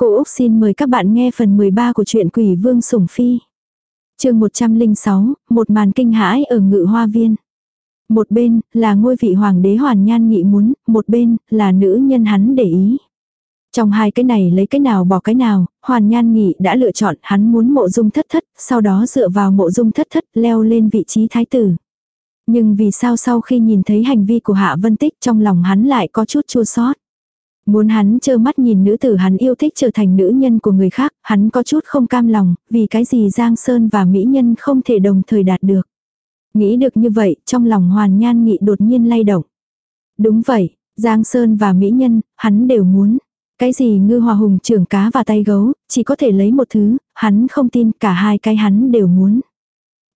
Cô Úc xin mời các bạn nghe phần 13 của truyện Quỷ Vương Sủng Phi. chương 106, một màn kinh hãi ở ngự hoa viên. Một bên là ngôi vị hoàng đế hoàn nhan nghị muốn, một bên là nữ nhân hắn để ý. Trong hai cái này lấy cái nào bỏ cái nào, hoàn nhan nghị đã lựa chọn hắn muốn mộ dung thất thất, sau đó dựa vào mộ dung thất thất leo lên vị trí thái tử. Nhưng vì sao sau khi nhìn thấy hành vi của Hạ Vân Tích trong lòng hắn lại có chút chua xót Muốn hắn trơ mắt nhìn nữ tử hắn yêu thích trở thành nữ nhân của người khác, hắn có chút không cam lòng, vì cái gì Giang Sơn và Mỹ Nhân không thể đồng thời đạt được. Nghĩ được như vậy, trong lòng Hoàn Nhan Nghị đột nhiên lay động. Đúng vậy, Giang Sơn và Mỹ Nhân, hắn đều muốn. Cái gì ngư hòa hùng trưởng cá và tay gấu, chỉ có thể lấy một thứ, hắn không tin cả hai cái hắn đều muốn.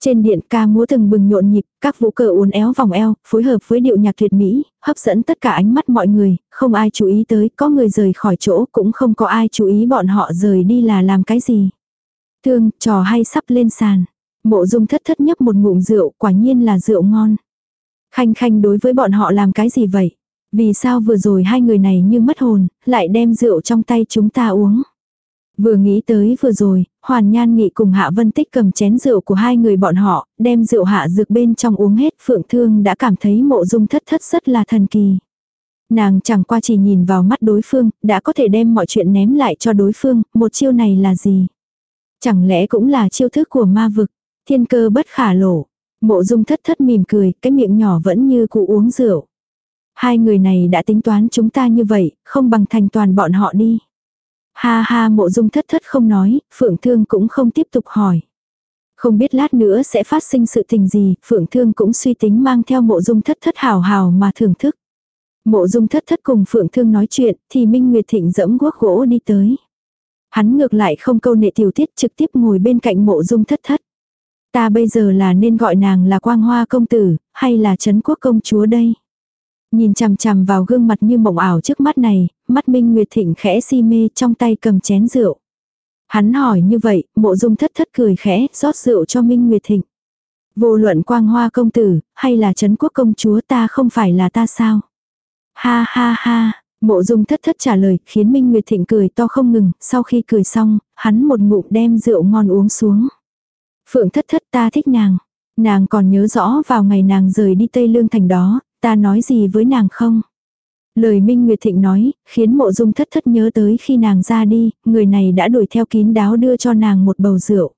Trên điện ca múa từng bừng nhộn nhịp, các vũ cờ uốn éo vòng eo, phối hợp với điệu nhạc tuyệt mỹ, hấp dẫn tất cả ánh mắt mọi người, không ai chú ý tới, có người rời khỏi chỗ cũng không có ai chú ý bọn họ rời đi là làm cái gì. Thương, trò hay sắp lên sàn. Mộ dung thất thất nhấp một ngụm rượu, quả nhiên là rượu ngon. Khanh khanh đối với bọn họ làm cái gì vậy? Vì sao vừa rồi hai người này như mất hồn, lại đem rượu trong tay chúng ta uống? Vừa nghĩ tới vừa rồi, Hoàn Nhan Nghị cùng Hạ Vân Tích cầm chén rượu của hai người bọn họ, đem rượu hạ dược bên trong uống hết, Phượng Thương đã cảm thấy mộ dung thất thất rất là thần kỳ. Nàng chẳng qua chỉ nhìn vào mắt đối phương, đã có thể đem mọi chuyện ném lại cho đối phương, một chiêu này là gì? Chẳng lẽ cũng là chiêu thức của ma vực, thiên cơ bất khả lộ. Mộ dung thất thất mỉm cười, cái miệng nhỏ vẫn như cụ uống rượu. Hai người này đã tính toán chúng ta như vậy, không bằng thành toàn bọn họ đi. Ha ha mộ dung thất thất không nói, Phượng Thương cũng không tiếp tục hỏi. Không biết lát nữa sẽ phát sinh sự tình gì, Phượng Thương cũng suy tính mang theo mộ dung thất thất hào hào mà thưởng thức. Mộ dung thất thất cùng Phượng Thương nói chuyện, thì Minh Nguyệt Thịnh dẫm guốc gỗ đi tới. Hắn ngược lại không câu nệ tiểu tiết trực tiếp ngồi bên cạnh mộ dung thất thất. Ta bây giờ là nên gọi nàng là quang hoa công tử, hay là chấn quốc công chúa đây? Nhìn chằm chằm vào gương mặt như mộng ảo trước mắt này, mắt Minh Nguyệt Thịnh khẽ si mê trong tay cầm chén rượu. Hắn hỏi như vậy, mộ dung thất thất cười khẽ, rót rượu cho Minh Nguyệt Thịnh. Vô luận quang hoa công tử, hay là chấn quốc công chúa ta không phải là ta sao? Ha ha ha, mộ dung thất thất trả lời, khiến Minh Nguyệt Thịnh cười to không ngừng, sau khi cười xong, hắn một ngụm đem rượu ngon uống xuống. Phượng thất thất ta thích nàng. Nàng còn nhớ rõ vào ngày nàng rời đi Tây Lương Thành đó, ta nói gì với nàng không? Lời Minh Nguyệt Thịnh nói, khiến mộ dung thất thất nhớ tới khi nàng ra đi, người này đã đuổi theo kín đáo đưa cho nàng một bầu rượu.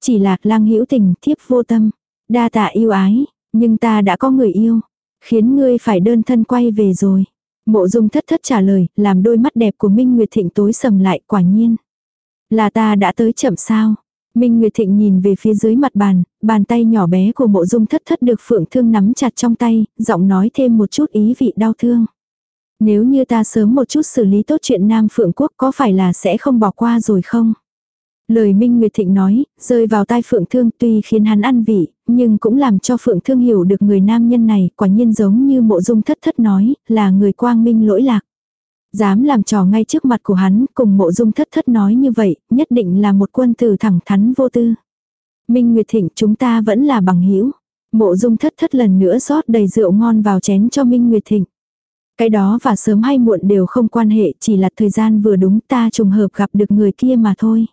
Chỉ là lang hữu tình thiếp vô tâm, đa tạ yêu ái, nhưng ta đã có người yêu, khiến ngươi phải đơn thân quay về rồi. Mộ dung thất thất trả lời, làm đôi mắt đẹp của Minh Nguyệt Thịnh tối sầm lại quả nhiên. Là ta đã tới chậm sao? Minh Nguyệt Thịnh nhìn về phía dưới mặt bàn, bàn tay nhỏ bé của mộ dung thất thất được phượng thương nắm chặt trong tay, giọng nói thêm một chút ý vị đau thương. Nếu như ta sớm một chút xử lý tốt chuyện Nam Phượng Quốc có phải là sẽ không bỏ qua rồi không? Lời Minh Nguyệt Thịnh nói, rơi vào tai Phượng Thương tuy khiến hắn ăn vị, nhưng cũng làm cho Phượng Thương hiểu được người nam nhân này quả nhiên giống như mộ dung thất thất nói, là người quang minh lỗi lạc. Dám làm trò ngay trước mặt của hắn, cùng mộ dung thất thất nói như vậy, nhất định là một quân tử thẳng thắn vô tư. Minh Nguyệt Thịnh chúng ta vẫn là bằng hữu Mộ dung thất thất lần nữa rót đầy rượu ngon vào chén cho Minh Nguyệt Thịnh. Cái đó và sớm hay muộn đều không quan hệ, chỉ là thời gian vừa đúng ta trùng hợp gặp được người kia mà thôi.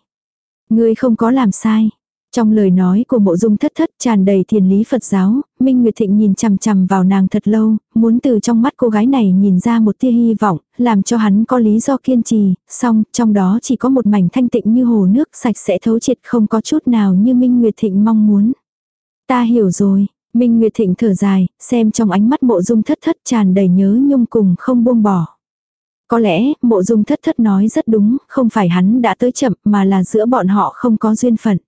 Ngươi không có làm sai. Trong lời nói của mộ dung thất thất tràn đầy thiền lý Phật giáo, Minh Nguyệt Thịnh nhìn chằm chằm vào nàng thật lâu, muốn từ trong mắt cô gái này nhìn ra một tia hy vọng, làm cho hắn có lý do kiên trì, song trong đó chỉ có một mảnh thanh tịnh như hồ nước sạch sẽ thấu triệt không có chút nào như Minh Nguyệt Thịnh mong muốn. Ta hiểu rồi, Minh Nguyệt Thịnh thở dài, xem trong ánh mắt mộ dung thất thất tràn đầy nhớ nhung cùng không buông bỏ. Có lẽ, mộ dung thất thất nói rất đúng, không phải hắn đã tới chậm mà là giữa bọn họ không có duyên phận.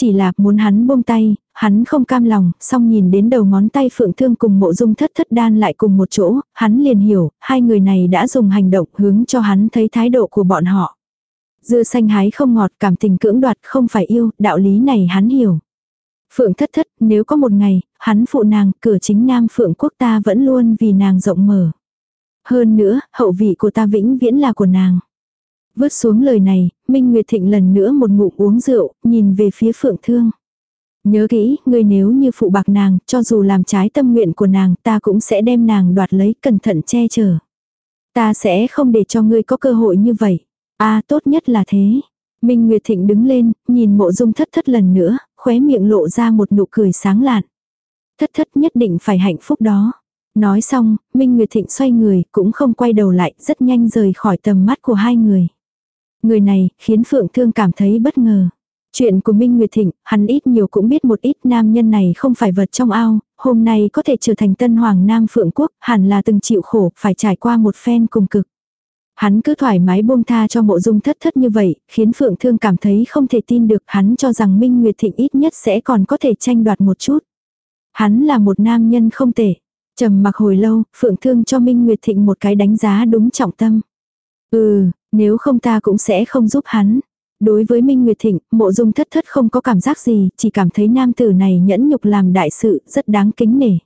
Chỉ là muốn hắn buông tay, hắn không cam lòng, xong nhìn đến đầu ngón tay phượng thương cùng mộ dung thất thất đan lại cùng một chỗ, hắn liền hiểu, hai người này đã dùng hành động hướng cho hắn thấy thái độ của bọn họ. Dưa xanh hái không ngọt, cảm tình cưỡng đoạt không phải yêu, đạo lý này hắn hiểu. Phượng thất thất, nếu có một ngày, hắn phụ nàng, cửa chính nam phượng quốc ta vẫn luôn vì nàng rộng mở. Hơn nữa, hậu vị của ta vĩnh viễn là của nàng. Vớt xuống lời này, Minh Nguyệt Thịnh lần nữa một ngụm uống rượu, nhìn về phía Phượng Thương. Nhớ kỹ, ngươi nếu như phụ bạc nàng, cho dù làm trái tâm nguyện của nàng, ta cũng sẽ đem nàng đoạt lấy cẩn thận che chở. Ta sẽ không để cho ngươi có cơ hội như vậy. a tốt nhất là thế. Minh Nguyệt Thịnh đứng lên, nhìn mộ dung thất thất lần nữa, khóe miệng lộ ra một nụ cười sáng lạn. Thất thất nhất định phải hạnh phúc đó. Nói xong, Minh Nguyệt Thịnh xoay người, cũng không quay đầu lại, rất nhanh rời khỏi tầm mắt của hai người. Người này, khiến Phượng Thương cảm thấy bất ngờ. Chuyện của Minh Nguyệt Thịnh, hắn ít nhiều cũng biết một ít nam nhân này không phải vật trong ao, hôm nay có thể trở thành tân hoàng nam Phượng Quốc, hẳn là từng chịu khổ, phải trải qua một phen cùng cực. Hắn cứ thoải mái buông tha cho mộ dung thất thất như vậy, khiến Phượng Thương cảm thấy không thể tin được hắn cho rằng Minh Nguyệt Thịnh ít nhất sẽ còn có thể tranh đoạt một chút. Hắn là một nam nhân không tệ. trầm mặc hồi lâu, Phượng Thương cho Minh Nguyệt Thịnh một cái đánh giá đúng trọng tâm. Ừ, nếu không ta cũng sẽ không giúp hắn. Đối với Minh Nguyệt Thịnh, mộ dung thất thất không có cảm giác gì, chỉ cảm thấy nam tử này nhẫn nhục làm đại sự, rất đáng kính nể.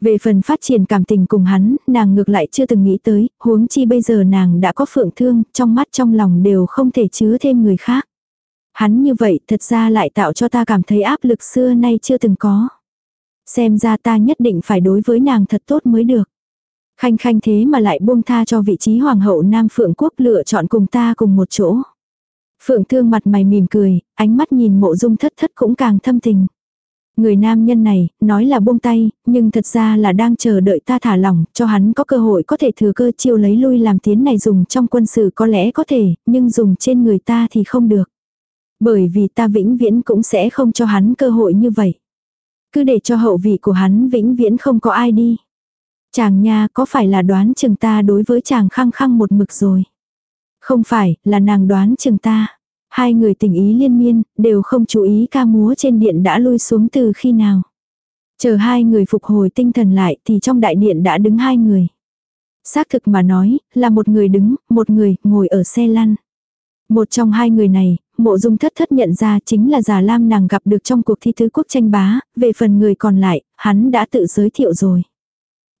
Về phần phát triển cảm tình cùng hắn, nàng ngược lại chưa từng nghĩ tới, huống chi bây giờ nàng đã có phượng thương, trong mắt trong lòng đều không thể chứa thêm người khác. Hắn như vậy thật ra lại tạo cho ta cảm thấy áp lực xưa nay chưa từng có. Xem ra ta nhất định phải đối với nàng thật tốt mới được. Khanh khanh thế mà lại buông tha cho vị trí hoàng hậu Nam Phượng Quốc lựa chọn cùng ta cùng một chỗ. Phượng thương mặt mày mỉm cười, ánh mắt nhìn mộ dung thất thất cũng càng thâm tình. Người nam nhân này, nói là buông tay, nhưng thật ra là đang chờ đợi ta thả lỏng, cho hắn có cơ hội có thể thừa cơ chiêu lấy lui làm tiến này dùng trong quân sự có lẽ có thể, nhưng dùng trên người ta thì không được. Bởi vì ta vĩnh viễn cũng sẽ không cho hắn cơ hội như vậy. Cứ để cho hậu vị của hắn vĩnh viễn không có ai đi. Chàng nha có phải là đoán chừng ta đối với chàng khăng khăng một mực rồi. Không phải, là nàng đoán chừng ta. Hai người tình ý liên miên, đều không chú ý ca múa trên điện đã lui xuống từ khi nào. Chờ hai người phục hồi tinh thần lại thì trong đại điện đã đứng hai người. Xác thực mà nói, là một người đứng, một người ngồi ở xe lăn. Một trong hai người này, mộ dung thất thất nhận ra chính là già lam nàng gặp được trong cuộc thi thứ quốc tranh bá, về phần người còn lại, hắn đã tự giới thiệu rồi.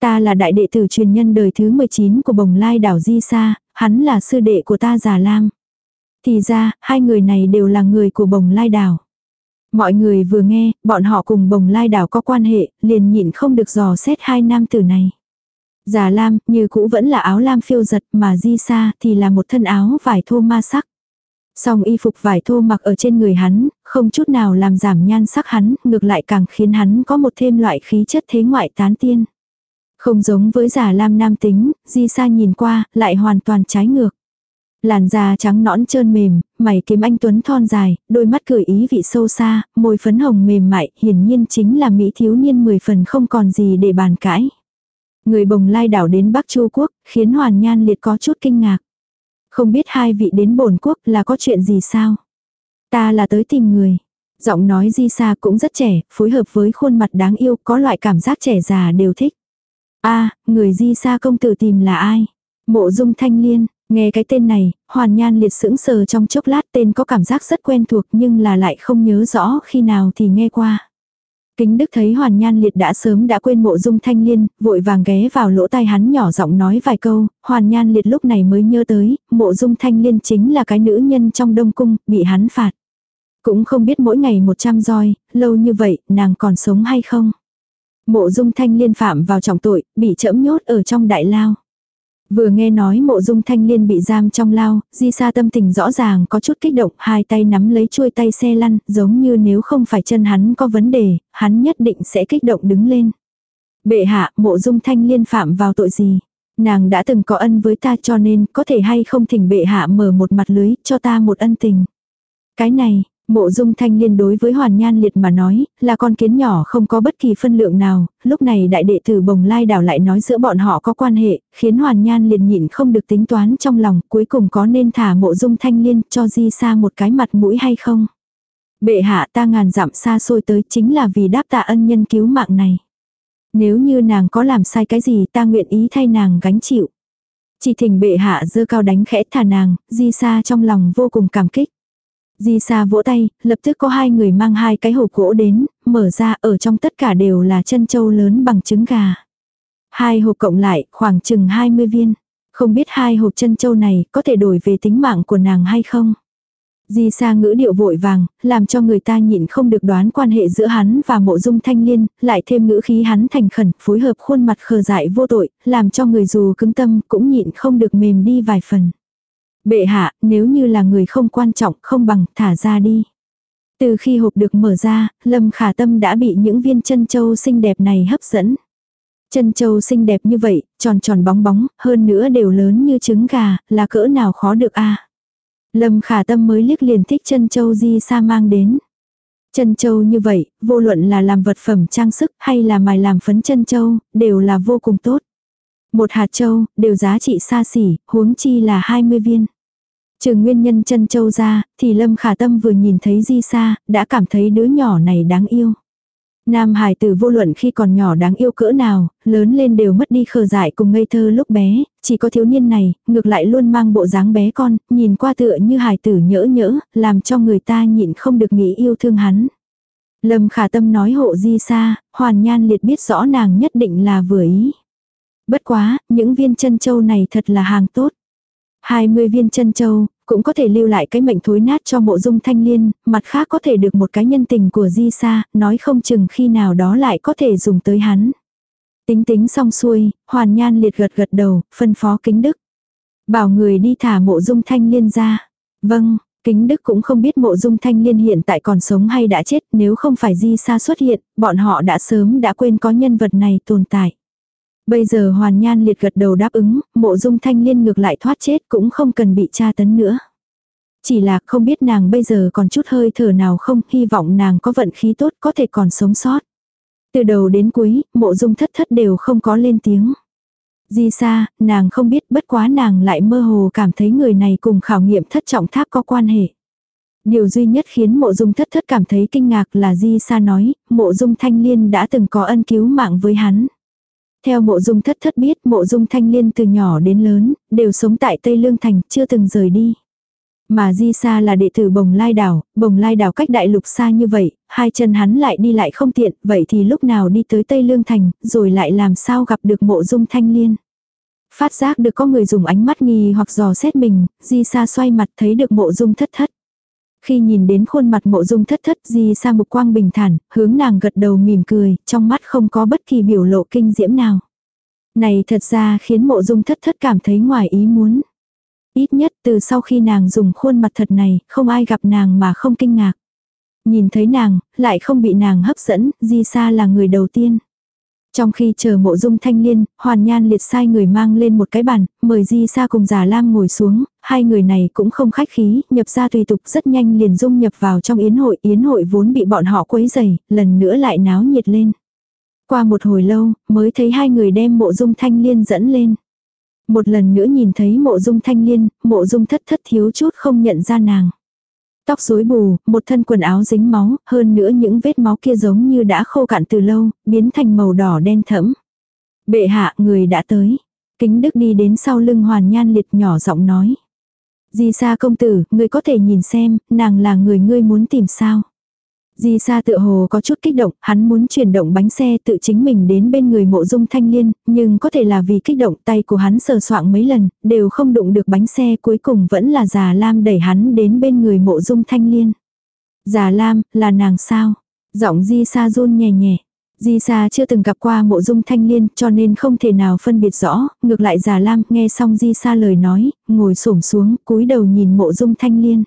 Ta là đại đệ tử truyền nhân đời thứ 19 của bồng lai đảo Di Sa, hắn là sư đệ của ta già lam. Thì ra, hai người này đều là người của bồng lai đảo. Mọi người vừa nghe, bọn họ cùng bồng lai đảo có quan hệ, liền nhịn không được dò xét hai nam tử này. Già lam, như cũ vẫn là áo lam phiêu giật mà di xa thì là một thân áo vải thô ma sắc. Song y phục vải thô mặc ở trên người hắn, không chút nào làm giảm nhan sắc hắn, ngược lại càng khiến hắn có một thêm loại khí chất thế ngoại tán tiên. Không giống với giả lam nam tính, di sa nhìn qua, lại hoàn toàn trái ngược. Làn da trắng nõn trơn mềm, mày kiếm anh tuấn thon dài, đôi mắt cười ý vị sâu xa, môi phấn hồng mềm mại, hiển nhiên chính là mỹ thiếu niên mười phần không còn gì để bàn cãi. Người bồng lai đảo đến Bắc Chu Quốc, khiến Hoàn Nhan liệt có chút kinh ngạc. Không biết hai vị đến bổn quốc là có chuyện gì sao? Ta là tới tìm người. Giọng nói di xa cũng rất trẻ, phối hợp với khuôn mặt đáng yêu, có loại cảm giác trẻ già đều thích a người di xa công tử tìm là ai? Mộ dung thanh liên, nghe cái tên này, hoàn nhan liệt sững sờ trong chốc lát tên có cảm giác rất quen thuộc nhưng là lại không nhớ rõ khi nào thì nghe qua. Kính Đức thấy Hoàn Nhan Liệt đã sớm đã quên mộ dung thanh liên, vội vàng ghé vào lỗ tai hắn nhỏ giọng nói vài câu, Hoàn Nhan Liệt lúc này mới nhớ tới, mộ dung thanh liên chính là cái nữ nhân trong đông cung, bị hắn phạt. Cũng không biết mỗi ngày một trăm roi, lâu như vậy, nàng còn sống hay không. Mộ dung thanh liên phạm vào trọng tội, bị trẫm nhốt ở trong đại lao. Vừa nghe nói mộ dung thanh liên bị giam trong lao, di sa tâm tình rõ ràng có chút kích động, hai tay nắm lấy chuôi tay xe lăn, giống như nếu không phải chân hắn có vấn đề, hắn nhất định sẽ kích động đứng lên. Bệ hạ, mộ dung thanh liên phạm vào tội gì? Nàng đã từng có ân với ta cho nên có thể hay không thỉnh bệ hạ mở một mặt lưới cho ta một ân tình. Cái này, Mộ dung thanh liên đối với hoàn nhan liệt mà nói, là con kiến nhỏ không có bất kỳ phân lượng nào, lúc này đại đệ tử bồng lai đảo lại nói giữa bọn họ có quan hệ, khiến hoàn nhan liệt nhịn không được tính toán trong lòng, cuối cùng có nên thả mộ dung thanh liên cho di xa một cái mặt mũi hay không. Bệ hạ ta ngàn dặm xa xôi tới chính là vì đáp tạ ân nhân cứu mạng này. Nếu như nàng có làm sai cái gì ta nguyện ý thay nàng gánh chịu. Chỉ thỉnh bệ hạ dơ cao đánh khẽ thả nàng, di xa trong lòng vô cùng cảm kích. Di Sa vỗ tay, lập tức có hai người mang hai cái hộp gỗ đến, mở ra ở trong tất cả đều là chân châu lớn bằng trứng gà. Hai hộp cộng lại, khoảng chừng 20 viên. Không biết hai hộp chân châu này có thể đổi về tính mạng của nàng hay không? Di Sa ngữ điệu vội vàng, làm cho người ta nhịn không được đoán quan hệ giữa hắn và mộ dung thanh liên, lại thêm ngữ khí hắn thành khẩn, phối hợp khuôn mặt khờ dại vô tội, làm cho người dù cứng tâm cũng nhịn không được mềm đi vài phần. Bệ hạ, nếu như là người không quan trọng không bằng thả ra đi. Từ khi hộp được mở ra, Lâm Khả Tâm đã bị những viên chân châu xinh đẹp này hấp dẫn. Chân châu xinh đẹp như vậy, tròn tròn bóng bóng, hơn nữa đều lớn như trứng gà, là cỡ nào khó được a Lâm Khả Tâm mới liếc liền thích chân châu di sa mang đến. Chân châu như vậy, vô luận là làm vật phẩm trang sức hay là mài làm phấn chân châu, đều là vô cùng tốt. Một hạt châu, đều giá trị xa xỉ, huống chi là 20 viên. Trừ nguyên nhân chân châu ra, thì Lâm Khả Tâm vừa nhìn thấy Di Sa, đã cảm thấy đứa nhỏ này đáng yêu. Nam hải tử vô luận khi còn nhỏ đáng yêu cỡ nào, lớn lên đều mất đi khờ dại cùng ngây thơ lúc bé, chỉ có thiếu niên này, ngược lại luôn mang bộ dáng bé con, nhìn qua tựa như hải tử nhỡ nhỡ, làm cho người ta nhịn không được nghĩ yêu thương hắn. Lâm khả tâm nói hộ di xa, hoàn nhan liệt biết rõ nàng nhất định là vừa ý. Bất quá, những viên chân châu này thật là hàng tốt. 20 viên chân châu, cũng có thể lưu lại cái mệnh thối nát cho mộ dung thanh liên, mặt khác có thể được một cái nhân tình của di sa, nói không chừng khi nào đó lại có thể dùng tới hắn. Tính tính xong xuôi, hoàn nhan liệt gật gật đầu, phân phó kính đức. Bảo người đi thả mộ dung thanh liên ra. Vâng, kính đức cũng không biết mộ dung thanh liên hiện tại còn sống hay đã chết, nếu không phải di sa xuất hiện, bọn họ đã sớm đã quên có nhân vật này tồn tại. Bây giờ hoàn nhan liệt gật đầu đáp ứng, mộ dung thanh liên ngược lại thoát chết cũng không cần bị tra tấn nữa. Chỉ là không biết nàng bây giờ còn chút hơi thở nào không, hy vọng nàng có vận khí tốt có thể còn sống sót. Từ đầu đến cuối, mộ dung thất thất đều không có lên tiếng. Di xa, nàng không biết bất quá nàng lại mơ hồ cảm thấy người này cùng khảo nghiệm thất trọng tháp có quan hệ. Điều duy nhất khiến mộ dung thất thất cảm thấy kinh ngạc là Di Sa nói, mộ dung thanh liên đã từng có ân cứu mạng với hắn. Theo mộ dung thất thất biết mộ dung thanh liên từ nhỏ đến lớn, đều sống tại Tây Lương Thành, chưa từng rời đi. Mà Di Sa là đệ tử Bồng Lai Đảo, Bồng Lai Đảo cách đại lục xa như vậy, hai chân hắn lại đi lại không tiện, vậy thì lúc nào đi tới Tây Lương Thành, rồi lại làm sao gặp được mộ dung thanh liên. Phát giác được có người dùng ánh mắt nghi hoặc dò xét mình, Di Sa xoay mặt thấy được mộ dung thất thất. Khi nhìn đến khuôn mặt mộ dung thất thất Di Sa mục quang bình thản, hướng nàng gật đầu mỉm cười, trong mắt không có bất kỳ biểu lộ kinh diễm nào. Này thật ra khiến mộ dung thất thất cảm thấy ngoài ý muốn. Ít nhất từ sau khi nàng dùng khuôn mặt thật này, không ai gặp nàng mà không kinh ngạc. Nhìn thấy nàng, lại không bị nàng hấp dẫn, Di Sa là người đầu tiên. Trong khi chờ mộ dung thanh liên, hoàn nhan liệt sai người mang lên một cái bàn, mời Di Sa cùng già Lam ngồi xuống, hai người này cũng không khách khí, nhập ra tùy tục rất nhanh liền dung nhập vào trong yến hội, yến hội vốn bị bọn họ quấy dày, lần nữa lại náo nhiệt lên. Qua một hồi lâu, mới thấy hai người đem mộ dung thanh liên dẫn lên. Một lần nữa nhìn thấy mộ dung thanh liên, mộ dung thất thất thiếu chút không nhận ra nàng. Tóc rối bù, một thân quần áo dính máu, hơn nữa những vết máu kia giống như đã khô cạn từ lâu, biến thành màu đỏ đen thẫm. Bệ hạ, người đã tới. Kính đức đi đến sau lưng hoàn nhan liệt nhỏ giọng nói. Di xa công tử, người có thể nhìn xem, nàng là người ngươi muốn tìm sao. Di Sa tự hồ có chút kích động, hắn muốn chuyển động bánh xe tự chính mình đến bên người mộ dung thanh liên, nhưng có thể là vì kích động tay của hắn sờ soạng mấy lần, đều không đụng được bánh xe cuối cùng vẫn là già Lam đẩy hắn đến bên người mộ dung thanh liên. Già Lam, là nàng sao? Giọng Di Sa run nhẹ nhẹ. Di Sa chưa từng gặp qua mộ dung thanh liên cho nên không thể nào phân biệt rõ, ngược lại già Lam nghe xong Di Sa lời nói, ngồi xổm xuống, cúi đầu nhìn mộ dung thanh liên.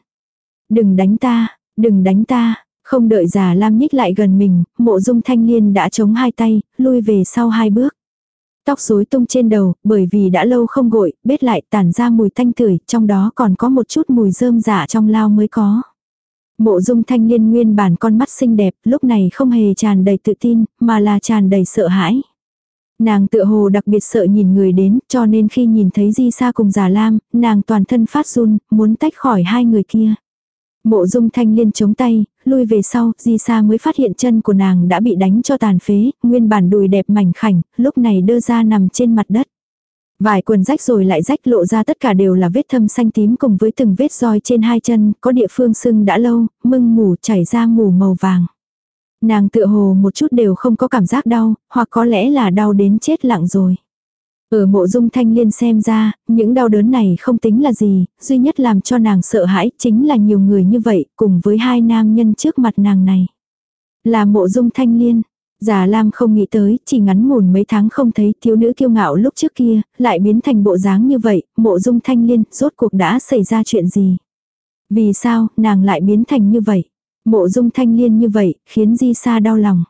Đừng đánh ta, đừng đánh ta, không đợi già Lam nhích lại gần mình, mộ dung thanh liên đã chống hai tay, lui về sau hai bước. Tóc rối tung trên đầu, bởi vì đã lâu không gội, bết lại tản ra mùi thanh tưởi, trong đó còn có một chút mùi rơm giả trong lao mới có. Mộ dung thanh liên nguyên bản con mắt xinh đẹp, lúc này không hề tràn đầy tự tin, mà là tràn đầy sợ hãi. Nàng tự hồ đặc biệt sợ nhìn người đến, cho nên khi nhìn thấy Di Sa cùng già Lam, nàng toàn thân phát run, muốn tách khỏi hai người kia. Mộ dung thanh liên chống tay, lui về sau, di sa mới phát hiện chân của nàng đã bị đánh cho tàn phế, nguyên bản đùi đẹp mảnh khảnh, lúc này đưa ra nằm trên mặt đất. Vài quần rách rồi lại rách lộ ra tất cả đều là vết thâm xanh tím cùng với từng vết roi trên hai chân, có địa phương sưng đã lâu, mưng mủ chảy ra mù màu vàng. Nàng tựa hồ một chút đều không có cảm giác đau, hoặc có lẽ là đau đến chết lặng rồi. Ở mộ dung thanh liên xem ra, những đau đớn này không tính là gì, duy nhất làm cho nàng sợ hãi chính là nhiều người như vậy, cùng với hai nam nhân trước mặt nàng này. Là mộ dung thanh liên. Già Lam không nghĩ tới, chỉ ngắn ngủn mấy tháng không thấy thiếu nữ kiêu ngạo lúc trước kia, lại biến thành bộ dáng như vậy, mộ dung thanh liên, rốt cuộc đã xảy ra chuyện gì. Vì sao, nàng lại biến thành như vậy? Mộ dung thanh liên như vậy, khiến Di Sa đau lòng.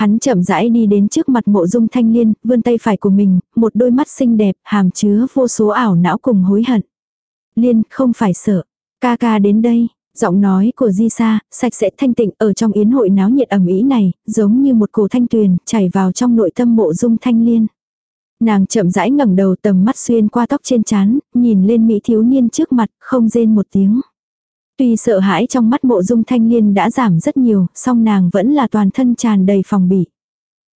Hắn chậm rãi đi đến trước mặt mộ dung thanh liên, vươn tay phải của mình, một đôi mắt xinh đẹp, hàm chứa vô số ảo não cùng hối hận. Liên, không phải sợ. Ca ca đến đây. Giọng nói của Di Sa, sạch sẽ thanh tịnh ở trong yến hội náo nhiệt ẩm ý này, giống như một cổ thanh tuyền, chảy vào trong nội tâm mộ dung thanh liên. Nàng chậm rãi ngẩng đầu tầm mắt xuyên qua tóc trên trán, nhìn lên mỹ thiếu niên trước mặt, không rên một tiếng. Tuy sợ hãi trong mắt mộ dung thanh liên đã giảm rất nhiều, song nàng vẫn là toàn thân tràn đầy phòng bị.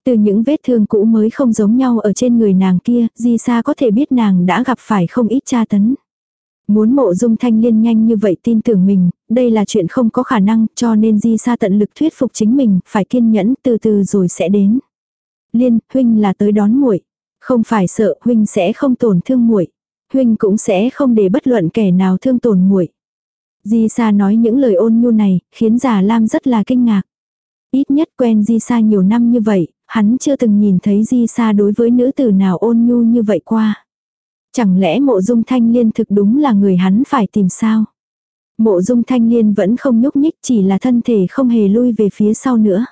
Từ những vết thương cũ mới không giống nhau ở trên người nàng kia, Di Sa có thể biết nàng đã gặp phải không ít tra tấn. Muốn mộ dung thanh liên nhanh như vậy tin tưởng mình, đây là chuyện không có khả năng cho nên Di Sa tận lực thuyết phục chính mình, phải kiên nhẫn từ từ rồi sẽ đến. Liên, huynh là tới đón muội Không phải sợ huynh sẽ không tổn thương muội Huynh cũng sẽ không để bất luận kẻ nào thương tổn muội Di Sa nói những lời ôn nhu này, khiến già Lam rất là kinh ngạc. Ít nhất quen Di Sa nhiều năm như vậy, hắn chưa từng nhìn thấy Di Sa đối với nữ tử nào ôn nhu như vậy qua. Chẳng lẽ mộ dung thanh liên thực đúng là người hắn phải tìm sao? Mộ dung thanh liên vẫn không nhúc nhích chỉ là thân thể không hề lui về phía sau nữa.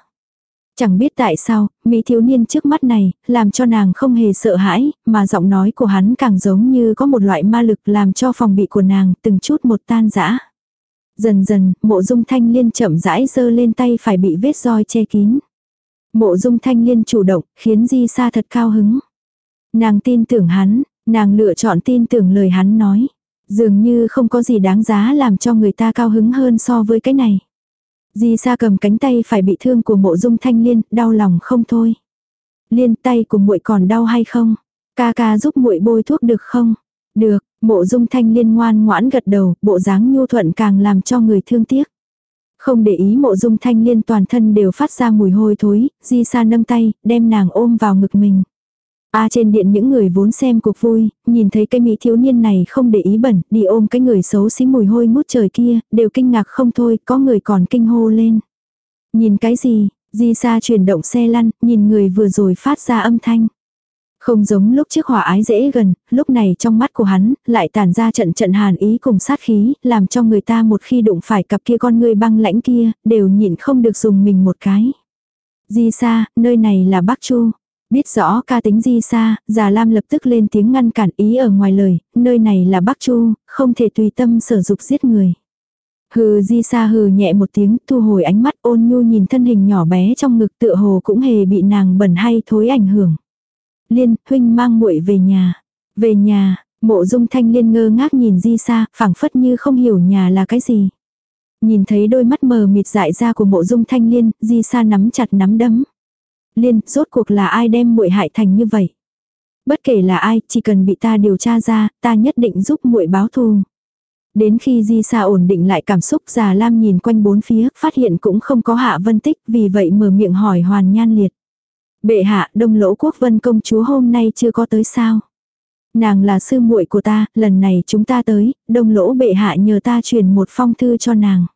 Chẳng biết tại sao, Mỹ thiếu niên trước mắt này, làm cho nàng không hề sợ hãi, mà giọng nói của hắn càng giống như có một loại ma lực làm cho phòng bị của nàng từng chút một tan rã. Dần dần, mộ dung thanh liên chậm rãi giơ lên tay phải bị vết roi che kín. Mộ dung thanh liên chủ động, khiến Di Sa thật cao hứng. Nàng tin tưởng hắn, nàng lựa chọn tin tưởng lời hắn nói. Dường như không có gì đáng giá làm cho người ta cao hứng hơn so với cái này. Di Sa cầm cánh tay phải bị thương của mộ dung thanh liên, đau lòng không thôi. Liên tay của muội còn đau hay không? Ca ca giúp muội bôi thuốc được không? Được, Mộ dung thanh liên ngoan ngoãn gật đầu, bộ dáng nhu thuận càng làm cho người thương tiếc. Không để ý mộ dung thanh liên toàn thân đều phát ra mùi hôi thối, di sa nâng tay, đem nàng ôm vào ngực mình. A trên điện những người vốn xem cuộc vui, nhìn thấy cái mỹ thiếu niên này không để ý bẩn, đi ôm cái người xấu xí mùi hôi ngút trời kia, đều kinh ngạc không thôi, có người còn kinh hô lên. Nhìn cái gì, di sa chuyển động xe lăn, nhìn người vừa rồi phát ra âm thanh. Không giống lúc trước hỏa ái dễ gần, lúc này trong mắt của hắn, lại tản ra trận trận hàn ý cùng sát khí, làm cho người ta một khi đụng phải cặp kia con người băng lãnh kia, đều nhịn không được dùng mình một cái. Di xa, nơi này là Bắc Chu. Biết rõ ca tính Di xa, già Lam lập tức lên tiếng ngăn cản ý ở ngoài lời, nơi này là Bắc Chu, không thể tùy tâm sở dục giết người. Hừ Di xa hừ nhẹ một tiếng, thu hồi ánh mắt ôn nhu nhìn thân hình nhỏ bé trong ngực tựa hồ cũng hề bị nàng bẩn hay thối ảnh hưởng. Liên, huynh mang muội về nhà. Về nhà, mộ dung thanh liên ngơ ngác nhìn di xa, phảng phất như không hiểu nhà là cái gì. Nhìn thấy đôi mắt mờ mịt dại ra của mộ dung thanh liên, di xa nắm chặt nắm đấm. Liên, rốt cuộc là ai đem muội hại thành như vậy? Bất kể là ai, chỉ cần bị ta điều tra ra, ta nhất định giúp muội báo thù. Đến khi Di Sa ổn định lại cảm xúc già Lam nhìn quanh bốn phía, phát hiện cũng không có hạ vân tích, vì vậy mở miệng hỏi Hoàn Nhan Liệt. Bệ hạ, đông lỗ quốc vân công chúa hôm nay chưa có tới sao? Nàng là sư muội của ta, lần này chúng ta tới, đông lỗ bệ hạ nhờ ta truyền một phong thư cho nàng.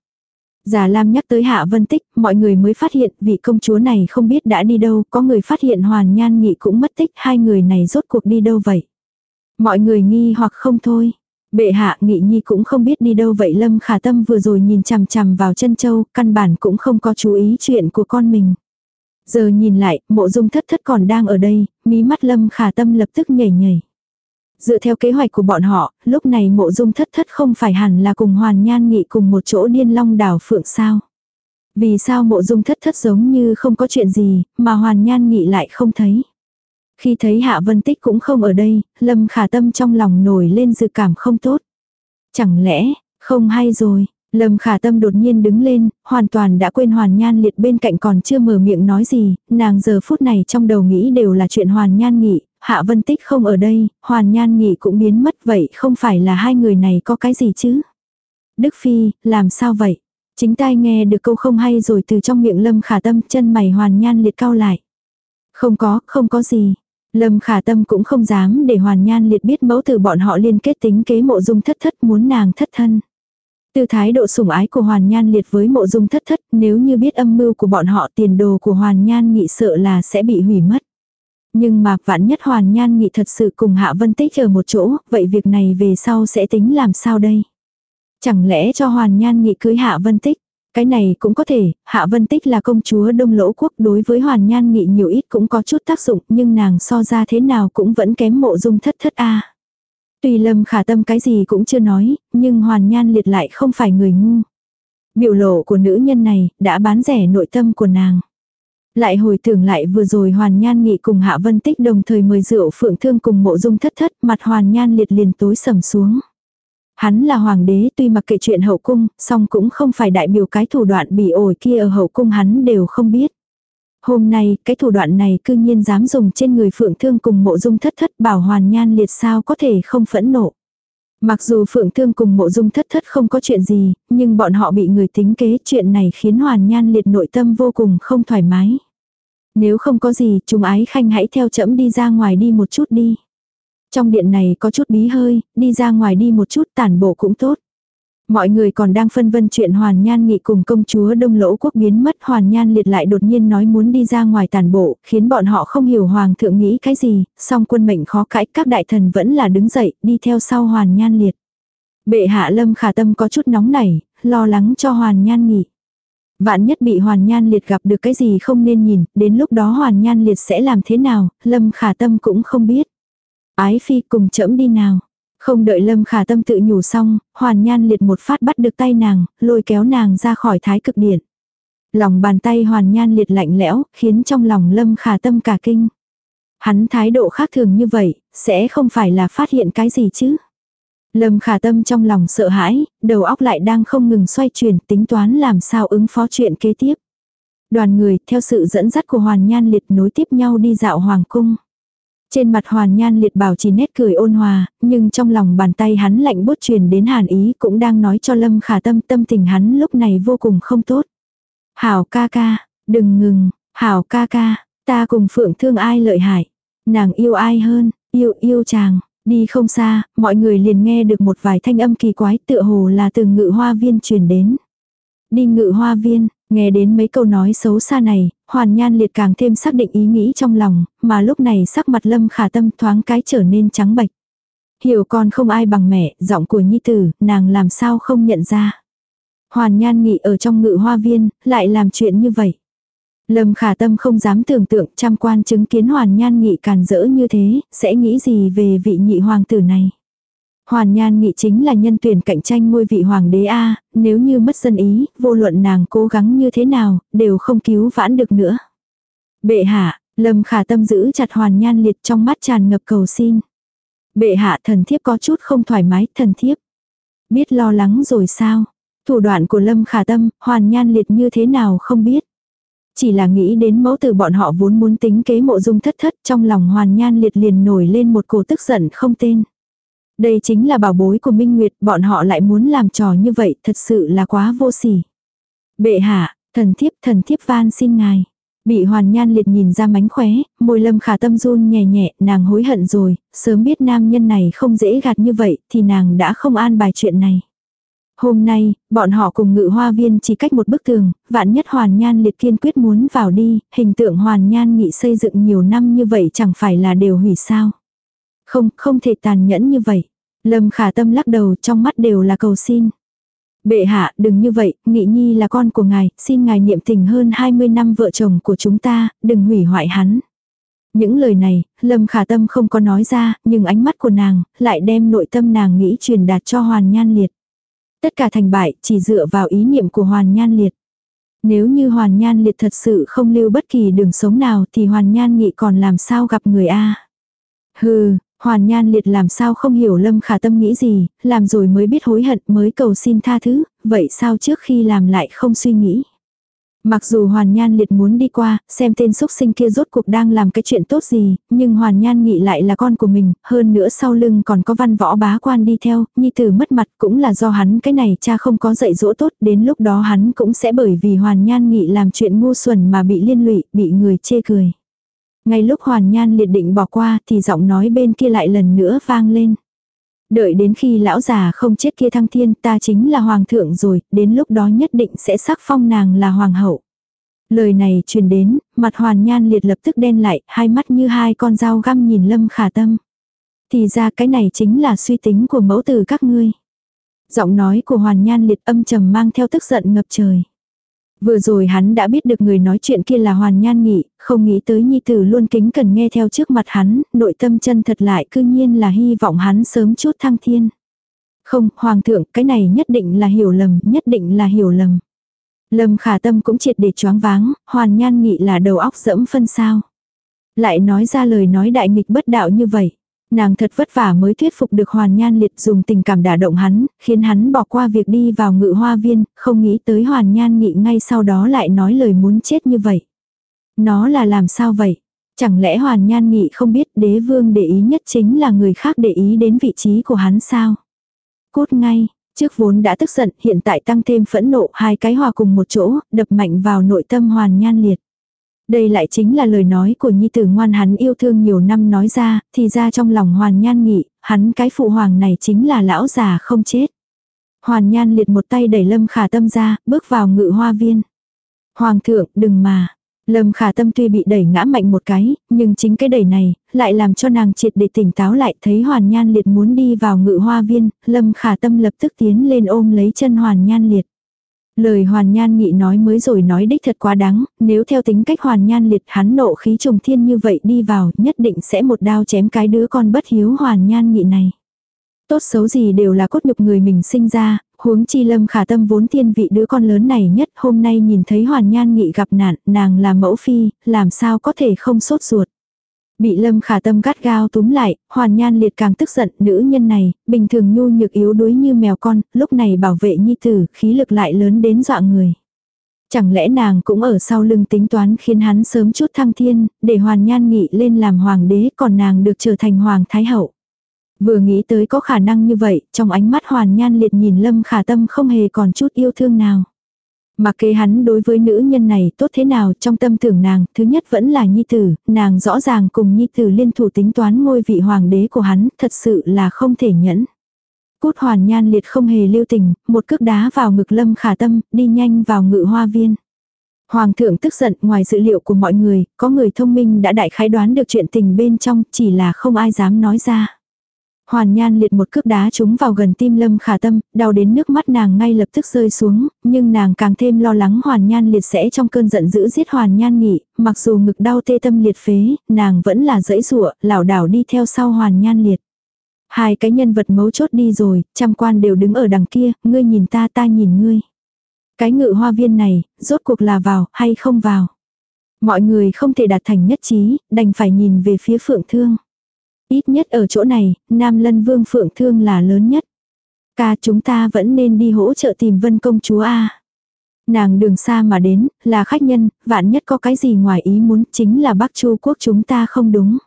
Già Lam nhắc tới Hạ Vân Tích, mọi người mới phát hiện vị công chúa này không biết đã đi đâu, có người phát hiện Hoàn Nhan Nghị cũng mất tích, hai người này rốt cuộc đi đâu vậy? Mọi người nghi hoặc không thôi. Bệ hạ Nghị Nhi cũng không biết đi đâu vậy Lâm Khả Tâm vừa rồi nhìn chằm chằm vào chân châu, căn bản cũng không có chú ý chuyện của con mình. Giờ nhìn lại, mộ dung thất thất còn đang ở đây, mí mắt lâm khả tâm lập tức nhảy nhảy. Dựa theo kế hoạch của bọn họ, lúc này mộ dung thất thất không phải hẳn là cùng hoàn nhan nghị cùng một chỗ điên long đảo phượng sao. Vì sao mộ dung thất thất giống như không có chuyện gì, mà hoàn nhan nghị lại không thấy. Khi thấy hạ vân tích cũng không ở đây, lâm khả tâm trong lòng nổi lên dự cảm không tốt. Chẳng lẽ, không hay rồi, Lâm khả tâm đột nhiên đứng lên, hoàn toàn đã quên hoàn nhan liệt bên cạnh còn chưa mở miệng nói gì, nàng giờ phút này trong đầu nghĩ đều là chuyện hoàn nhan nghị, hạ vân tích không ở đây, hoàn nhan nghị cũng biến mất vậy không phải là hai người này có cái gì chứ. Đức Phi, làm sao vậy? Chính tai nghe được câu không hay rồi từ trong miệng lâm khả tâm chân mày hoàn nhan liệt cao lại. Không có, không có gì. Lâm khả tâm cũng không dám để hoàn nhan liệt biết mẫu từ bọn họ liên kết tính kế mộ dung thất thất muốn nàng thất thân. Từ thái độ sủng ái của Hoàn Nhan liệt với mộ dung thất thất, nếu như biết âm mưu của bọn họ tiền đồ của Hoàn Nhan nghị sợ là sẽ bị hủy mất. Nhưng mà vạn nhất Hoàn Nhan nghị thật sự cùng Hạ Vân Tích ở một chỗ, vậy việc này về sau sẽ tính làm sao đây? Chẳng lẽ cho Hoàn Nhan nghị cưới Hạ Vân Tích? Cái này cũng có thể, Hạ Vân Tích là công chúa Đông Lỗ Quốc đối với Hoàn Nhan Nghị nhiều ít cũng có chút tác dụng nhưng nàng so ra thế nào cũng vẫn kém mộ dung thất thất a Tuy Lâm khả tâm cái gì cũng chưa nói, nhưng Hoàn Nhan liệt lại không phải người ngu. Biểu lộ của nữ nhân này đã bán rẻ nội tâm của nàng. Lại hồi tưởng lại vừa rồi Hoàn Nhan Nghị cùng Hạ Vân Tích đồng thời mời rượu phượng thương cùng mộ dung thất thất mặt Hoàn Nhan liệt liền tối sầm xuống. Hắn là hoàng đế tuy mặc kệ chuyện hậu cung, song cũng không phải đại biểu cái thủ đoạn bị ổi kia ở hậu cung hắn đều không biết. Hôm nay, cái thủ đoạn này cư nhiên dám dùng trên người phượng thương cùng mộ dung thất thất bảo hoàn nhan liệt sao có thể không phẫn nộ. Mặc dù phượng thương cùng mộ dung thất thất không có chuyện gì, nhưng bọn họ bị người tính kế chuyện này khiến hoàn nhan liệt nội tâm vô cùng không thoải mái. Nếu không có gì, chúng ái khanh hãy theo chẫm đi ra ngoài đi một chút đi. Trong điện này có chút bí hơi, đi ra ngoài đi một chút tản bộ cũng tốt. Mọi người còn đang phân vân chuyện Hoàn Nhan Nghị cùng công chúa Đông Lỗ Quốc biến mất Hoàn Nhan liệt lại đột nhiên nói muốn đi ra ngoài tàn bộ, khiến bọn họ không hiểu Hoàng thượng nghĩ cái gì, song quân mệnh khó cãi các đại thần vẫn là đứng dậy, đi theo sau Hoàn Nhan liệt. Bệ hạ lâm khả tâm có chút nóng nảy, lo lắng cho Hoàn Nhan Nghị. Vạn nhất bị Hoàn Nhan liệt gặp được cái gì không nên nhìn, đến lúc đó Hoàn Nhan liệt sẽ làm thế nào, lâm khả tâm cũng không biết. Ái phi cùng chẫm đi nào. Không đợi Lâm Khả Tâm tự nhủ xong, Hoàn Nhan liệt một phát bắt được tay nàng, lôi kéo nàng ra khỏi thái cực điện. Lòng bàn tay Hoàn Nhan liệt lạnh lẽo, khiến trong lòng Lâm Khả Tâm cả kinh. Hắn thái độ khác thường như vậy, sẽ không phải là phát hiện cái gì chứ. Lâm Khả Tâm trong lòng sợ hãi, đầu óc lại đang không ngừng xoay chuyển tính toán làm sao ứng phó chuyện kế tiếp. Đoàn người, theo sự dẫn dắt của Hoàn Nhan liệt nối tiếp nhau đi dạo Hoàng Cung. Trên mặt hoàn nhan liệt bảo chỉ nét cười ôn hòa, nhưng trong lòng bàn tay hắn lạnh bút truyền đến hàn ý cũng đang nói cho lâm khả tâm tâm tình hắn lúc này vô cùng không tốt. Hảo ca ca, đừng ngừng, hảo ca ca, ta cùng phượng thương ai lợi hại. Nàng yêu ai hơn, yêu yêu chàng. Đi không xa, mọi người liền nghe được một vài thanh âm kỳ quái tựa hồ là từ ngự hoa viên truyền đến. Đi ngự hoa viên, Nghe đến mấy câu nói xấu xa này, hoàn nhan liệt càng thêm xác định ý nghĩ trong lòng, mà lúc này sắc mặt lâm khả tâm thoáng cái trở nên trắng bệch. Hiểu con không ai bằng mẹ, giọng của nhi tử, nàng làm sao không nhận ra. Hoàn nhan nghị ở trong ngự hoa viên, lại làm chuyện như vậy. Lâm khả tâm không dám tưởng tượng trăm quan chứng kiến hoàn nhan nghị càn rỡ như thế, sẽ nghĩ gì về vị nhị hoàng tử này. Hoàn Nhan Nghị chính là nhân tuyển cạnh tranh ngôi vị hoàng đế A, nếu như mất dân ý, vô luận nàng cố gắng như thế nào, đều không cứu vãn được nữa. Bệ hạ, Lâm khả tâm giữ chặt Hoàn Nhan liệt trong mắt tràn ngập cầu xin. Bệ hạ thần thiếp có chút không thoải mái, thần thiếp. Biết lo lắng rồi sao? Thủ đoạn của Lâm khả tâm, Hoàn Nhan liệt như thế nào không biết. Chỉ là nghĩ đến mẫu từ bọn họ vốn muốn tính kế mộ dung thất thất trong lòng Hoàn Nhan liệt liền nổi lên một cổ tức giận không tên. Đây chính là bảo bối của Minh Nguyệt, bọn họ lại muốn làm trò như vậy, thật sự là quá vô sỉ. Bệ hạ, thần thiếp, thần thiếp van xin ngài. Bị hoàn nhan liệt nhìn ra mánh khóe, môi lâm khả tâm run nhẹ nhẹ, nàng hối hận rồi, sớm biết nam nhân này không dễ gạt như vậy, thì nàng đã không an bài chuyện này. Hôm nay, bọn họ cùng ngự hoa viên chỉ cách một bức tường, vạn nhất hoàn nhan liệt kiên quyết muốn vào đi, hình tượng hoàn nhan nghị xây dựng nhiều năm như vậy chẳng phải là đều hủy sao. Không, không thể tàn nhẫn như vậy. Lâm khả tâm lắc đầu trong mắt đều là cầu xin. Bệ hạ, đừng như vậy, Nghị Nhi là con của ngài, xin ngài niệm tình hơn 20 năm vợ chồng của chúng ta, đừng hủy hoại hắn. Những lời này, Lâm khả tâm không có nói ra, nhưng ánh mắt của nàng, lại đem nội tâm nàng nghĩ truyền đạt cho Hoàn Nhan Liệt. Tất cả thành bại, chỉ dựa vào ý niệm của Hoàn Nhan Liệt. Nếu như Hoàn Nhan Liệt thật sự không lưu bất kỳ đường sống nào thì Hoàn Nhan Nghị còn làm sao gặp người A. Hừ, Hoàn Nhan liệt làm sao không hiểu Lâm Khả Tâm nghĩ gì, làm rồi mới biết hối hận mới cầu xin tha thứ, vậy sao trước khi làm lại không suy nghĩ. Mặc dù Hoàn Nhan liệt muốn đi qua, xem tên xúc sinh kia rốt cuộc đang làm cái chuyện tốt gì, nhưng Hoàn Nhan nghĩ lại là con của mình, hơn nữa sau lưng còn có văn võ bá quan đi theo, nhi tử mất mặt cũng là do hắn cái này cha không có dạy dỗ tốt, đến lúc đó hắn cũng sẽ bởi vì Hoàn Nhan nghị làm chuyện ngu xuẩn mà bị liên lụy, bị người chê cười. Ngay lúc Hoàn Nhan liệt định bỏ qua thì giọng nói bên kia lại lần nữa vang lên. Đợi đến khi lão già không chết kia thăng thiên ta chính là hoàng thượng rồi, đến lúc đó nhất định sẽ sắc phong nàng là hoàng hậu. Lời này truyền đến, mặt hoàn nhan liệt lập tức đen lại, hai mắt như hai con dao găm nhìn lâm khả tâm. Thì ra cái này chính là suy tính của mẫu tử các ngươi. Giọng nói của hoàn nhan liệt âm trầm mang theo tức giận ngập trời. Vừa rồi hắn đã biết được người nói chuyện kia là Hoàn Nhan Nghị, không nghĩ tới Nhi Tử luôn kính cần nghe theo trước mặt hắn, nội tâm chân thật lại cư nhiên là hy vọng hắn sớm chút thăng thiên. Không, Hoàng thượng, cái này nhất định là hiểu lầm, nhất định là hiểu lầm. Lâm khả tâm cũng triệt để choáng váng, Hoàn Nhan Nghị là đầu óc dẫm phân sao. Lại nói ra lời nói đại nghịch bất đạo như vậy. Nàng thật vất vả mới thuyết phục được Hoàn Nhan Liệt dùng tình cảm đả động hắn, khiến hắn bỏ qua việc đi vào ngự hoa viên, không nghĩ tới Hoàn Nhan Nghị ngay sau đó lại nói lời muốn chết như vậy. Nó là làm sao vậy? Chẳng lẽ Hoàn Nhan Nghị không biết đế vương để ý nhất chính là người khác để ý đến vị trí của hắn sao? Cút ngay, trước vốn đã tức giận hiện tại tăng thêm phẫn nộ hai cái hòa cùng một chỗ, đập mạnh vào nội tâm Hoàn Nhan Liệt. Đây lại chính là lời nói của nhi tử ngoan hắn yêu thương nhiều năm nói ra, thì ra trong lòng hoàn nhan nghị, hắn cái phụ hoàng này chính là lão già không chết. Hoàn nhan liệt một tay đẩy lâm khả tâm ra, bước vào ngự hoa viên. Hoàng thượng, đừng mà. Lâm khả tâm tuy bị đẩy ngã mạnh một cái, nhưng chính cái đẩy này, lại làm cho nàng triệt để tỉnh táo lại thấy hoàn nhan liệt muốn đi vào ngự hoa viên, lâm khả tâm lập tức tiến lên ôm lấy chân hoàn nhan liệt. Lời hoàn nhan nghị nói mới rồi nói đích thật quá đáng, nếu theo tính cách hoàn nhan liệt hắn nộ khí trùng thiên như vậy đi vào nhất định sẽ một đao chém cái đứa con bất hiếu hoàn nhan nghị này. Tốt xấu gì đều là cốt nhục người mình sinh ra, huống chi lâm khả tâm vốn thiên vị đứa con lớn này nhất hôm nay nhìn thấy hoàn nhan nghị gặp nạn, nàng là mẫu phi, làm sao có thể không sốt ruột. Bị lâm khả tâm gắt gao túm lại, hoàn nhan liệt càng tức giận nữ nhân này, bình thường nhu nhược yếu đuối như mèo con, lúc này bảo vệ nhi tử, khí lực lại lớn đến dọa người. Chẳng lẽ nàng cũng ở sau lưng tính toán khiến hắn sớm chút thăng thiên, để hoàn nhan nghị lên làm hoàng đế còn nàng được trở thành hoàng thái hậu. Vừa nghĩ tới có khả năng như vậy, trong ánh mắt hoàn nhan liệt nhìn lâm khả tâm không hề còn chút yêu thương nào. Mặc kệ hắn đối với nữ nhân này tốt thế nào trong tâm tưởng nàng, thứ nhất vẫn là nhi tử, nàng rõ ràng cùng nhi tử liên thủ tính toán ngôi vị hoàng đế của hắn, thật sự là không thể nhẫn. Cút hoàn nhan liệt không hề lưu tình, một cước đá vào ngực lâm khả tâm, đi nhanh vào ngự hoa viên. Hoàng thượng tức giận ngoài dữ liệu của mọi người, có người thông minh đã đại khái đoán được chuyện tình bên trong, chỉ là không ai dám nói ra. Hoàn nhan liệt một cước đá trúng vào gần tim lâm khả tâm, đau đến nước mắt nàng ngay lập tức rơi xuống, nhưng nàng càng thêm lo lắng hoàn nhan liệt sẽ trong cơn giận dữ giết hoàn nhan nghị, mặc dù ngực đau tê tâm liệt phế, nàng vẫn là dẫy rụa, lảo đảo đi theo sau hoàn nhan liệt. Hai cái nhân vật mấu chốt đi rồi, trăm quan đều đứng ở đằng kia, ngươi nhìn ta ta nhìn ngươi. Cái ngự hoa viên này, rốt cuộc là vào hay không vào. Mọi người không thể đạt thành nhất trí, đành phải nhìn về phía phượng thương. Ít nhất ở chỗ này, Nam Lân Vương Phượng Thương là lớn nhất. Ca chúng ta vẫn nên đi hỗ trợ tìm Vân Công Chúa A. Nàng đường xa mà đến, là khách nhân, vạn nhất có cái gì ngoài ý muốn chính là Bắc Chu quốc chúng ta không đúng.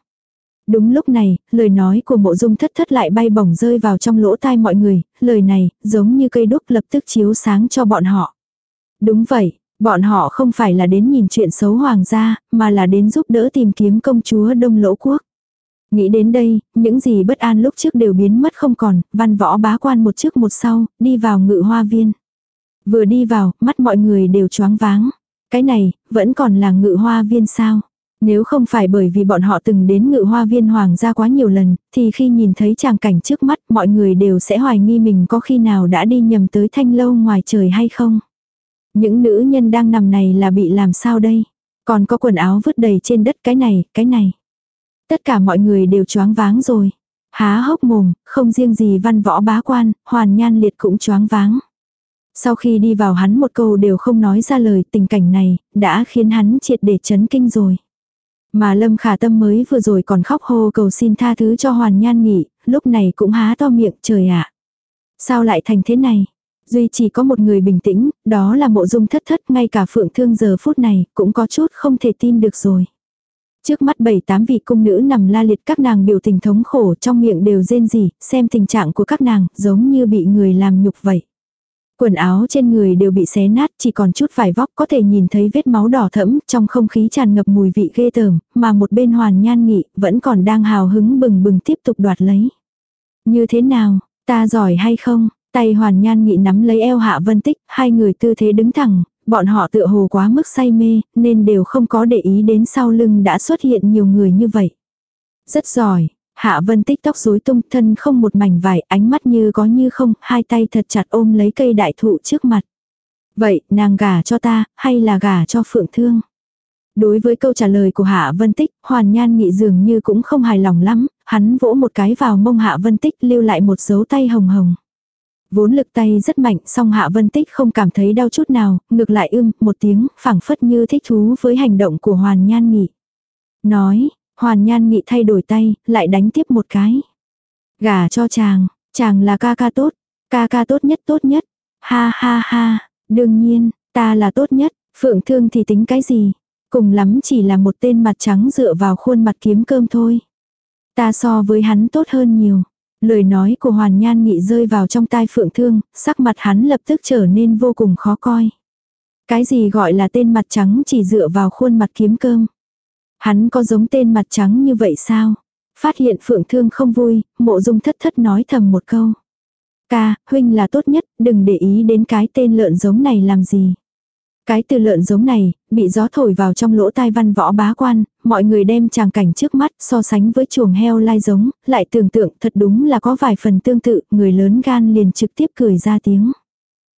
Đúng lúc này, lời nói của mộ dung thất thất lại bay bổng rơi vào trong lỗ tai mọi người, lời này, giống như cây đúc lập tức chiếu sáng cho bọn họ. Đúng vậy, bọn họ không phải là đến nhìn chuyện xấu hoàng gia, mà là đến giúp đỡ tìm kiếm công chúa đông lỗ quốc. Nghĩ đến đây, những gì bất an lúc trước đều biến mất không còn, văn võ bá quan một trước một sau, đi vào ngự hoa viên. Vừa đi vào, mắt mọi người đều choáng váng. Cái này, vẫn còn là ngự hoa viên sao? Nếu không phải bởi vì bọn họ từng đến ngự hoa viên hoàng gia quá nhiều lần, thì khi nhìn thấy tràng cảnh trước mắt mọi người đều sẽ hoài nghi mình có khi nào đã đi nhầm tới thanh lâu ngoài trời hay không. Những nữ nhân đang nằm này là bị làm sao đây? Còn có quần áo vứt đầy trên đất cái này, cái này. Tất cả mọi người đều choáng váng rồi. Há hốc mồm, không riêng gì văn võ bá quan, hoàn nhan liệt cũng choáng váng. Sau khi đi vào hắn một câu đều không nói ra lời tình cảnh này, đã khiến hắn triệt để chấn kinh rồi. Mà Lâm Khả Tâm mới vừa rồi còn khóc hô cầu xin tha thứ cho Hoàn Nhan nghỉ, lúc này cũng há to miệng trời ạ. Sao lại thành thế này? Duy chỉ có một người bình tĩnh, đó là mộ dung thất thất ngay cả phượng thương giờ phút này cũng có chút không thể tin được rồi. Trước mắt bảy tám vị cung nữ nằm la liệt các nàng biểu tình thống khổ trong miệng đều rên rỉ, xem tình trạng của các nàng giống như bị người làm nhục vậy. Quần áo trên người đều bị xé nát chỉ còn chút vải vóc có thể nhìn thấy vết máu đỏ thẫm trong không khí tràn ngập mùi vị ghê tởm, mà một bên hoàn nhan nghị vẫn còn đang hào hứng bừng bừng tiếp tục đoạt lấy. Như thế nào, ta giỏi hay không? Tay hoàn nhan nghị nắm lấy eo hạ vân tích, hai người tư thế đứng thẳng, bọn họ tựa hồ quá mức say mê, nên đều không có để ý đến sau lưng đã xuất hiện nhiều người như vậy. Rất giỏi, hạ vân tích tóc rối tung thân không một mảnh vải, ánh mắt như có như không, hai tay thật chặt ôm lấy cây đại thụ trước mặt. Vậy, nàng gả cho ta, hay là gả cho phượng thương? Đối với câu trả lời của Hạ Vân Tích, Hoàn Nhan Nghị dường như cũng không hài lòng lắm, hắn vỗ một cái vào mông Hạ Vân Tích lưu lại một dấu tay hồng hồng. Vốn lực tay rất mạnh, song Hạ Vân Tích không cảm thấy đau chút nào, ngược lại ưm một tiếng, phảng phất như thích thú với hành động của Hoàn Nhan Nghị. Nói, Hoàn Nhan Nghị thay đổi tay, lại đánh tiếp một cái. Gả cho chàng, chàng là ca ca tốt, ca ca tốt nhất tốt nhất. Ha ha ha, đương nhiên, ta là tốt nhất, phượng thương thì tính cái gì. Cùng lắm chỉ là một tên mặt trắng dựa vào khuôn mặt kiếm cơm thôi. Ta so với hắn tốt hơn nhiều. Lời nói của Hoàn Nhan Nghị rơi vào trong tai Phượng Thương, sắc mặt hắn lập tức trở nên vô cùng khó coi. Cái gì gọi là tên mặt trắng chỉ dựa vào khuôn mặt kiếm cơm. Hắn có giống tên mặt trắng như vậy sao? Phát hiện Phượng Thương không vui, mộ dung thất thất nói thầm một câu. Ca, huynh là tốt nhất, đừng để ý đến cái tên lợn giống này làm gì. Cái từ lợn giống này, bị gió thổi vào trong lỗ tai văn võ bá quan, mọi người đem tràng cảnh trước mắt so sánh với chuồng heo lai giống, lại tưởng tượng thật đúng là có vài phần tương tự, người lớn gan liền trực tiếp cười ra tiếng.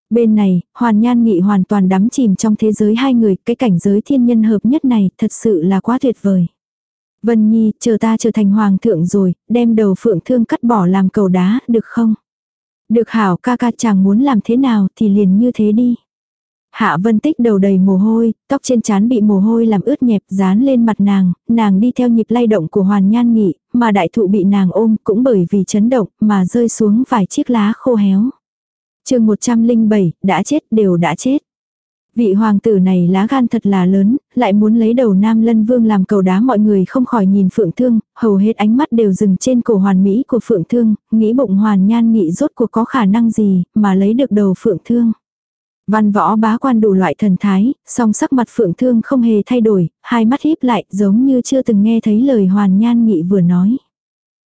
Bên này, Hoàn Nhan Nghị hoàn toàn đắm chìm trong thế giới hai người, cái cảnh giới thiên nhân hợp nhất này thật sự là quá tuyệt vời. Vân Nhi, chờ ta trở thành hoàng thượng rồi, đem đầu phượng thương cắt bỏ làm cầu đá, được không? Được hảo ca ca chàng muốn làm thế nào thì liền như thế đi. Hạ Vân Tích đầu đầy mồ hôi, tóc trên trán bị mồ hôi làm ướt nhẹp dán lên mặt nàng, nàng đi theo nhịp lay động của Hoàn Nhan Nghị, mà đại thụ bị nàng ôm cũng bởi vì chấn động mà rơi xuống vài chiếc lá khô héo. chương 107, đã chết đều đã chết. Vị hoàng tử này lá gan thật là lớn, lại muốn lấy đầu nam lân vương làm cầu đá mọi người không khỏi nhìn phượng thương, hầu hết ánh mắt đều dừng trên cổ hoàn mỹ của phượng thương, nghĩ bụng hoàn nhan nghị rốt cuộc có khả năng gì mà lấy được đầu phượng thương. Văn võ bá quan đủ loại thần thái, song sắc mặt phượng thương không hề thay đổi, hai mắt híp lại giống như chưa từng nghe thấy lời hoàn nhan nghị vừa nói.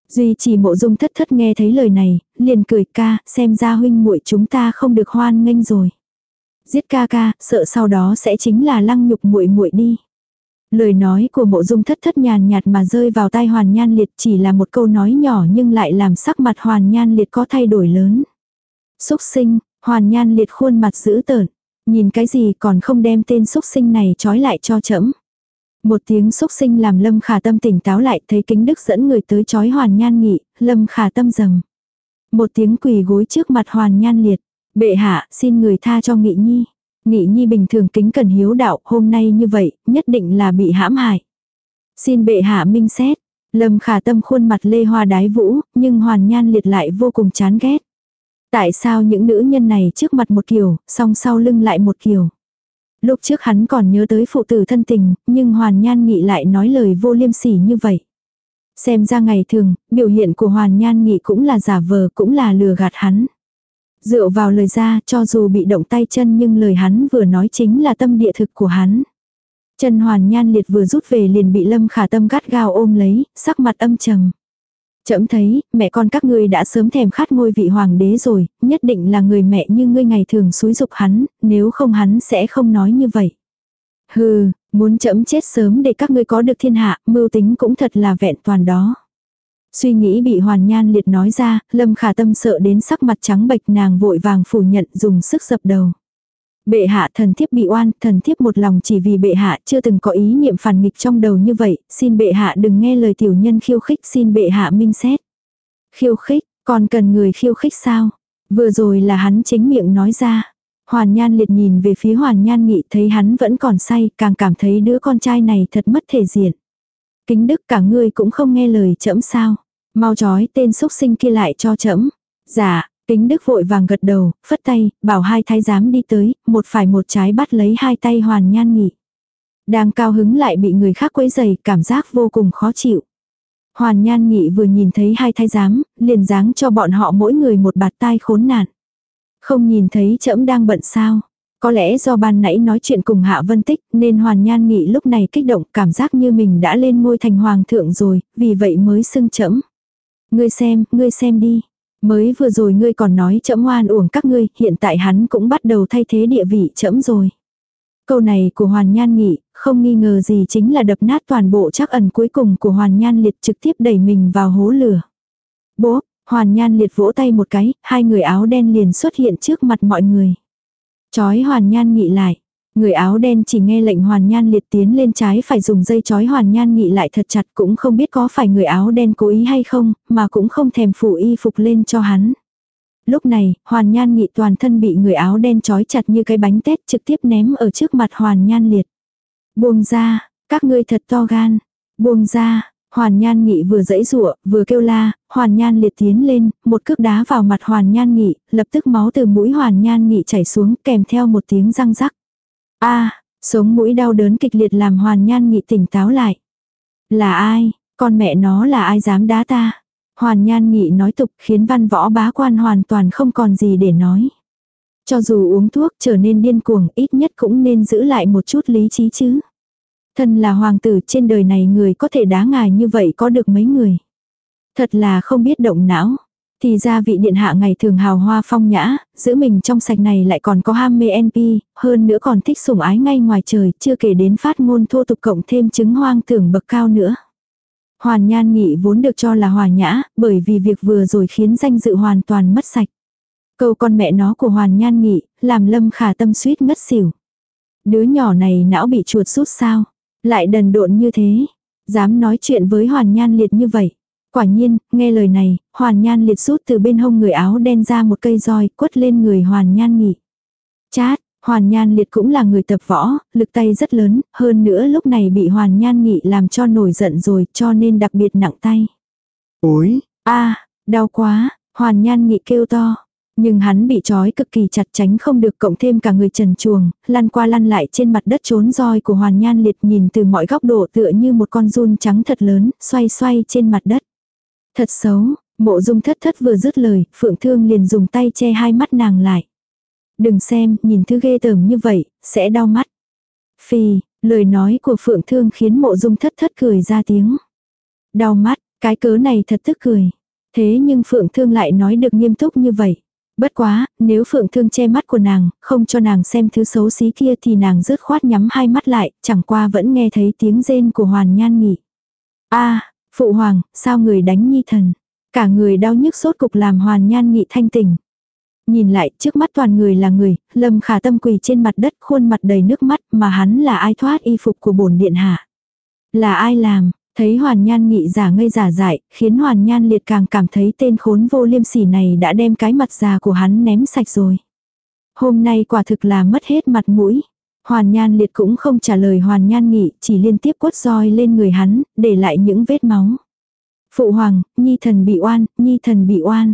Duy chỉ mộ dung thất thất nghe thấy lời này, liền cười ca, xem ra huynh muội chúng ta không được hoan nghênh rồi. Giết ca ca, sợ sau đó sẽ chính là lăng nhục muội muội đi. Lời nói của mộ dung thất thất nhàn nhạt mà rơi vào tai hoàn nhan liệt chỉ là một câu nói nhỏ nhưng lại làm sắc mặt hoàn nhan liệt có thay đổi lớn. Xúc sinh, Hoàn nhan liệt khuôn mặt dữ tợn. Nhìn cái gì còn không đem tên xúc sinh này trói lại cho chấm. Một tiếng xúc sinh làm Lâm Khả Tâm tỉnh táo lại thấy kính đức dẫn người tới chói Hoàn Nhan Nghị, Lâm Khả Tâm rầm. Một tiếng quỳ gối trước mặt Hoàn Nhan liệt. Bệ hạ, xin người tha cho Nghị Nhi. Nghị Nhi bình thường kính cần hiếu đạo, hôm nay như vậy, nhất định là bị hãm hại. Xin bệ hạ minh xét. Lâm Khả Tâm khuôn mặt lê hoa đái vũ, nhưng Hoàn Nhan liệt lại vô cùng chán ghét. Tại sao những nữ nhân này trước mặt một kiểu, song sau lưng lại một kiểu. Lúc trước hắn còn nhớ tới phụ tử thân tình, nhưng Hoàn Nhan Nghị lại nói lời vô liêm sỉ như vậy. Xem ra ngày thường, biểu hiện của Hoàn Nhan Nghị cũng là giả vờ, cũng là lừa gạt hắn. Dựa vào lời ra, cho dù bị động tay chân nhưng lời hắn vừa nói chính là tâm địa thực của hắn. Chân Hoàn Nhan liệt vừa rút về liền bị Lâm Khả Tâm gắt gao ôm lấy, sắc mặt âm trầm. Chậm thấy, mẹ con các ngươi đã sớm thèm khát ngôi vị hoàng đế rồi, nhất định là người mẹ như ngươi ngày thường xúi dục hắn, nếu không hắn sẽ không nói như vậy. Hừ, muốn chậm chết sớm để các ngươi có được thiên hạ, mưu tính cũng thật là vẹn toàn đó. Suy nghĩ bị hoàn nhan liệt nói ra, lâm khả tâm sợ đến sắc mặt trắng bệch nàng vội vàng phủ nhận dùng sức dập đầu. Bệ hạ thần thiếp bị oan, thần thiếp một lòng chỉ vì bệ hạ chưa từng có ý niệm phản nghịch trong đầu như vậy, xin bệ hạ đừng nghe lời tiểu nhân khiêu khích, xin bệ hạ minh xét. Khiêu khích, còn cần người khiêu khích sao? Vừa rồi là hắn chính miệng nói ra. Hoàn Nhan liệt nhìn về phía Hoàn Nhan nghị thấy hắn vẫn còn say, càng cảm thấy đứa con trai này thật mất thể diện. Kính đức cả ngươi cũng không nghe lời trẫm sao. Mau chói tên xúc sinh kia lại cho trẫm Dạ, Kính Đức vội vàng gật đầu, phất tay, bảo hai thái giám đi tới, một phải một trái bắt lấy hai tay Hoàn Nhan Nghị. Đang cao hứng lại bị người khác quấy rầy cảm giác vô cùng khó chịu. Hoàn Nhan Nghị vừa nhìn thấy hai thái giám, liền giáng cho bọn họ mỗi người một bạt tai khốn nạn. Không nhìn thấy trẫm đang bận sao. Có lẽ do ban nãy nói chuyện cùng Hạ Vân Tích nên Hoàn Nhan Nghị lúc này kích động cảm giác như mình đã lên ngôi thành hoàng thượng rồi, vì vậy mới xưng trẫm. Ngươi xem, ngươi xem đi. Mới vừa rồi ngươi còn nói trẫm oan uổng các ngươi, hiện tại hắn cũng bắt đầu thay thế địa vị trẫm rồi. Câu này của Hoàn Nhan Nghị, không nghi ngờ gì chính là đập nát toàn bộ chắc ẩn cuối cùng của Hoàn Nhan Liệt trực tiếp đẩy mình vào hố lửa. Bố, Hoàn Nhan Liệt vỗ tay một cái, hai người áo đen liền xuất hiện trước mặt mọi người. Chói Hoàn Nhan Nghị lại. Người áo đen chỉ nghe lệnh Hoàn Nhan Liệt tiến lên trái phải dùng dây chói Hoàn Nhan Nghị lại thật chặt cũng không biết có phải người áo đen cố ý hay không, mà cũng không thèm phủ y phục lên cho hắn. Lúc này, Hoàn Nhan Nghị toàn thân bị người áo đen chói chặt như cái bánh tét trực tiếp ném ở trước mặt Hoàn Nhan Liệt. Buông ra, các ngươi thật to gan. Buông ra, Hoàn Nhan Nghị vừa dãy rụa, vừa kêu la, Hoàn Nhan liệt tiến lên, một cước đá vào mặt Hoàn Nhan Nghị, lập tức máu từ mũi Hoàn Nhan Nghị chảy xuống kèm theo một tiếng răng rắc a sống mũi đau đớn kịch liệt làm Hoàn Nhan Nghị tỉnh táo lại. Là ai, con mẹ nó là ai dám đá ta? Hoàn Nhan Nghị nói tục khiến văn võ bá quan hoàn toàn không còn gì để nói. Cho dù uống thuốc trở nên điên cuồng ít nhất cũng nên giữ lại một chút lý trí chứ. Thân là hoàng tử trên đời này người có thể đá ngài như vậy có được mấy người. Thật là không biết động não. Thì ra vị điện hạ ngày thường hào hoa phong nhã, giữ mình trong sạch này lại còn có ham mê NP, hơn nữa còn thích sủng ái ngay ngoài trời, chưa kể đến phát ngôn thô tục cộng thêm chứng hoang tưởng bậc cao nữa. Hoàn Nhan Nghị vốn được cho là hòa nhã, bởi vì việc vừa rồi khiến danh dự hoàn toàn mất sạch. Câu con mẹ nó của Hoàn Nhan Nghị, làm Lâm Khả tâm suýt ngất xỉu. Đứa nhỏ này não bị chuột rút sao? Lại đần độn như thế. Dám nói chuyện với Hoàn Nhan Liệt như vậy. Quả nhiên, nghe lời này, Hoàn Nhan Liệt rút từ bên hông người áo đen ra một cây roi quất lên người Hoàn Nhan Nghị. Chát, Hoàn Nhan Liệt cũng là người tập võ, lực tay rất lớn, hơn nữa lúc này bị Hoàn Nhan Nghị làm cho nổi giận rồi cho nên đặc biệt nặng tay. Ôi, a đau quá, Hoàn Nhan Nghị kêu to. Nhưng hắn bị trói cực kỳ chặt tránh không được cộng thêm cả người trần chuồng, lăn qua lăn lại trên mặt đất trốn roi của Hoàn Nhan Liệt nhìn từ mọi góc độ tựa như một con run trắng thật lớn, xoay xoay trên mặt đất. Thật xấu, mộ dung thất thất vừa dứt lời, Phượng Thương liền dùng tay che hai mắt nàng lại. Đừng xem, nhìn thứ ghê tởm như vậy, sẽ đau mắt. Phi, lời nói của Phượng Thương khiến mộ dung thất thất cười ra tiếng. Đau mắt, cái cớ này thật tức cười. Thế nhưng Phượng Thương lại nói được nghiêm túc như vậy. Bất quá, nếu Phượng Thương che mắt của nàng, không cho nàng xem thứ xấu xí kia thì nàng rớt khoát nhắm hai mắt lại, chẳng qua vẫn nghe thấy tiếng rên của Hoàn Nhan Nghị. a Phụ Hoàng, sao người đánh nhi thần? Cả người đau nhức sốt cục làm Hoàn Nhan Nghị thanh tỉnh. Nhìn lại, trước mắt toàn người là người, Lâm Khả Tâm quỳ trên mặt đất, khuôn mặt đầy nước mắt, mà hắn là ai thoát y phục của bổn điện hạ? Là ai làm? Thấy Hoàn Nhan Nghị giả ngây giả dại, khiến Hoàn Nhan Liệt càng cảm thấy tên khốn vô liêm sỉ này đã đem cái mặt già của hắn ném sạch rồi. Hôm nay quả thực là mất hết mặt mũi. Hoàn Nhan Liệt cũng không trả lời Hoàn Nhan Nghị, chỉ liên tiếp quất roi lên người hắn, để lại những vết máu. Phụ hoàng, Nhi thần bị oan, Nhi thần bị oan.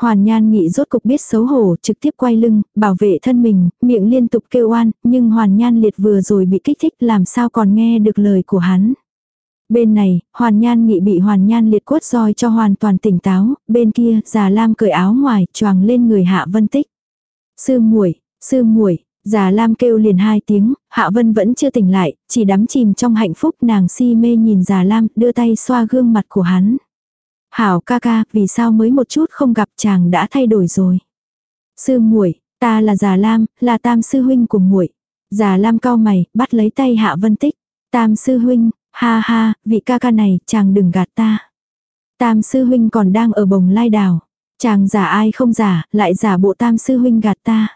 Hoàn Nhan Nghị rốt cục biết xấu hổ, trực tiếp quay lưng, bảo vệ thân mình, miệng liên tục kêu oan, nhưng Hoàn Nhan Liệt vừa rồi bị kích thích làm sao còn nghe được lời của hắn. Bên này, Hoàn Nhan Nghị bị Hoàn Nhan liệt quất roi cho hoàn toàn tỉnh táo, bên kia, già Lam cởi áo ngoài, choàng lên người Hạ Vân Tích. Sư muội, sư muội, già Lam kêu liền hai tiếng, Hạ Vân vẫn chưa tỉnh lại, chỉ đắm chìm trong hạnh phúc nàng si mê nhìn già Lam, đưa tay xoa gương mặt của hắn. Hảo ca ca, vì sao mới một chút không gặp chàng đã thay đổi rồi. Sư muội, ta là già Lam, là tam sư huynh của muội. Già Lam cao mày, bắt lấy tay Hạ Vân Tích. Tam sư huynh, Ha ha, vị ca ca này, chàng đừng gạt ta. Tam sư huynh còn đang ở bồng lai đào. Chàng giả ai không giả, lại giả bộ tam sư huynh gạt ta.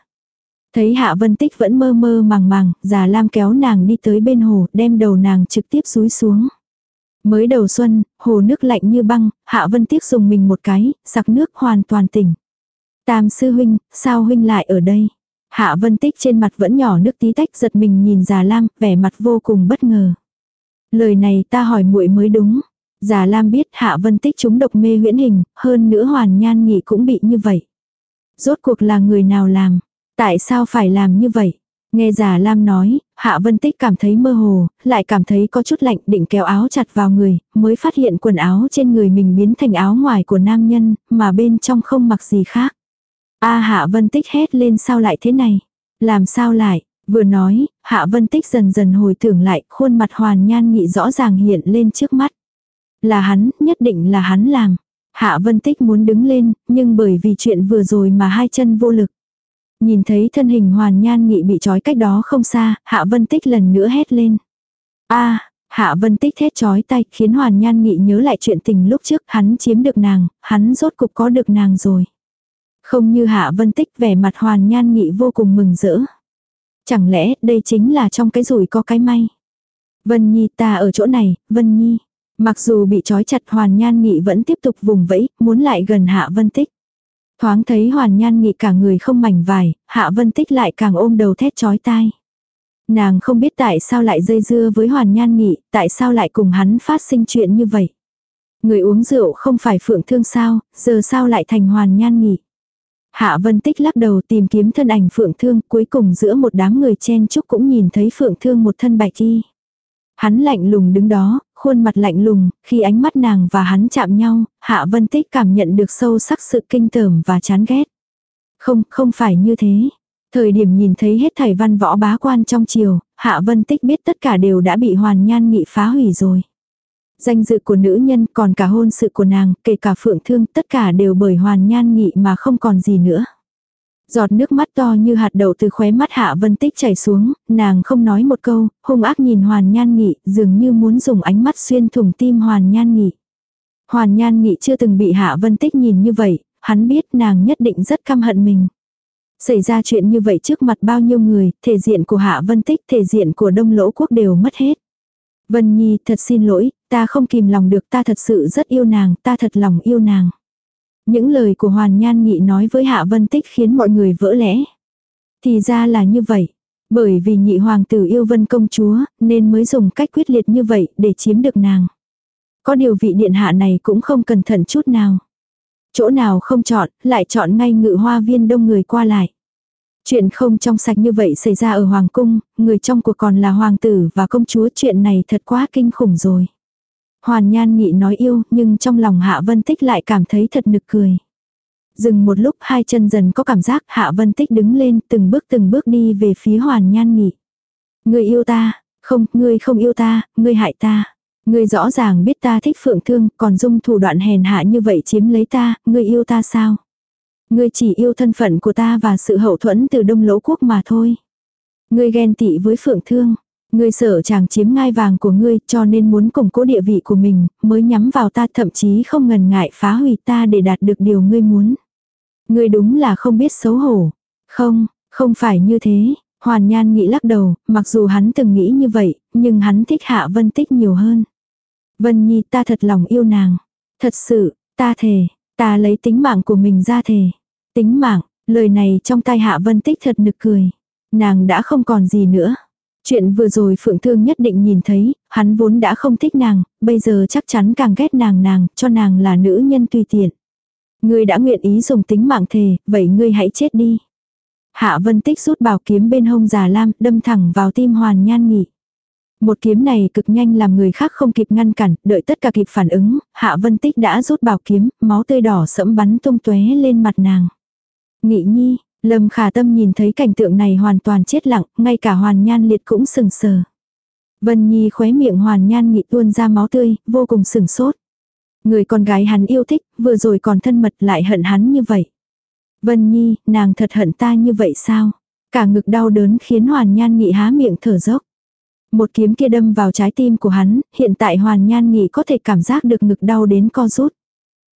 Thấy Hạ Vân Tích vẫn mơ mơ màng màng, già Lam kéo nàng đi tới bên hồ, đem đầu nàng trực tiếp rúi xuống. Mới đầu xuân, hồ nước lạnh như băng, Hạ Vân Tích dùng mình một cái, sặc nước hoàn toàn tỉnh. Tam sư huynh, sao huynh lại ở đây? Hạ Vân Tích trên mặt vẫn nhỏ nước tí tách giật mình nhìn già Lam, vẻ mặt vô cùng bất ngờ. Lời này ta hỏi muội mới đúng. Già Lam biết Hạ Vân Tích chúng độc mê huyễn hình, hơn nữa Hoàn Nhan Nghị cũng bị như vậy. Rốt cuộc là người nào làm? Tại sao phải làm như vậy? Nghe già Lam nói, Hạ Vân Tích cảm thấy mơ hồ, lại cảm thấy có chút lạnh định kéo áo chặt vào người, mới phát hiện quần áo trên người mình biến thành áo ngoài của nam nhân, mà bên trong không mặc gì khác. A Hạ Vân Tích hét lên sao lại thế này? Làm sao lại? Vừa nói, Hạ Vân Tích dần dần hồi tưởng lại, khuôn mặt hoàn nhan nghị rõ ràng hiện lên trước mắt. Là hắn, nhất định là hắn làm. Hạ Vân Tích muốn đứng lên, nhưng bởi vì chuyện vừa rồi mà hai chân vô lực. Nhìn thấy thân hình Hoàn Nhan Nghị bị trói cách đó không xa, Hạ Vân Tích lần nữa hét lên. a Hạ Vân Tích thét trói tay khiến Hoàn Nhan Nghị nhớ lại chuyện tình lúc trước hắn chiếm được nàng, hắn rốt cục có được nàng rồi. Không như Hạ Vân Tích vẻ mặt Hoàn Nhan Nghị vô cùng mừng rỡ. Chẳng lẽ đây chính là trong cái rủi có cái may. Vân Nhi ta ở chỗ này, Vân Nhi. Mặc dù bị trói chặt Hoàn Nhan Nghị vẫn tiếp tục vùng vẫy, muốn lại gần Hạ Vân Tích. Thoáng thấy Hoàn Nhan Nghị cả người không mảnh vải, Hạ Vân Tích lại càng ôm đầu thét chói tai. Nàng không biết tại sao lại dây dưa với Hoàn Nhan Nghị, tại sao lại cùng hắn phát sinh chuyện như vậy. Người uống rượu không phải phượng thương sao, giờ sao lại thành Hoàn Nhan Nghị. Hạ Vân Tích lắc đầu tìm kiếm thân ảnh Phượng Thương, cuối cùng giữa một đám người chen chúc cũng nhìn thấy Phượng Thương một thân bạch y. Hắn lạnh lùng đứng đó, khuôn mặt lạnh lùng, khi ánh mắt nàng và hắn chạm nhau, Hạ Vân Tích cảm nhận được sâu sắc sự kinh tởm và chán ghét. Không, không phải như thế. Thời điểm nhìn thấy hết thảy văn võ bá quan trong triều, Hạ Vân Tích biết tất cả đều đã bị Hoàn Nhan Nghị phá hủy rồi. Danh dự của nữ nhân còn cả hôn sự của nàng, kể cả phượng thương, tất cả đều bởi Hoàn Nhan Nghị mà không còn gì nữa. Giọt nước mắt to như hạt đậu từ khóe mắt Hạ Vân Tích chảy xuống, nàng không nói một câu, hung ác nhìn Hoàn Nhan Nghị, dường như muốn dùng ánh mắt xuyên thủng tim Hoàn Nhan Nghị. Hoàn Nhan Nghị chưa từng bị Hạ Vân Tích nhìn như vậy, hắn biết nàng nhất định rất căm hận mình. Xảy ra chuyện như vậy trước mặt bao nhiêu người, thể diện của Hạ Vân Tích, thể diện của Đông Lỗ Quốc đều mất hết. Vân Nhi thật xin lỗi, ta không kìm lòng được ta thật sự rất yêu nàng, ta thật lòng yêu nàng. Những lời của Hoàn Nhan Nghị nói với Hạ Vân Tích khiến mọi người vỡ lẽ. Thì ra là như vậy. Bởi vì nhị hoàng tử yêu vân công chúa, nên mới dùng cách quyết liệt như vậy để chiếm được nàng. Có điều vị điện hạ này cũng không cẩn thận chút nào. Chỗ nào không chọn, lại chọn ngay ngự hoa viên đông người qua lại. Chuyện không trong sạch như vậy xảy ra ở Hoàng cung, người trong cuộc còn là hoàng tử và công chúa chuyện này thật quá kinh khủng rồi. Hoàn Nhan Nghị nói yêu, nhưng trong lòng Hạ Vân Tích lại cảm thấy thật nực cười. Dừng một lúc hai chân dần có cảm giác Hạ Vân Tích đứng lên từng bước từng bước đi về phía Hoàn Nhan Nghị. Người yêu ta, không, ngươi không yêu ta, ngươi hại ta. Ngươi rõ ràng biết ta thích phượng thương, còn dung thủ đoạn hèn hạ như vậy chiếm lấy ta, ngươi yêu ta sao? Ngươi chỉ yêu thân phận của ta và sự hậu thuẫn từ đông lỗ quốc mà thôi. Ngươi ghen tị với phượng thương. Ngươi sợ chàng chiếm ngai vàng của ngươi cho nên muốn củng cố địa vị của mình, mới nhắm vào ta thậm chí không ngần ngại phá hủy ta để đạt được điều ngươi muốn. Ngươi đúng là không biết xấu hổ. Không, không phải như thế. Hoàn Nhan nghĩ lắc đầu, mặc dù hắn từng nghĩ như vậy, nhưng hắn thích Hạ Vân Tích nhiều hơn. Vân Nhi ta thật lòng yêu nàng. Thật sự, ta thề, ta lấy tính mạng của mình ra thề. Tính mạng, lời này trong tai Hạ Vân Tích thật nực cười. Nàng đã không còn gì nữa. Chuyện vừa rồi Phượng Thương nhất định nhìn thấy, hắn vốn đã không thích nàng, bây giờ chắc chắn càng ghét nàng nàng, cho nàng là nữ nhân tùy tiện. Ngươi đã nguyện ý dùng tính mạng thề, vậy ngươi hãy chết đi. Hạ Vân Tích rút bảo kiếm bên hông già lam, đâm thẳng vào tim Hoàn Nhan Nghị. Một kiếm này cực nhanh làm người khác không kịp ngăn cản, đợi tất cả kịp phản ứng, Hạ Vân Tích đã rút bảo kiếm, máu tươi đỏ sẫm bắn tung tóe lên mặt nàng. Nghị nhi, Lâm khả tâm nhìn thấy cảnh tượng này hoàn toàn chết lặng, ngay cả hoàn nhan liệt cũng sừng sờ. Vân Nhi khóe miệng hoàn nhan nghị tuôn ra máu tươi, vô cùng sừng sốt. Người con gái hắn yêu thích, vừa rồi còn thân mật lại hận hắn như vậy. Vân Nhi, nàng thật hận ta như vậy sao? Cả ngực đau đớn khiến hoàn nhan nghị há miệng thở dốc. Một kiếm kia đâm vào trái tim của hắn, hiện tại hoàn nhan nghị có thể cảm giác được ngực đau đến co rút.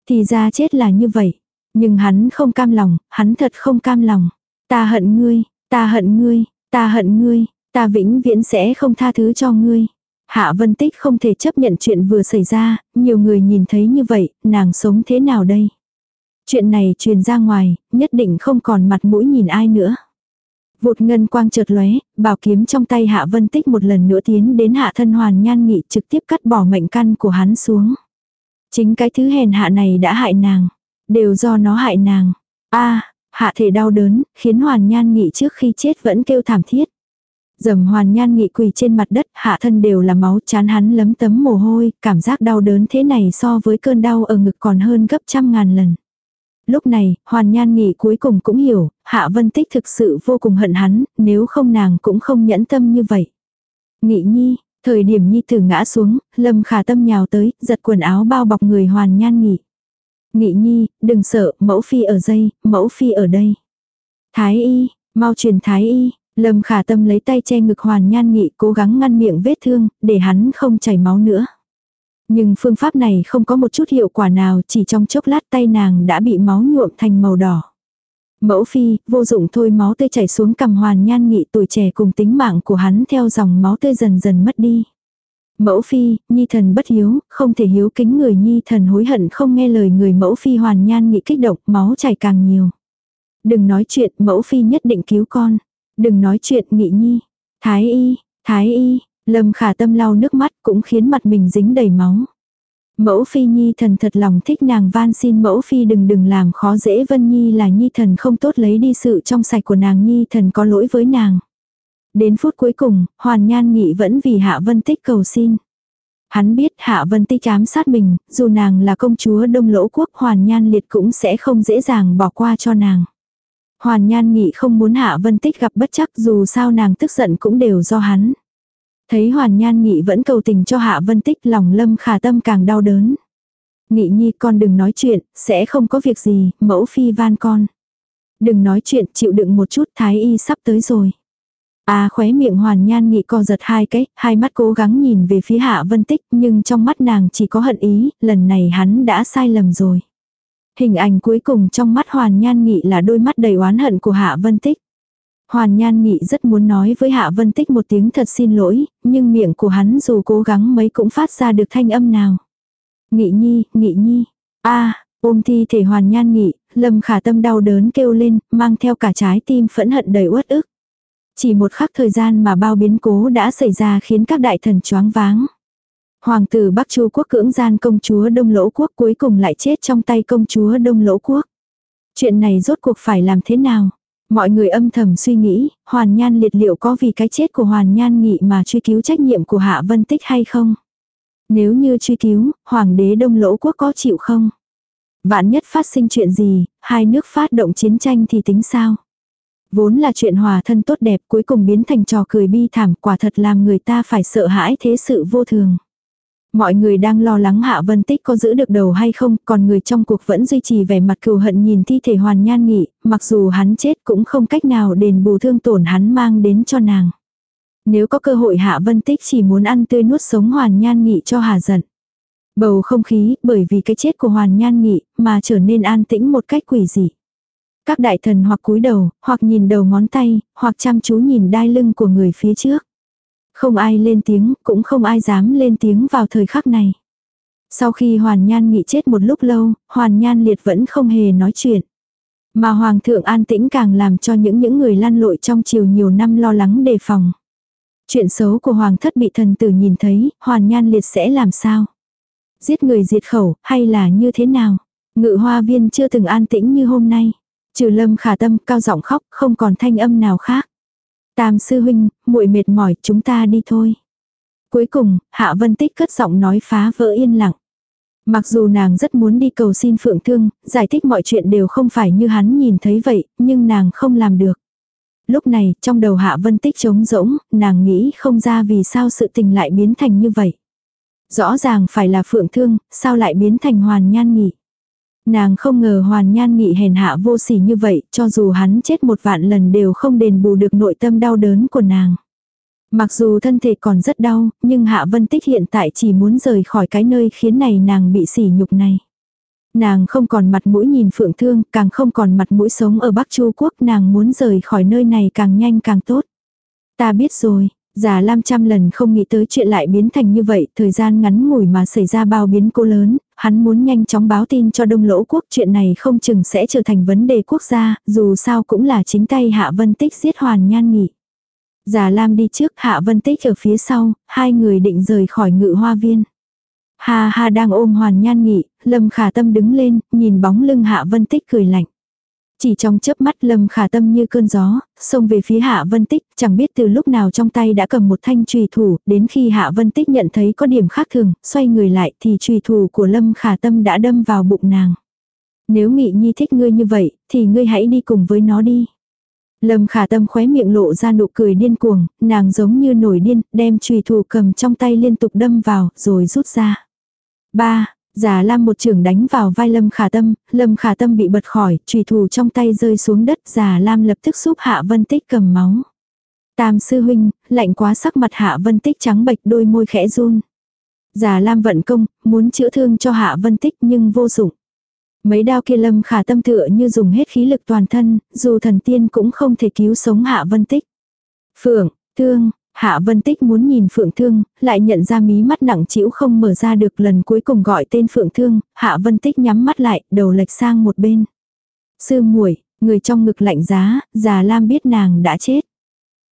Thì ra chết là như vậy. Nhưng hắn không cam lòng, hắn thật không cam lòng. Ta hận ngươi, ta hận ngươi, ta hận ngươi, ta vĩnh viễn sẽ không tha thứ cho ngươi. Hạ Vân Tích không thể chấp nhận chuyện vừa xảy ra, nhiều người nhìn thấy như vậy, nàng sống thế nào đây? Chuyện này truyền ra ngoài, nhất định không còn mặt mũi nhìn ai nữa. Vụt ngân quang chợt lóe, bảo kiếm trong tay Hạ Vân Tích một lần nữa tiến đến Hạ Thân Hoàn Nhan Nghị trực tiếp cắt bỏ mệnh căn của hắn xuống. Chính cái thứ hèn hạ này đã hại nàng. Đều do nó hại nàng. a hạ thể đau đớn, khiến hoàn nhan nghị trước khi chết vẫn kêu thảm thiết. Dầm hoàn nhan nghị quỳ trên mặt đất, hạ thân đều là máu chán hắn lấm tấm mồ hôi, cảm giác đau đớn thế này so với cơn đau ở ngực còn hơn gấp trăm ngàn lần. Lúc này, hoàn nhan nghị cuối cùng cũng hiểu, hạ vân tích thực sự vô cùng hận hắn, nếu không nàng cũng không nhẫn tâm như vậy. Nghị nhi, thời điểm nhi tử ngã xuống, lâm khả tâm nhào tới, giật quần áo bao bọc người hoàn nhan nghị. Nghị nhi, đừng sợ, mẫu phi ở dây, mẫu phi ở đây. Thái y, mau truyền thái y, Lâm khả tâm lấy tay che ngực hoàn nhan nghị cố gắng ngăn miệng vết thương, để hắn không chảy máu nữa. Nhưng phương pháp này không có một chút hiệu quả nào, chỉ trong chốc lát tay nàng đã bị máu nhuộm thành màu đỏ. Mẫu phi, vô dụng thôi máu tươi chảy xuống cầm hoàn nhan nghị tuổi trẻ cùng tính mạng của hắn theo dòng máu tươi dần dần mất đi. Mẫu phi, nhi thần bất hiếu, không thể hiếu kính người nhi thần hối hận không nghe lời người mẫu phi hoàn nhan nghị kích động, máu chảy càng nhiều. Đừng nói chuyện, mẫu phi nhất định cứu con. Đừng nói chuyện nghị nhi. Thái y, thái y, lâm khả tâm lau nước mắt cũng khiến mặt mình dính đầy máu. Mẫu phi nhi thần thật lòng thích nàng van xin mẫu phi đừng đừng làm khó dễ vân nhi là nhi thần không tốt lấy đi sự trong sạch của nàng nhi thần có lỗi với nàng. Đến phút cuối cùng, hoàn nhan nghị vẫn vì hạ vân tích cầu xin. Hắn biết hạ vân tích ám sát mình, dù nàng là công chúa đông lỗ quốc hoàn nhan liệt cũng sẽ không dễ dàng bỏ qua cho nàng. Hoàn nhan nghị không muốn hạ vân tích gặp bất chắc dù sao nàng tức giận cũng đều do hắn. Thấy hoàn nhan nghị vẫn cầu tình cho hạ vân tích lòng lâm khả tâm càng đau đớn. Nghị nhi con đừng nói chuyện, sẽ không có việc gì, mẫu phi van con. Đừng nói chuyện, chịu đựng một chút, thái y sắp tới rồi. À khóe miệng hoàn nhan nghị co giật hai cái, hai mắt cố gắng nhìn về phía hạ vân tích, nhưng trong mắt nàng chỉ có hận ý, lần này hắn đã sai lầm rồi. Hình ảnh cuối cùng trong mắt hoàn nhan nghị là đôi mắt đầy oán hận của hạ vân tích. Hoàn Nhan Nghị rất muốn nói với Hạ Vân Tích một tiếng thật xin lỗi, nhưng miệng của hắn dù cố gắng mấy cũng phát ra được thanh âm nào. Nghị Nhi, Nghị Nhi. a ôm thi thể Hoàn Nhan Nghị, Lâm Khả Tâm đau đớn kêu lên, mang theo cả trái tim phẫn hận đầy uất ức. Chỉ một khắc thời gian mà bao biến cố đã xảy ra khiến các đại thần choáng váng. Hoàng tử Bắc Chu quốc cưỡng gian công chúa Đông Lỗ quốc cuối cùng lại chết trong tay công chúa Đông Lỗ quốc. Chuyện này rốt cuộc phải làm thế nào? Mọi người âm thầm suy nghĩ, Hoàn Nhan liệt liệu có vì cái chết của Hoàn Nhan nghị mà truy cứu trách nhiệm của Hạ Vân Tích hay không? Nếu như truy cứu, Hoàng đế Đông Lỗ Quốc có chịu không? Vạn nhất phát sinh chuyện gì, hai nước phát động chiến tranh thì tính sao? Vốn là chuyện hòa thân tốt đẹp cuối cùng biến thành trò cười bi thảm quả thật làm người ta phải sợ hãi thế sự vô thường. Mọi người đang lo lắng Hạ Vân Tích có giữ được đầu hay không, còn người trong cuộc vẫn duy trì vẻ mặt cừu hận nhìn thi thể Hoàn Nhan Nghị, mặc dù hắn chết cũng không cách nào đền bù thương tổn hắn mang đến cho nàng. Nếu có cơ hội Hạ Vân Tích chỉ muốn ăn tươi nuốt sống Hoàn Nhan Nghị cho hà giận. Bầu không khí, bởi vì cái chết của Hoàn Nhan Nghị, mà trở nên an tĩnh một cách quỷ dị. Các đại thần hoặc cúi đầu, hoặc nhìn đầu ngón tay, hoặc chăm chú nhìn đai lưng của người phía trước. Không ai lên tiếng, cũng không ai dám lên tiếng vào thời khắc này. Sau khi Hoàn Nhan nghỉ chết một lúc lâu, Hoàn Nhan liệt vẫn không hề nói chuyện. Mà Hoàng thượng an tĩnh càng làm cho những những người lăn lội trong chiều nhiều năm lo lắng đề phòng. Chuyện xấu của Hoàng thất bị thần tử nhìn thấy, Hoàn Nhan liệt sẽ làm sao? Giết người diệt khẩu, hay là như thế nào? Ngự hoa viên chưa từng an tĩnh như hôm nay. Trừ lâm khả tâm cao giọng khóc, không còn thanh âm nào khác. Tam sư huynh, muội mệt mỏi, chúng ta đi thôi. Cuối cùng, Hạ Vân Tích cất giọng nói phá vỡ yên lặng. Mặc dù nàng rất muốn đi cầu xin Phượng Thương, giải thích mọi chuyện đều không phải như hắn nhìn thấy vậy, nhưng nàng không làm được. Lúc này, trong đầu Hạ Vân Tích trống rỗng, nàng nghĩ không ra vì sao sự tình lại biến thành như vậy. Rõ ràng phải là Phượng Thương, sao lại biến thành Hoàn Nhan Nghị. Nàng không ngờ hoàn nhan nghị hèn hạ vô sỉ như vậy, cho dù hắn chết một vạn lần đều không đền bù được nội tâm đau đớn của nàng. Mặc dù thân thể còn rất đau, nhưng Hạ Vân Tích hiện tại chỉ muốn rời khỏi cái nơi khiến này nàng bị sỉ nhục này. Nàng không còn mặt mũi nhìn Phượng Thương, càng không còn mặt mũi sống ở Bắc Chu Quốc, nàng muốn rời khỏi nơi này càng nhanh càng tốt. Ta biết rồi, Già Lam trăm lần không nghĩ tới chuyện lại biến thành như vậy, thời gian ngắn ngủi mà xảy ra bao biến cố lớn, hắn muốn nhanh chóng báo tin cho Đông Lỗ Quốc chuyện này không chừng sẽ trở thành vấn đề quốc gia, dù sao cũng là chính tay Hạ Vân Tích giết Hoàn Nhan nghỉ. Già Lam đi trước Hạ Vân Tích ở phía sau, hai người định rời khỏi ngự hoa viên. Hà Hà đang ôm Hoàn Nhan nghỉ, Lâm Khả Tâm đứng lên, nhìn bóng lưng Hạ Vân Tích cười lạnh. Chỉ trong chớp mắt Lâm Khả Tâm như cơn gió, xông về phía Hạ Vân Tích, chẳng biết từ lúc nào trong tay đã cầm một thanh trùy thủ, đến khi Hạ Vân Tích nhận thấy có điểm khác thường, xoay người lại thì trùy thủ của Lâm Khả Tâm đã đâm vào bụng nàng. Nếu Nghị Nhi thích ngươi như vậy, thì ngươi hãy đi cùng với nó đi. Lâm Khả Tâm khóe miệng lộ ra nụ cười điên cuồng, nàng giống như nổi điên, đem trùy thủ cầm trong tay liên tục đâm vào, rồi rút ra. Ba, Già Lam một trường đánh vào vai Lâm Khả Tâm, Lâm Khả Tâm bị bật khỏi, trùy thủ trong tay rơi xuống đất, Già Lam lập tức giúp Hạ Vân Tích cầm máu. Tam sư huynh, lạnh quá sắc mặt Hạ Vân Tích trắng bệch đôi môi khẽ run. Già Lam vận công, muốn chữa thương cho Hạ Vân Tích nhưng vô dụng. Mấy đao kia Lâm Khả Tâm tựa như dùng hết khí lực toàn thân, dù thần tiên cũng không thể cứu sống Hạ Vân Tích. Phượng, thương, Hạ Vân Tích muốn nhìn Phượng Thương, lại nhận ra mí mắt nặng chịu không mở ra được lần cuối cùng gọi tên Phượng Thương, Hạ Vân Tích nhắm mắt lại, đầu lệch sang một bên. Sư muội, người trong ngực lạnh giá, già Lam biết nàng đã chết.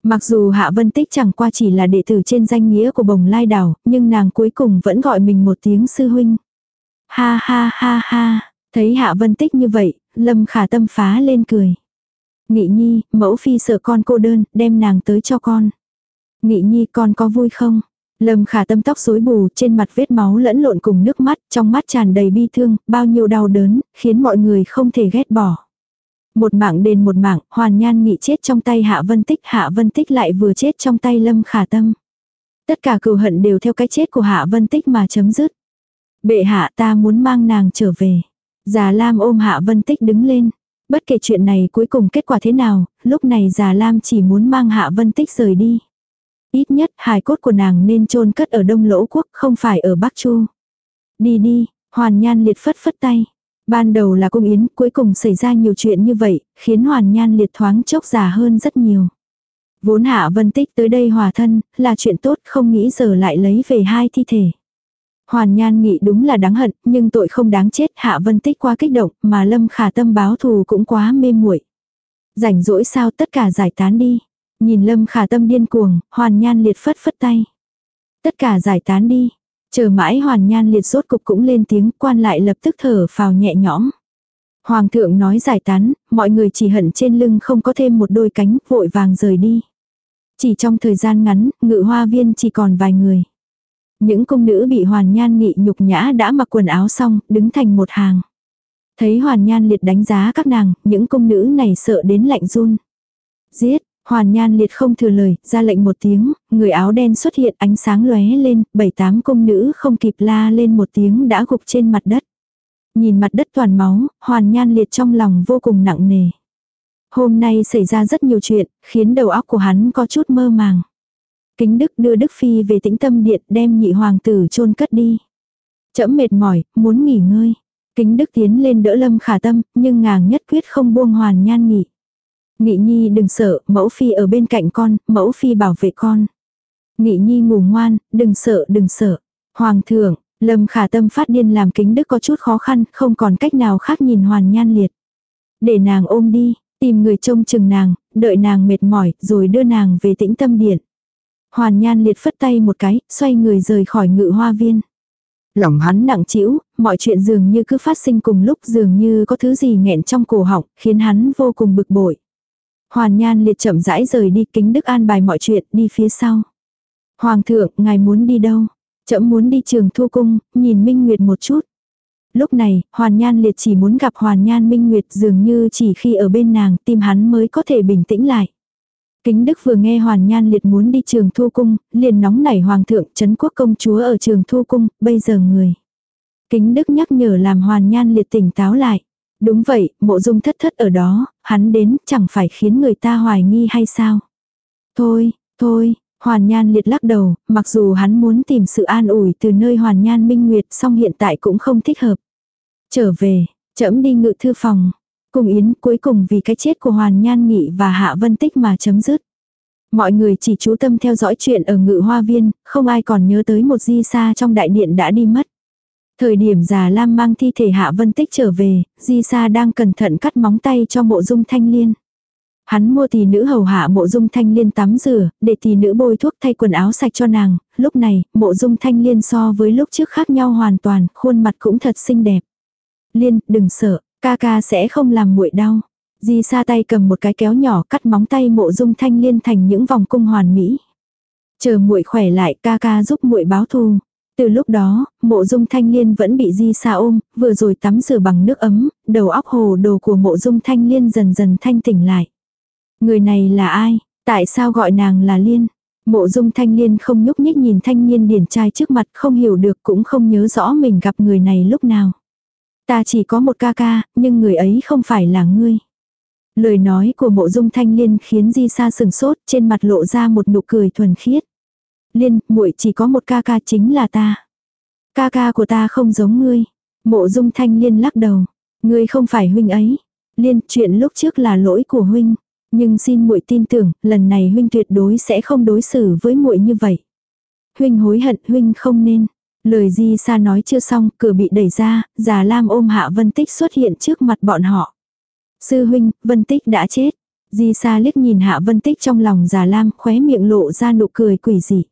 Mặc dù Hạ Vân Tích chẳng qua chỉ là đệ tử trên danh nghĩa của bồng lai đảo, nhưng nàng cuối cùng vẫn gọi mình một tiếng sư huynh. Ha ha ha ha, thấy Hạ Vân Tích như vậy, Lâm khả tâm phá lên cười. Nghị nhi, mẫu phi sợ con cô đơn, đem nàng tới cho con. Nghị nhi con có vui không? Lâm khả tâm tóc rối bù trên mặt vết máu lẫn lộn cùng nước mắt, trong mắt tràn đầy bi thương, bao nhiêu đau đớn, khiến mọi người không thể ghét bỏ. Một mạng đền một mạng, hoàn nhan nghị chết trong tay hạ vân tích, hạ vân tích lại vừa chết trong tay lâm khả tâm. Tất cả cừu hận đều theo cái chết của hạ vân tích mà chấm dứt. Bệ hạ ta muốn mang nàng trở về. Già Lam ôm hạ vân tích đứng lên. Bất kể chuyện này cuối cùng kết quả thế nào, lúc này già Lam chỉ muốn mang hạ vân tích rời đi. Ít nhất hài cốt của nàng nên chôn cất ở Đông Lỗ Quốc không phải ở Bắc Chu. Đi đi, Hoàn Nhan liệt phất phất tay. Ban đầu là cung yến, cuối cùng xảy ra nhiều chuyện như vậy, khiến Hoàn Nhan liệt thoáng chốc già hơn rất nhiều. Vốn Hạ Vân Tích tới đây hòa thân, là chuyện tốt không nghĩ giờ lại lấy về hai thi thể. Hoàn Nhan nghĩ đúng là đáng hận, nhưng tội không đáng chết Hạ Vân Tích quá kích động, mà Lâm Khả Tâm báo thù cũng quá mê muội. Rảnh rỗi sao tất cả giải tán đi. Nhìn Lâm Khả Tâm điên cuồng, Hoàn Nhan liệt phất phất tay. Tất cả giải tán đi. Chờ mãi Hoàn Nhan liệt rốt cục cũng lên tiếng, quan lại lập tức thở phào nhẹ nhõm. Hoàng thượng nói giải tán, mọi người chỉ hận trên lưng không có thêm một đôi cánh, vội vàng rời đi. Chỉ trong thời gian ngắn, ngự hoa viên chỉ còn vài người. Những công nữ bị hoàn nhan nghị nhục nhã đã mặc quần áo xong, đứng thành một hàng. Thấy hoàn nhan liệt đánh giá các nàng, những công nữ này sợ đến lạnh run. Giết, Hoàn Nhan liệt không thừa lời, ra lệnh một tiếng, người áo đen xuất hiện ánh sáng lóe lên, bảy tám công nữ không kịp la lên một tiếng đã gục trên mặt đất. Nhìn mặt đất toàn máu, Hoàn Nhan liệt trong lòng vô cùng nặng nề. Hôm nay xảy ra rất nhiều chuyện, khiến đầu óc của hắn có chút mơ màng. Kính Đức đưa Đức Phi về tĩnh tâm điện đem nhị hoàng tử chôn cất đi. Chẫm mệt mỏi, muốn nghỉ ngơi. Kính Đức tiến lên đỡ Lâm khả tâm, nhưng ngàng nhất quyết không buông Hoàn Nhan nghỉ. Nghị nhi đừng sợ, mẫu phi ở bên cạnh con, mẫu phi bảo vệ con. Nghị nhi ngủ ngoan, đừng sợ đừng sợ. Hoàng thượng, lâm khả tâm phát điên làm kính đức có chút khó khăn, không còn cách nào khác nhìn hoàn nhan liệt. Để nàng ôm đi, tìm người trông chừng nàng, đợi nàng mệt mỏi, rồi đưa nàng về tĩnh tâm điện. Hoàn nhan liệt phất tay một cái, xoay người rời khỏi ngự hoa viên. Lòng hắn nặng trĩu, mọi chuyện dường như cứ phát sinh cùng lúc dường như có thứ gì nghẹn trong cổ họng, khiến hắn vô cùng bực bội. Hoàn Nhan liệt chậm rãi rời đi kính đức an bài mọi chuyện đi phía sau. Hoàng thượng, ngài muốn đi đâu? Chậm muốn đi trường thu cung, nhìn Minh Nguyệt một chút. Lúc này, Hoàn Nhan liệt chỉ muốn gặp Hoàn Nhan Minh Nguyệt dường như chỉ khi ở bên nàng tim hắn mới có thể bình tĩnh lại. Kính Đức vừa nghe Hoàn Nhan liệt muốn đi trường thu cung, liền nóng nảy Hoàng thượng Trấn quốc công chúa ở trường thu cung, bây giờ người. Kính Đức nhắc nhở làm Hoàn Nhan liệt tỉnh táo lại. Đúng vậy, mộ dung thất thất ở đó, hắn đến chẳng phải khiến người ta hoài nghi hay sao? Thôi, thôi, Hoàn Nhan liệt lắc đầu, mặc dù hắn muốn tìm sự an ủi từ nơi Hoàn Nhan minh nguyệt song hiện tại cũng không thích hợp. Trở về, trẫm đi ngự thư phòng. Cùng Yến cuối cùng vì cái chết của Hoàn Nhan Nghị và Hạ Vân Tích mà chấm dứt. Mọi người chỉ chú tâm theo dõi chuyện ở ngự hoa viên, không ai còn nhớ tới một di xa trong đại điện đã đi mất. Thời điểm già Lam mang thi thể Hạ Vân Tích trở về, Di Sa đang cẩn thận cắt móng tay cho mộ dung thanh liên. Hắn mua tỷ nữ hầu hạ mộ dung thanh liên tắm rửa, để tỷ nữ bôi thuốc thay quần áo sạch cho nàng, lúc này, mộ dung thanh liên so với lúc trước khác nhau hoàn toàn, khuôn mặt cũng thật xinh đẹp. Liên, đừng sợ, ca ca sẽ không làm muội đau. Di Sa tay cầm một cái kéo nhỏ cắt móng tay mộ dung thanh liên thành những vòng cung hoàn mỹ. Chờ muội khỏe lại ca ca giúp muội báo thù. Từ lúc đó, mộ dung thanh liên vẫn bị di xa ôm, vừa rồi tắm rửa bằng nước ấm, đầu óc hồ đồ của mộ dung thanh liên dần dần thanh tỉnh lại. Người này là ai? Tại sao gọi nàng là liên? Mộ dung thanh liên không nhúc nhích nhìn thanh niên điển trai trước mặt không hiểu được cũng không nhớ rõ mình gặp người này lúc nào. Ta chỉ có một ca ca, nhưng người ấy không phải là ngươi. Lời nói của mộ dung thanh liên khiến di sa sừng sốt trên mặt lộ ra một nụ cười thuần khiết. Liên, muội chỉ có một ca ca chính là ta. Ca ca của ta không giống ngươi. Mộ dung thanh liên lắc đầu. Ngươi không phải huynh ấy. Liên, chuyện lúc trước là lỗi của huynh. Nhưng xin muội tin tưởng, lần này huynh tuyệt đối sẽ không đối xử với muội như vậy. Huynh hối hận, huynh không nên. Lời Di Sa nói chưa xong, cửa bị đẩy ra, già Lam ôm Hạ Vân Tích xuất hiện trước mặt bọn họ. Sư huynh, Vân Tích đã chết. Di Sa liếc nhìn Hạ Vân Tích trong lòng già Lam, khóe miệng lộ ra nụ cười quỷ dị.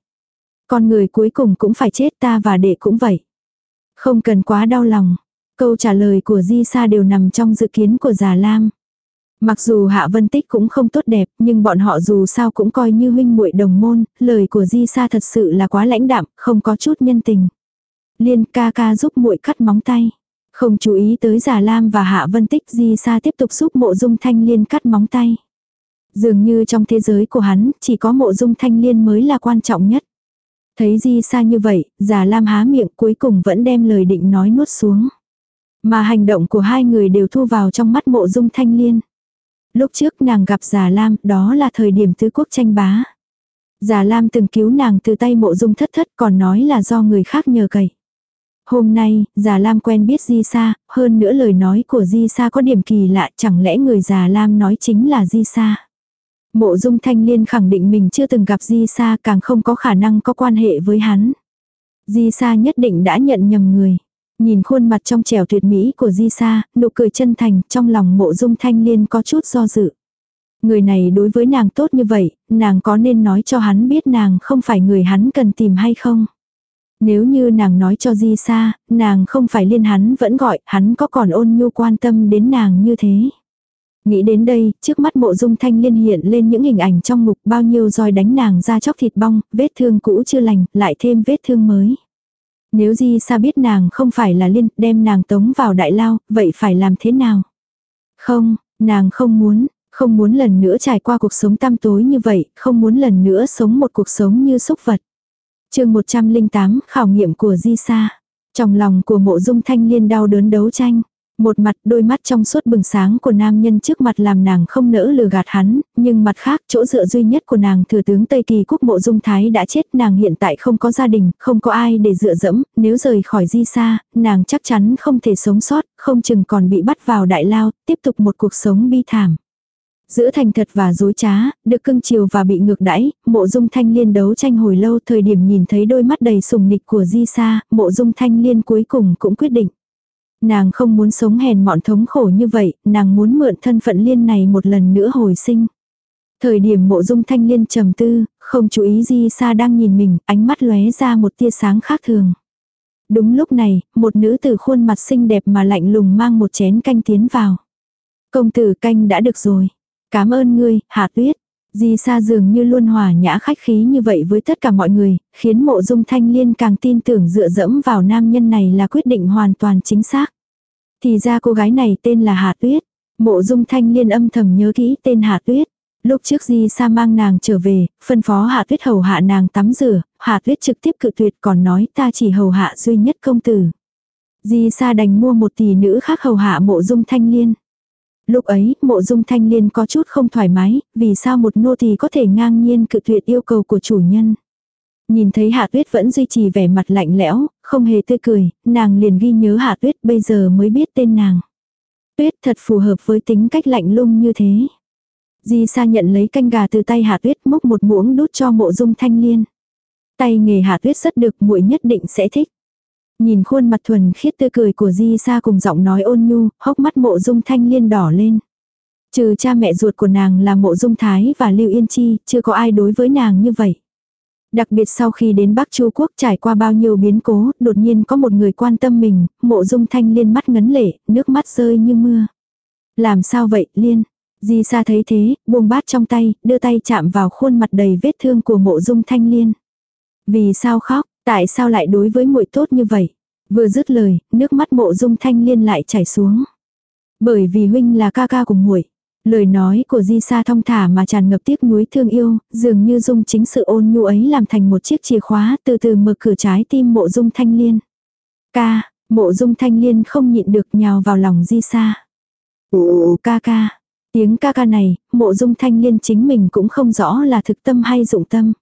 Con người cuối cùng cũng phải chết ta và đệ cũng vậy. Không cần quá đau lòng. Câu trả lời của Di Sa đều nằm trong dự kiến của già Lam. Mặc dù Hạ Vân Tích cũng không tốt đẹp, nhưng bọn họ dù sao cũng coi như huynh muội đồng môn, lời của Di Sa thật sự là quá lãnh đạm, không có chút nhân tình. Liên ca ca giúp muội cắt móng tay. Không chú ý tới già Lam và Hạ Vân Tích Di Sa tiếp tục giúp mộ dung thanh liên cắt móng tay. Dường như trong thế giới của hắn, chỉ có mộ dung thanh liên mới là quan trọng nhất. Thấy Di Sa như vậy, Giả Lam há miệng cuối cùng vẫn đem lời định nói nuốt xuống. Mà hành động của hai người đều thu vào trong mắt mộ dung thanh liên. Lúc trước nàng gặp Già Lam, đó là thời điểm tứ quốc tranh bá. Già Lam từng cứu nàng từ tay mộ dung thất thất còn nói là do người khác nhờ cậy. Hôm nay, già Lam quen biết Di Sa, hơn nữa lời nói của Di Sa có điểm kỳ lạ chẳng lẽ người già Lam nói chính là Di Sa. Mộ dung thanh liên khẳng định mình chưa từng gặp Di Sa càng không có khả năng có quan hệ với hắn. Di Sa nhất định đã nhận nhầm người. Nhìn khuôn mặt trong trẻo tuyệt mỹ của Di Sa, nụ cười chân thành, trong lòng mộ dung thanh liên có chút do dự. Người này đối với nàng tốt như vậy, nàng có nên nói cho hắn biết nàng không phải người hắn cần tìm hay không? Nếu như nàng nói cho Di Sa, nàng không phải liên hắn vẫn gọi, hắn có còn ôn nhu quan tâm đến nàng như thế. Nghĩ đến đây, trước mắt mộ dung thanh liên hiện lên những hình ảnh trong ngục bao nhiêu roi đánh nàng ra chóc thịt bong, vết thương cũ chưa lành, lại thêm vết thương mới. Nếu Di Sa biết nàng không phải là liên, đem nàng tống vào đại lao, vậy phải làm thế nào? Không, nàng không muốn, không muốn lần nữa trải qua cuộc sống tăm tối như vậy, không muốn lần nữa sống một cuộc sống như xúc vật. chương 108 khảo nghiệm của Di Sa. Trong lòng của mộ dung thanh liên đau đớn đấu tranh. Một mặt đôi mắt trong suốt bừng sáng của nam nhân trước mặt làm nàng không nỡ lừa gạt hắn, nhưng mặt khác chỗ dựa duy nhất của nàng thừa tướng Tây Kỳ Quốc Mộ Dung Thái đã chết nàng hiện tại không có gia đình, không có ai để dựa dẫm, nếu rời khỏi di xa, nàng chắc chắn không thể sống sót, không chừng còn bị bắt vào đại lao, tiếp tục một cuộc sống bi thảm. Giữa thành thật và dối trá, được cưng chiều và bị ngược đãi, mộ dung thanh liên đấu tranh hồi lâu thời điểm nhìn thấy đôi mắt đầy sùng nịch của di xa mộ dung thanh liên cuối cùng cũng quyết định. Nàng không muốn sống hèn mọn thống khổ như vậy, nàng muốn mượn thân phận liên này một lần nữa hồi sinh. Thời điểm mộ dung thanh liên trầm tư, không chú ý di sa đang nhìn mình, ánh mắt lóe ra một tia sáng khác thường. Đúng lúc này, một nữ tử khuôn mặt xinh đẹp mà lạnh lùng mang một chén canh tiến vào. Công tử canh đã được rồi. Cảm ơn ngươi, hạ tuyết. Di sa dường như luôn hòa nhã khách khí như vậy với tất cả mọi người, khiến mộ dung thanh liên càng tin tưởng dựa dẫm vào nam nhân này là quyết định hoàn toàn chính xác. Thì ra cô gái này tên là Hà Tuyết. Mộ dung thanh liên âm thầm nhớ kỹ tên Hà Tuyết. Lúc trước Di Sa mang nàng trở về, phân phó Hạ Tuyết hầu hạ nàng tắm rửa, Hạ Tuyết trực tiếp cự tuyệt còn nói ta chỉ hầu hạ duy nhất công tử. Di Sa đành mua một tỷ nữ khác hầu hạ mộ dung thanh liên. Lúc ấy, mộ dung thanh liên có chút không thoải mái, vì sao một nô tỳ có thể ngang nhiên cự tuyệt yêu cầu của chủ nhân. Nhìn thấy hạ tuyết vẫn duy trì vẻ mặt lạnh lẽo, không hề tươi cười, nàng liền ghi nhớ hạ tuyết bây giờ mới biết tên nàng. Tuyết thật phù hợp với tính cách lạnh lung như thế. Di sa nhận lấy canh gà từ tay hạ tuyết múc một muỗng đút cho mộ dung thanh liên. Tay nghề hạ tuyết rất được muội nhất định sẽ thích. Nhìn khuôn mặt thuần khiết tươi cười của Di Sa cùng giọng nói ôn nhu, hốc mắt mộ dung thanh liên đỏ lên. Trừ cha mẹ ruột của nàng là mộ dung thái và lưu yên chi, chưa có ai đối với nàng như vậy. Đặc biệt sau khi đến Bắc Chu Quốc trải qua bao nhiêu biến cố, đột nhiên có một người quan tâm mình, mộ dung thanh liên mắt ngấn lệ, nước mắt rơi như mưa. Làm sao vậy, liên? Di Sa thấy thế, buông bát trong tay, đưa tay chạm vào khuôn mặt đầy vết thương của mộ dung thanh liên. Vì sao khóc, Tại sao lại đối với muội tốt như vậy? Vừa dứt lời, nước mắt mộ dung thanh liên lại chảy xuống. Bởi vì huynh là ca ca của muội. Lời nói của Di Sa thong thả mà tràn ngập tiếc nuối thương yêu, dường như dung chính sự ôn nhu ấy làm thành một chiếc chìa khóa từ từ mở cửa trái tim mộ dung thanh liên. Ca, mộ dung thanh liên không nhịn được nhào vào lòng Di Sa. Ồ ca ca. Tiếng ca ca này, mộ dung thanh liên chính mình cũng không rõ là thực tâm hay dụng tâm.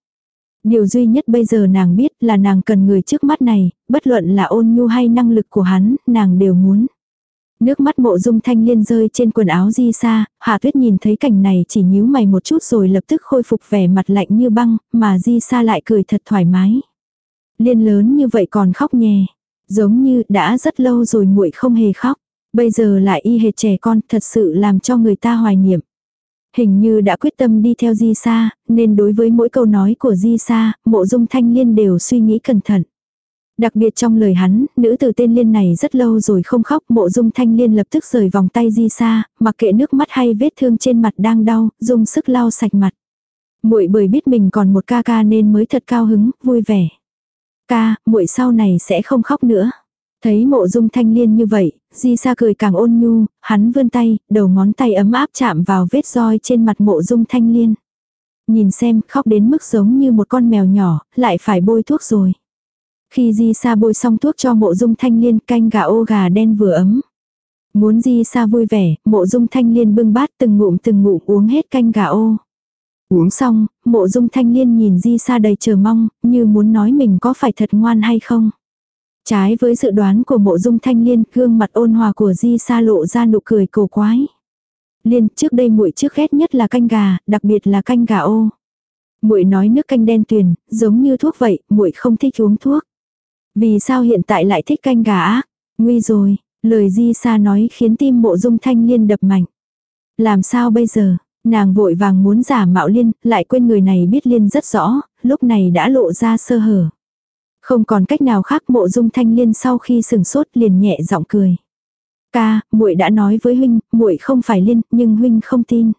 Điều duy nhất bây giờ nàng biết là nàng cần người trước mắt này, bất luận là ôn nhu hay năng lực của hắn, nàng đều muốn. Nước mắt mộ dung thanh liên rơi trên quần áo di xa, hạ tuyết nhìn thấy cảnh này chỉ nhíu mày một chút rồi lập tức khôi phục vẻ mặt lạnh như băng, mà di xa lại cười thật thoải mái. Liên lớn như vậy còn khóc nhè. Giống như đã rất lâu rồi muội không hề khóc. Bây giờ lại y hệt trẻ con thật sự làm cho người ta hoài niệm. Hình như đã quyết tâm đi theo Di Sa, nên đối với mỗi câu nói của Di Sa, mộ dung thanh liên đều suy nghĩ cẩn thận. Đặc biệt trong lời hắn, nữ tử tên Liên này rất lâu rồi không khóc, mộ dung thanh liên lập tức rời vòng tay Di Sa, mặc kệ nước mắt hay vết thương trên mặt đang đau, dùng sức lau sạch mặt. muội bởi biết mình còn một ca ca nên mới thật cao hứng, vui vẻ. Ca, muội sau này sẽ không khóc nữa. Thấy mộ dung thanh liên như vậy, di sa cười càng ôn nhu, hắn vươn tay, đầu ngón tay ấm áp chạm vào vết roi trên mặt mộ dung thanh liên. Nhìn xem, khóc đến mức giống như một con mèo nhỏ, lại phải bôi thuốc rồi. Khi di sa bôi xong thuốc cho mộ dung thanh liên canh gà ô gà đen vừa ấm. Muốn di sa vui vẻ, mộ dung thanh liên bưng bát từng ngụm từng ngụm uống hết canh gà ô. Uống xong, mộ dung thanh liên nhìn di sa đầy chờ mong, như muốn nói mình có phải thật ngoan hay không. Trái với dự đoán của mộ dung thanh liên, gương mặt ôn hòa của Di Sa lộ ra nụ cười cổ quái. Liên, trước đây muội trước ghét nhất là canh gà, đặc biệt là canh gà ô. Muội nói nước canh đen tuyền, giống như thuốc vậy, muội không thích uống thuốc. Vì sao hiện tại lại thích canh gà ác? Nguy rồi, lời Di Sa nói khiến tim mộ dung thanh liên đập mạnh. Làm sao bây giờ? Nàng vội vàng muốn giả mạo liên, lại quên người này biết liên rất rõ, lúc này đã lộ ra sơ hở. Không còn cách nào khác mộ dung thanh liên sau khi sừng sốt liền nhẹ giọng cười. Ca, muội đã nói với huynh, muội không phải liên, nhưng huynh không tin.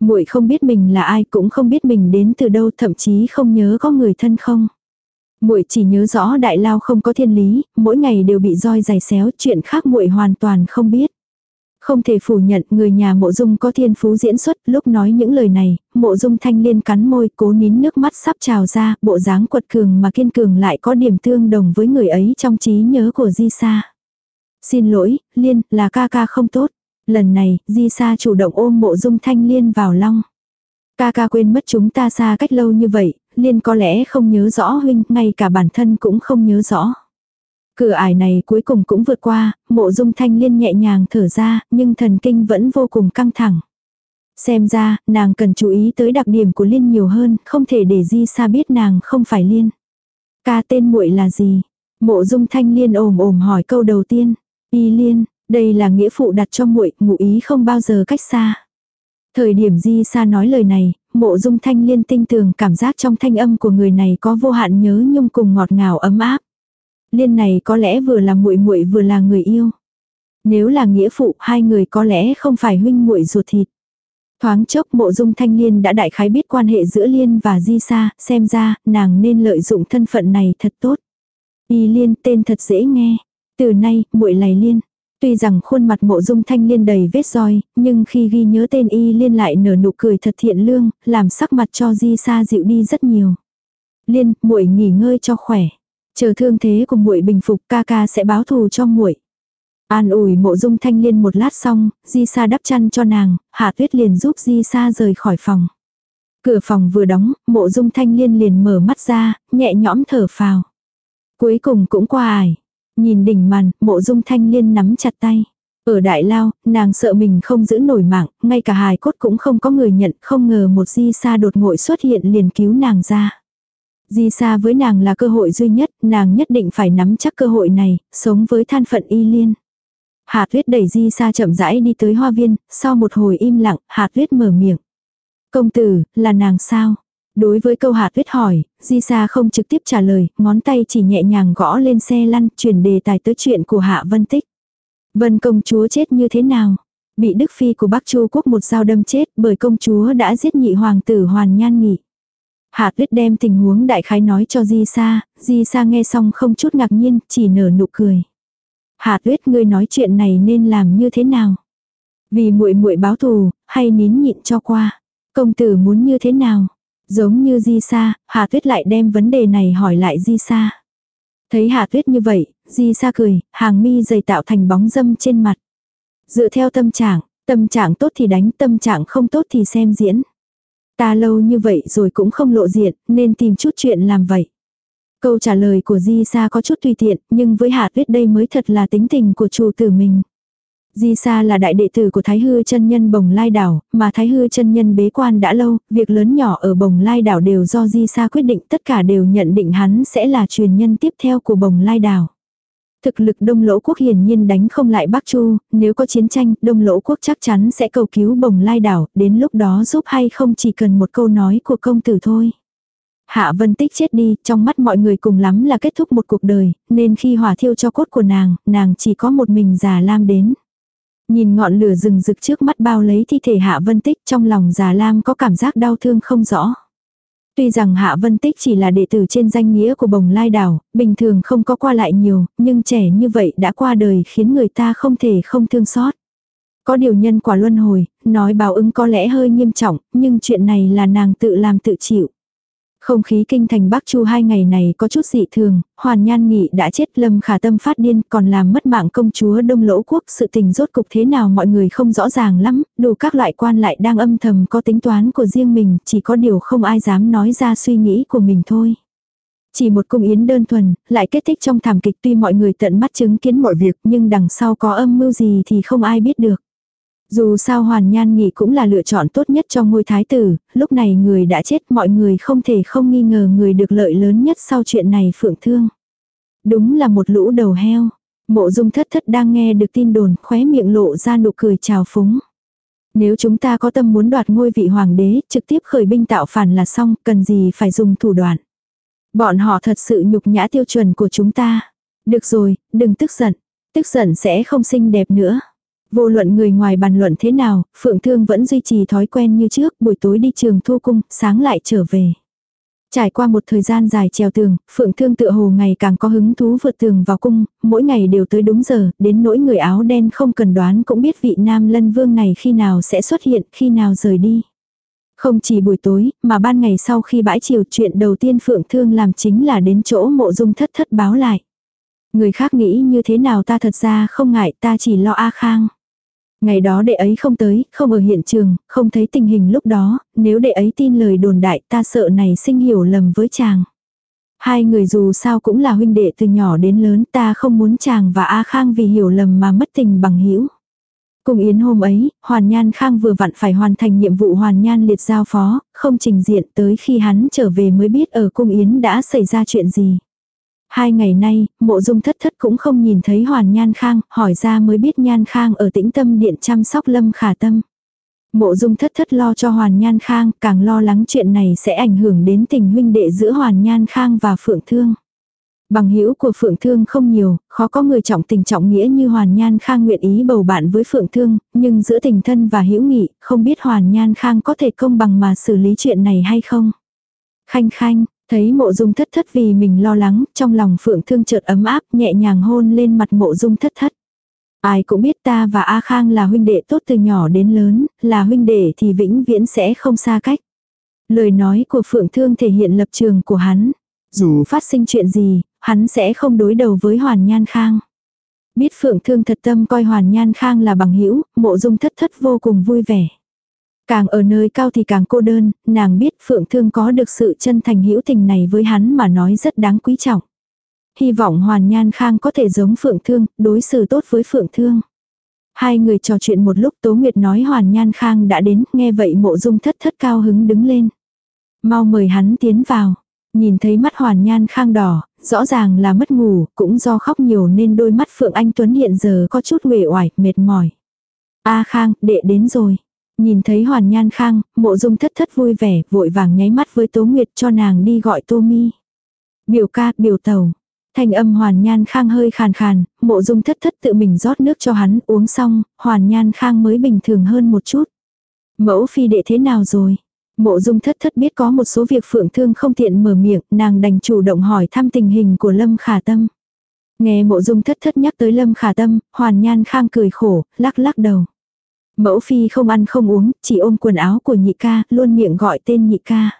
Muội không biết mình là ai cũng không biết mình đến từ đâu, thậm chí không nhớ có người thân không. Muội chỉ nhớ rõ đại lao không có thiên lý, mỗi ngày đều bị roi giày xéo, chuyện khác muội hoàn toàn không biết. Không thể phủ nhận người nhà mộ dung có thiên phú diễn xuất, lúc nói những lời này, mộ dung thanh liên cắn môi cố nín nước mắt sắp trào ra, bộ dáng quật cường mà kiên cường lại có điểm tương đồng với người ấy trong trí nhớ của Di Sa. Xin lỗi, Liên, là ca ca không tốt. Lần này, Di Sa chủ động ôm mộ dung thanh liên vào long. Ca ca quên mất chúng ta xa cách lâu như vậy, Liên có lẽ không nhớ rõ huynh, ngay cả bản thân cũng không nhớ rõ. Cửa ải này cuối cùng cũng vượt qua, mộ dung thanh liên nhẹ nhàng thở ra, nhưng thần kinh vẫn vô cùng căng thẳng. Xem ra, nàng cần chú ý tới đặc điểm của Liên nhiều hơn, không thể để Di Sa biết nàng không phải Liên. Ca tên muội là gì? Mộ dung thanh liên ồm ồm hỏi câu đầu tiên. Y Liên, đây là nghĩa phụ đặt cho muội, ngụ ý không bao giờ cách xa. Thời điểm Di Sa nói lời này, mộ dung thanh liên tinh tường cảm giác trong thanh âm của người này có vô hạn nhớ nhung cùng ngọt ngào ấm áp liên này có lẽ vừa là muội muội vừa là người yêu. Nếu là nghĩa phụ, hai người có lẽ không phải huynh muội ruột thịt. Thoáng chốc mộ dung thanh liên đã đại khái biết quan hệ giữa liên và di sa, xem ra, nàng nên lợi dụng thân phận này thật tốt. Y liên tên thật dễ nghe. Từ nay, muội lầy liên. Tuy rằng khuôn mặt mộ dung thanh liên đầy vết roi, nhưng khi ghi nhớ tên y liên lại nở nụ cười thật thiện lương, làm sắc mặt cho di sa dịu đi rất nhiều. Liên, muội nghỉ ngơi cho khỏe. Chờ thương thế của muội bình phục ca ca sẽ báo thù cho muội. An ủi mộ dung thanh liên một lát xong, Di Sa đắp chăn cho nàng, Hạ Tuyết liền giúp Di Sa rời khỏi phòng. Cửa phòng vừa đóng, mộ dung thanh liên liền mở mắt ra, nhẹ nhõm thở phào. Cuối cùng cũng qua ải. Nhìn đỉnh màn, mộ dung thanh liên nắm chặt tay. Ở đại lao, nàng sợ mình không giữ nổi mạng, ngay cả hài cốt cũng không có người nhận, không ngờ một di sa đột ngội xuất hiện liền cứu nàng ra. Di xa với nàng là cơ hội duy nhất, nàng nhất định phải nắm chắc cơ hội này, sống với than phận y liên. Hạ tuyết đẩy di xa chậm rãi đi tới hoa viên, sau một hồi im lặng, hạ tuyết mở miệng. Công tử, là nàng sao? Đối với câu hạ tuyết hỏi, di xa không trực tiếp trả lời, ngón tay chỉ nhẹ nhàng gõ lên xe lăn, chuyển đề tài tới chuyện của hạ vân tích. Vân công chúa chết như thế nào? Bị đức phi của Bắc Chu quốc một dao đâm chết bởi công chúa đã giết nhị hoàng tử hoàn nhan nghị. Hạ tuyết đem tình huống đại khái nói cho Di Sa, Di Sa nghe xong không chút ngạc nhiên, chỉ nở nụ cười. Hạ tuyết ngươi nói chuyện này nên làm như thế nào? Vì muội muội báo thù, hay nín nhịn cho qua. Công tử muốn như thế nào? Giống như Di Sa, Hà Tuyết lại đem vấn đề này hỏi lại Di Sa. Thấy Hà Tuyết như vậy, Di Sa cười, hàng mi dày tạo thành bóng dâm trên mặt. Dựa theo tâm trạng, tâm trạng tốt thì đánh, tâm trạng không tốt thì xem diễn. Ta lâu như vậy rồi cũng không lộ diện, nên tìm chút chuyện làm vậy. Câu trả lời của Di Sa có chút tùy tiện, nhưng với Hạ Tuyết đây mới thật là tính tình của chủ tử mình. Di Sa là đại đệ tử của Thái Hư chân nhân Bồng Lai đảo, mà Thái Hư chân nhân bế quan đã lâu, việc lớn nhỏ ở Bồng Lai đảo đều do Di Sa quyết định, tất cả đều nhận định hắn sẽ là truyền nhân tiếp theo của Bồng Lai đảo. Thực lực Đông Lỗ quốc hiển nhiên đánh không lại Bắc Chu, nếu có chiến tranh, Đông Lỗ quốc chắc chắn sẽ cầu cứu Bồng Lai đảo, đến lúc đó giúp hay không chỉ cần một câu nói của công tử thôi. Hạ Vân Tích chết đi, trong mắt mọi người cùng lắm là kết thúc một cuộc đời, nên khi hỏa thiêu cho cốt của nàng, nàng chỉ có một mình già lam đến. Nhìn ngọn lửa rừng rực trước mắt bao lấy thi thể Hạ Vân Tích trong lòng già lam có cảm giác đau thương không rõ. Tuy rằng Hạ Vân Tích chỉ là đệ tử trên danh nghĩa của bồng lai đảo, bình thường không có qua lại nhiều, nhưng trẻ như vậy đã qua đời khiến người ta không thể không thương xót. Có điều nhân quả luân hồi, nói báo ứng có lẽ hơi nghiêm trọng, nhưng chuyện này là nàng tự làm tự chịu. Không khí kinh thành Bắc Chu hai ngày này có chút dị thường, Hoàn Nhan Nghị đã chết Lâm Khả Tâm phát điên còn làm mất mạng công chúa Đông Lỗ Quốc sự tình rốt cục thế nào mọi người không rõ ràng lắm, đủ các loại quan lại đang âm thầm có tính toán của riêng mình, chỉ có điều không ai dám nói ra suy nghĩ của mình thôi. Chỉ một cung yến đơn thuần, lại kết thích trong thảm kịch tuy mọi người tận mắt chứng kiến mọi việc nhưng đằng sau có âm mưu gì thì không ai biết được. Dù sao Hoàn Nhan nghỉ cũng là lựa chọn tốt nhất cho ngôi thái tử, lúc này người đã chết mọi người không thể không nghi ngờ người được lợi lớn nhất sau chuyện này phượng thương. Đúng là một lũ đầu heo. Mộ dung thất thất đang nghe được tin đồn khóe miệng lộ ra nụ cười trào phúng. Nếu chúng ta có tâm muốn đoạt ngôi vị hoàng đế, trực tiếp khởi binh tạo phản là xong, cần gì phải dùng thủ đoạn. Bọn họ thật sự nhục nhã tiêu chuẩn của chúng ta. Được rồi, đừng tức giận. Tức giận sẽ không xinh đẹp nữa. Vô luận người ngoài bàn luận thế nào, Phượng Thương vẫn duy trì thói quen như trước, buổi tối đi trường thu cung, sáng lại trở về. Trải qua một thời gian dài trèo tường, Phượng Thương tựa hồ ngày càng có hứng thú vượt tường vào cung, mỗi ngày đều tới đúng giờ, đến nỗi người áo đen không cần đoán cũng biết vị nam lân vương này khi nào sẽ xuất hiện, khi nào rời đi. Không chỉ buổi tối, mà ban ngày sau khi bãi chiều chuyện đầu tiên Phượng Thương làm chính là đến chỗ mộ dung thất thất báo lại. Người khác nghĩ như thế nào ta thật ra không ngại ta chỉ lo A Khang. Ngày đó đệ ấy không tới, không ở hiện trường, không thấy tình hình lúc đó, nếu đệ ấy tin lời đồn đại ta sợ này sinh hiểu lầm với chàng. Hai người dù sao cũng là huynh đệ từ nhỏ đến lớn ta không muốn chàng và A Khang vì hiểu lầm mà mất tình bằng hữu Cùng yến hôm ấy, Hoàn Nhan Khang vừa vặn phải hoàn thành nhiệm vụ Hoàn Nhan liệt giao phó, không trình diện tới khi hắn trở về mới biết ở cung yến đã xảy ra chuyện gì. Hai ngày nay, mộ dung thất thất cũng không nhìn thấy hoàn nhan khang, hỏi ra mới biết nhan khang ở tĩnh tâm điện chăm sóc lâm khả tâm. Mộ dung thất thất lo cho hoàn nhan khang, càng lo lắng chuyện này sẽ ảnh hưởng đến tình huynh đệ giữa hoàn nhan khang và phượng thương. Bằng hữu của Phượng Thương không nhiều, khó có người trọng tình trọng nghĩa như Hoàn Nhan Khang nguyện ý bầu bạn với Phượng Thương, nhưng giữa tình thân và hữu nghị, không biết Hoàn Nhan Khang có thể công bằng mà xử lý chuyện này hay không. Khanh khanh, Thấy mộ dung thất thất vì mình lo lắng, trong lòng phượng thương chợt ấm áp nhẹ nhàng hôn lên mặt mộ dung thất thất. Ai cũng biết ta và A Khang là huynh đệ tốt từ nhỏ đến lớn, là huynh đệ thì vĩnh viễn sẽ không xa cách. Lời nói của Phượng Thương thể hiện lập trường của hắn. Dù phát sinh chuyện gì, hắn sẽ không đối đầu với Hoàn Nhan Khang. Biết Phượng Thương thật tâm coi Hoàn Nhan Khang là bằng hữu mộ dung thất thất vô cùng vui vẻ. Càng ở nơi cao thì càng cô đơn, nàng biết Phượng Thương có được sự chân thành hữu tình này với hắn mà nói rất đáng quý trọng. Hy vọng Hoàn Nhan Khang có thể giống Phượng Thương, đối xử tốt với Phượng Thương. Hai người trò chuyện một lúc Tố Nguyệt nói Hoàn Nhan Khang đã đến, nghe vậy mộ dung thất thất cao hứng đứng lên. Mau mời hắn tiến vào. Nhìn thấy mắt Hoàn Nhan Khang đỏ, rõ ràng là mất ngủ, cũng do khóc nhiều nên đôi mắt Phượng Anh Tuấn hiện giờ có chút uể oải, mệt mỏi. A Khang, đệ đến rồi. Nhìn thấy Hoàn Nhan Khang, mộ dung thất thất vui vẻ, vội vàng nháy mắt với Tố Nguyệt cho nàng đi gọi Tô Mi. Biểu ca, biểu tàu. Thanh âm Hoàn Nhan Khang hơi khàn khàn, mộ dung thất thất tự mình rót nước cho hắn uống xong, Hoàn Nhan Khang mới bình thường hơn một chút. Mẫu phi đệ thế nào rồi? Mộ dung thất thất biết có một số việc phượng thương không tiện mở miệng, nàng đành chủ động hỏi thăm tình hình của Lâm Khả Tâm. Nghe mộ dung thất thất nhắc tới Lâm Khả Tâm, Hoàn Nhan Khang cười khổ, lắc lắc đầu. Mẫu phi không ăn không uống, chỉ ôm quần áo của nhị ca, luôn miệng gọi tên nhị ca.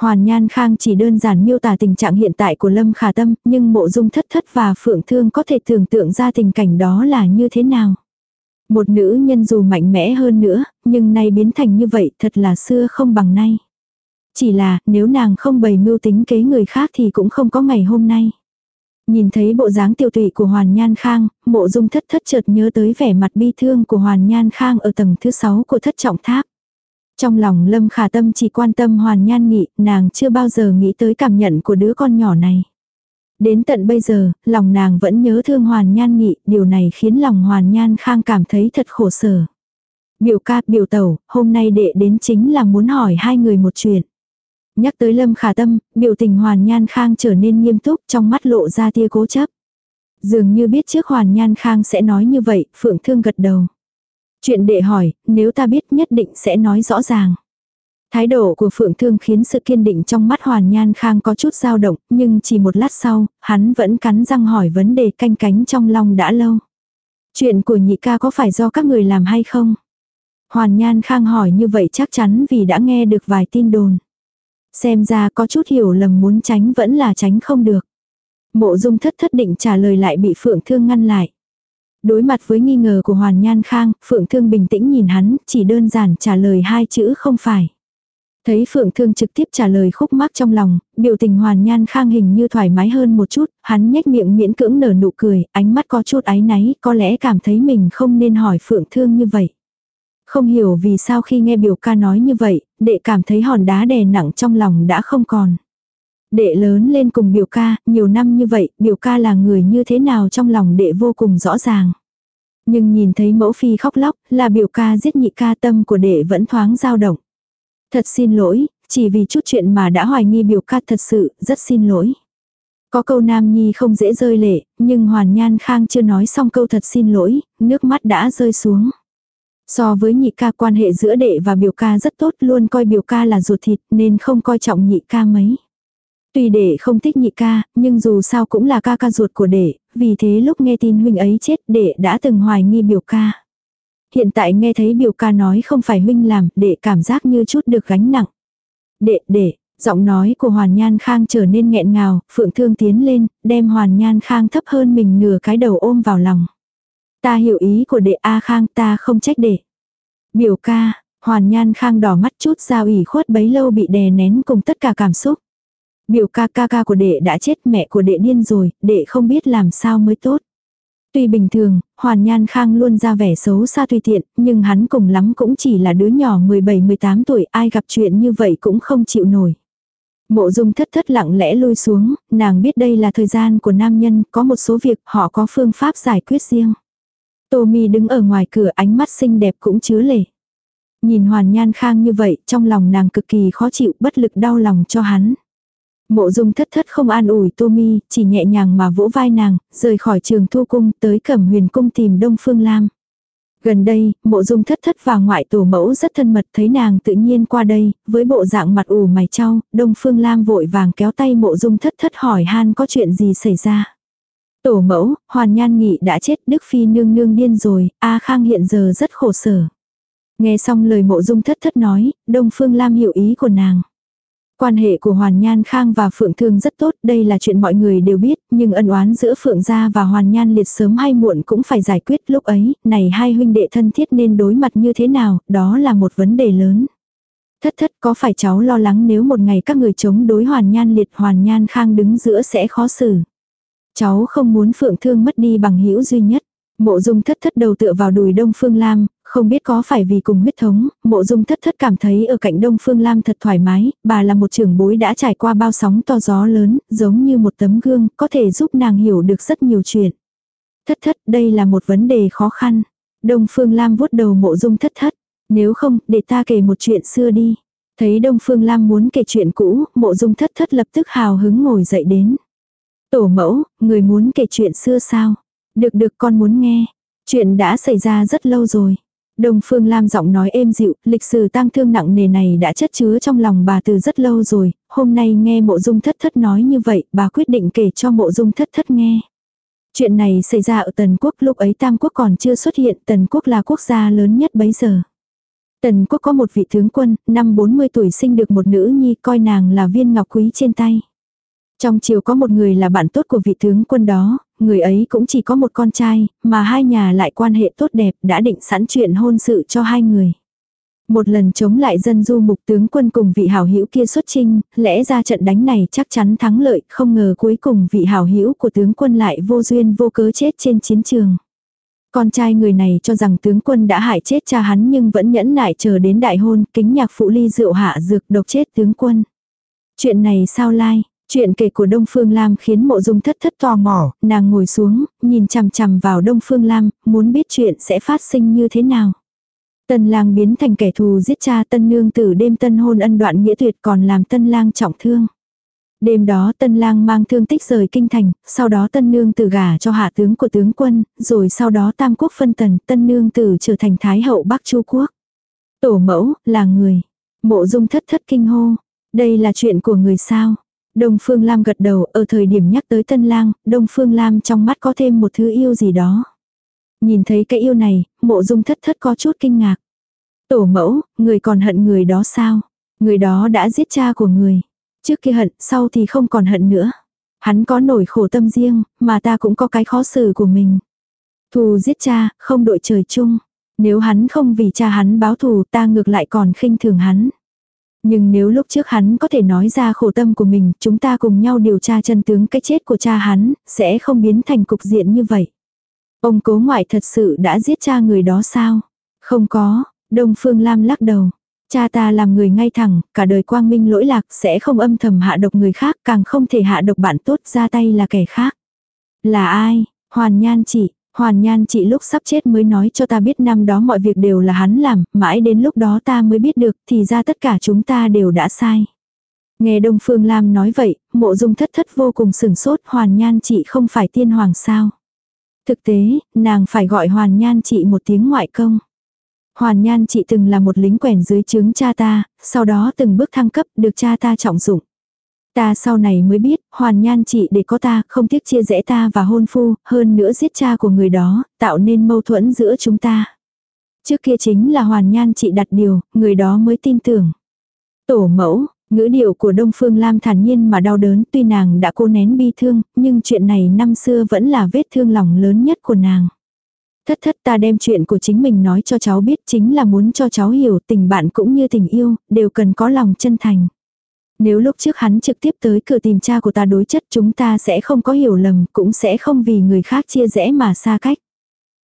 Hoàn Nhan Khang chỉ đơn giản miêu tả tình trạng hiện tại của Lâm Khả Tâm, nhưng mộ dung thất thất và Phượng Thương có thể tưởng tượng ra tình cảnh đó là như thế nào. Một nữ nhân dù mạnh mẽ hơn nữa, nhưng nay biến thành như vậy thật là xưa không bằng nay. Chỉ là, nếu nàng không bày mưu tính kế người khác thì cũng không có ngày hôm nay. Nhìn thấy bộ dáng tiêu tụy của Hoàn Nhan Khang, mộ dung thất thất chợt nhớ tới vẻ mặt bi thương của Hoàn Nhan Khang ở tầng thứ 6 của thất trọng tháp. Trong lòng Lâm Khả Tâm chỉ quan tâm Hoàn Nhan Nghị, nàng chưa bao giờ nghĩ tới cảm nhận của đứa con nhỏ này. Đến tận bây giờ, lòng nàng vẫn nhớ thương Hoàn Nhan Nghị, điều này khiến lòng Hoàn Nhan Khang cảm thấy thật khổ sở. Biểu ca, biểu tẩu, hôm nay đệ đến chính là muốn hỏi hai người một chuyện. Nhắc tới Lâm Khả Tâm, biểu tình Hoàn Nhan Khang trở nên nghiêm túc trong mắt lộ ra tia cố chấp. Dường như biết trước Hoàn Nhan Khang sẽ nói như vậy, Phượng Thương gật đầu. Chuyện đệ hỏi, nếu ta biết nhất định sẽ nói rõ ràng. Thái độ của Phượng Thương khiến sự kiên định trong mắt Hoàn Nhan Khang có chút dao động, nhưng chỉ một lát sau, hắn vẫn cắn răng hỏi vấn đề canh cánh trong lòng đã lâu. Chuyện của nhị ca có phải do các người làm hay không? Hoàn Nhan Khang hỏi như vậy chắc chắn vì đã nghe được vài tin đồn. Xem ra có chút hiểu lầm muốn tránh vẫn là tránh không được. Mộ dung thất thất định trả lời lại bị Phượng Thương ngăn lại. Đối mặt với nghi ngờ của Hoàn Nhan Khang, Phượng Thương bình tĩnh nhìn hắn, chỉ đơn giản trả lời hai chữ không phải. Thấy Phượng Thương trực tiếp trả lời khúc mắc trong lòng, biểu tình Hoàn Nhan Khang hình như thoải mái hơn một chút, hắn nhếch miệng miễn cưỡng nở nụ cười, ánh mắt có chút áy náy, có lẽ cảm thấy mình không nên hỏi Phượng Thương như vậy. Không hiểu vì sao khi nghe biểu ca nói như vậy, đệ cảm thấy hòn đá đè nặng trong lòng đã không còn. Đệ lớn lên cùng biểu ca, nhiều năm như vậy, biểu ca là người như thế nào trong lòng đệ vô cùng rõ ràng. Nhưng nhìn thấy mẫu phi khóc lóc, là biểu ca giết nhị ca tâm của đệ vẫn thoáng dao động. Thật xin lỗi, chỉ vì chút chuyện mà đã hoài nghi biểu ca thật sự, rất xin lỗi. Có câu nam nhi không dễ rơi lệ, nhưng hoàn nhan khang chưa nói xong câu thật xin lỗi, nước mắt đã rơi xuống. So với nhị ca quan hệ giữa đệ và biểu ca rất tốt luôn coi biểu ca là ruột thịt nên không coi trọng nhị ca mấy. Tuy đệ không thích nhị ca, nhưng dù sao cũng là ca ca ruột của đệ, vì thế lúc nghe tin huynh ấy chết đệ đã từng hoài nghi biểu ca. Hiện tại nghe thấy biểu ca nói không phải huynh làm, đệ cảm giác như chút được gánh nặng. Đệ, đệ, giọng nói của Hoàn Nhan Khang trở nên nghẹn ngào, Phượng Thương tiến lên, đem Hoàn Nhan Khang thấp hơn mình nửa cái đầu ôm vào lòng. Ta hiểu ý của đệ A Khang ta không trách đệ. Biểu ca, Hoàn Nhan Khang đỏ mắt chút giao ủy khuất bấy lâu bị đè nén cùng tất cả cảm xúc. Biểu ca ca ca của đệ đã chết mẹ của đệ điên rồi, đệ không biết làm sao mới tốt. Tuy bình thường, Hoàn Nhan Khang luôn ra vẻ xấu xa tùy tiện, nhưng hắn cùng lắm cũng chỉ là đứa nhỏ 17-18 tuổi, ai gặp chuyện như vậy cũng không chịu nổi. Mộ dung thất thất lặng lẽ lui xuống, nàng biết đây là thời gian của nam nhân, có một số việc họ có phương pháp giải quyết riêng. Tô Mi đứng ở ngoài cửa ánh mắt xinh đẹp cũng chứa lệ. Nhìn Hoàn Nhan Khang như vậy, trong lòng nàng cực kỳ khó chịu, bất lực đau lòng cho hắn. Mộ dung thất thất không an ủi Tô Mi, chỉ nhẹ nhàng mà vỗ vai nàng, rời khỏi trường thu cung tới cẩm huyền cung tìm Đông Phương Lam. Gần đây, mộ dung thất thất và ngoại tổ mẫu rất thân mật thấy nàng tự nhiên qua đây, với bộ dạng mặt ủ mày trao, Đông Phương Lam vội vàng kéo tay mộ dung thất thất hỏi han có chuyện gì xảy ra. Tổ mẫu, Hoàn Nhan Nghị đã chết, Đức Phi nương nương điên rồi, A Khang hiện giờ rất khổ sở. Nghe xong lời mộ dung thất thất nói, Đông Phương Lam hiểu ý của nàng. Quan hệ của Hoàn Nhan Khang và Phượng Thương rất tốt, đây là chuyện mọi người đều biết, nhưng ân oán giữa Phượng gia và Hoàn Nhan liệt sớm hay muộn cũng phải giải quyết lúc ấy, này hai huynh đệ thân thiết nên đối mặt như thế nào, đó là một vấn đề lớn. Thất thất có phải cháu lo lắng nếu một ngày các người chống đối Hoàn Nhan liệt Hoàn Nhan Khang đứng giữa sẽ khó xử. Cháu không muốn Phượng Thương mất đi bằng hữu duy nhất. Mộ dung thất thất đầu tựa vào đùi Đông Phương Lam, không biết có phải vì cùng huyết thống, mộ dung thất thất cảm thấy ở cạnh Đông Phương Lam thật thoải mái, bà là một trưởng bối đã trải qua bao sóng to gió lớn, giống như một tấm gương, có thể giúp nàng hiểu được rất nhiều chuyện. Thất thất, đây là một vấn đề khó khăn. Đông Phương Lam vuốt đầu mộ dung thất thất. Nếu không, để ta kể một chuyện xưa đi. Thấy Đông Phương Lam muốn kể chuyện cũ, mộ dung thất thất lập tức hào hứng ngồi dậy đến. Tổ mẫu, người muốn kể chuyện xưa sao? Được được con muốn nghe. Chuyện đã xảy ra rất lâu rồi. đồng Phương Lam giọng nói êm dịu, lịch sử tang thương nặng nề này đã chất chứa trong lòng bà từ rất lâu rồi, hôm nay nghe mộ dung thất thất nói như vậy, bà quyết định kể cho mộ dung thất thất nghe. Chuyện này xảy ra ở Tần Quốc lúc ấy Tam Quốc còn chưa xuất hiện, Tần Quốc là quốc gia lớn nhất bấy giờ. Tần Quốc có một vị tướng quân, năm 40 tuổi sinh được một nữ nhi coi nàng là viên ngọc quý trên tay. Trong triều có một người là bạn tốt của vị tướng quân đó, người ấy cũng chỉ có một con trai, mà hai nhà lại quan hệ tốt đẹp đã định sẵn chuyện hôn sự cho hai người. Một lần chống lại dân du mục tướng quân cùng vị hảo hữu kia xuất chinh, lẽ ra trận đánh này chắc chắn thắng lợi, không ngờ cuối cùng vị hảo hữu của tướng quân lại vô duyên vô cớ chết trên chiến trường. Con trai người này cho rằng tướng quân đã hại chết cha hắn nhưng vẫn nhẫn nại chờ đến đại hôn, kính nhạc phụ ly rượu hạ dược độc chết tướng quân. Chuyện này sao lai, Chuyện kể của Đông Phương Lam khiến mộ dung thất thất tò mò, nàng ngồi xuống, nhìn chằm chằm vào Đông Phương Lam, muốn biết chuyện sẽ phát sinh như thế nào. Tân lang biến thành kẻ thù giết cha tân nương tử đêm tân hôn ân đoạn nghĩa tuyệt còn làm tân lang trọng thương. Đêm đó tân lang mang thương tích rời kinh thành, sau đó tân nương tử gả cho hạ tướng của tướng quân, rồi sau đó tam quốc phân tần, tân nương tử trở thành thái hậu bắc chu quốc. Tổ mẫu, là người. Mộ dung thất thất kinh hô. Đây là chuyện của người sao. Đông Phương Lam gật đầu, ở thời điểm nhắc tới tân lang, Đông Phương Lam trong mắt có thêm một thứ yêu gì đó. Nhìn thấy cái yêu này, mộ dung thất thất có chút kinh ngạc. Tổ mẫu, người còn hận người đó sao? Người đó đã giết cha của người. Trước kia hận, sau thì không còn hận nữa. Hắn có nổi khổ tâm riêng, mà ta cũng có cái khó xử của mình. Thù giết cha, không đội trời chung. Nếu hắn không vì cha hắn báo thù ta ngược lại còn khinh thường hắn. Nhưng nếu lúc trước hắn có thể nói ra khổ tâm của mình, chúng ta cùng nhau điều tra chân tướng cái chết của cha hắn, sẽ không biến thành cục diện như vậy. Ông cố ngoại thật sự đã giết cha người đó sao? Không có, Đông Phương Lam lắc đầu. Cha ta làm người ngay thẳng, cả đời quang minh lỗi lạc sẽ không âm thầm hạ độc người khác, càng không thể hạ độc bạn tốt ra tay là kẻ khác. Là ai? Hoàn nhan chị, Hoàn nhan chị lúc sắp chết mới nói cho ta biết năm đó mọi việc đều là hắn làm, mãi đến lúc đó ta mới biết được thì ra tất cả chúng ta đều đã sai. Nghe Đông Phương Lam nói vậy, mộ dung thất thất vô cùng sừng sốt hoàn nhan chị không phải tiên hoàng sao. Thực tế, nàng phải gọi hoàn nhan chị một tiếng ngoại công. Hoàn nhan chị từng là một lính quèn dưới trướng cha ta, sau đó từng bước thăng cấp được cha ta trọng dụng. Ta sau này mới biết, hoàn nhan chị để có ta, không tiếc chia rẽ ta và hôn phu, hơn nữa giết cha của người đó, tạo nên mâu thuẫn giữa chúng ta. Trước kia chính là hoàn nhan chị đặt điều, người đó mới tin tưởng. Tổ mẫu, ngữ điệu của Đông Phương Lam thản nhiên mà đau đớn, tuy nàng đã cô nén bi thương, nhưng chuyện này năm xưa vẫn là vết thương lòng lớn nhất của nàng. Thất thất ta đem chuyện của chính mình nói cho cháu biết chính là muốn cho cháu hiểu tình bạn cũng như tình yêu, đều cần có lòng chân thành. Nếu lúc trước hắn trực tiếp tới cửa tìm cha của ta đối chất chúng ta sẽ không có hiểu lầm, cũng sẽ không vì người khác chia rẽ mà xa cách.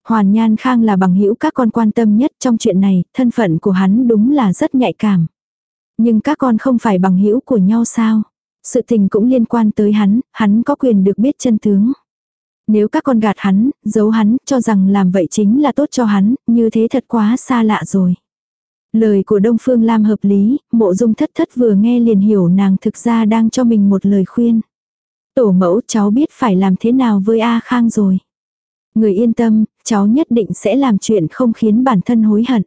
Hoàn Nhan Khang là bằng hữu các con quan tâm nhất trong chuyện này, thân phận của hắn đúng là rất nhạy cảm. Nhưng các con không phải bằng hữu của nhau sao? Sự tình cũng liên quan tới hắn, hắn có quyền được biết chân tướng. Nếu các con gạt hắn, giấu hắn, cho rằng làm vậy chính là tốt cho hắn, như thế thật quá xa lạ rồi. Lời của Đông Phương Lam hợp lý, mộ dung thất thất vừa nghe liền hiểu nàng thực ra đang cho mình một lời khuyên. Tổ mẫu cháu biết phải làm thế nào với A Khang rồi. Người yên tâm, cháu nhất định sẽ làm chuyện không khiến bản thân hối hận.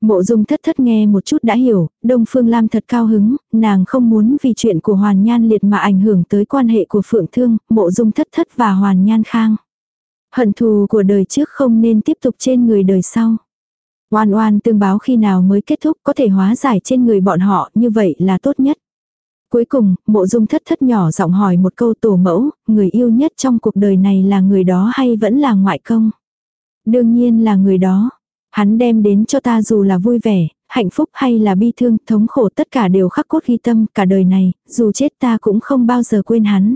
Mộ dung thất thất nghe một chút đã hiểu, Đông Phương Lam thật cao hứng, nàng không muốn vì chuyện của Hoàn Nhan liệt mà ảnh hưởng tới quan hệ của Phượng Thương, mộ dung thất thất và Hoàn Nhan Khang. Hận thù của đời trước không nên tiếp tục trên người đời sau. Oan oan tương báo khi nào mới kết thúc có thể hóa giải trên người bọn họ như vậy là tốt nhất. Cuối cùng, mộ dung thất thất nhỏ giọng hỏi một câu tổ mẫu, người yêu nhất trong cuộc đời này là người đó hay vẫn là ngoại công? Đương nhiên là người đó. Hắn đem đến cho ta dù là vui vẻ, hạnh phúc hay là bi thương, thống khổ tất cả đều khắc cốt ghi tâm cả đời này, dù chết ta cũng không bao giờ quên hắn.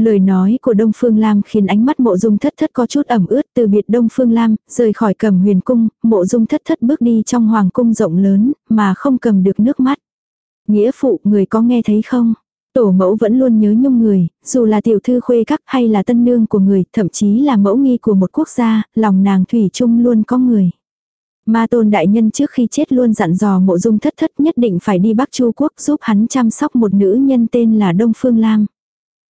Lời nói của Đông Phương Lam khiến ánh mắt mộ dung thất thất có chút ẩm ướt từ biệt Đông Phương Lam, rời khỏi cầm huyền cung, mộ dung thất thất bước đi trong hoàng cung rộng lớn, mà không cầm được nước mắt. Nghĩa phụ, người có nghe thấy không? Tổ mẫu vẫn luôn nhớ nhung người, dù là tiểu thư khuê các hay là tân nương của người, thậm chí là mẫu nghi của một quốc gia, lòng nàng thủy chung luôn có người. Ma tôn đại nhân trước khi chết luôn dặn dò mộ dung thất thất nhất định phải đi Bắc Chu Quốc giúp hắn chăm sóc một nữ nhân tên là Đông Phương Lam.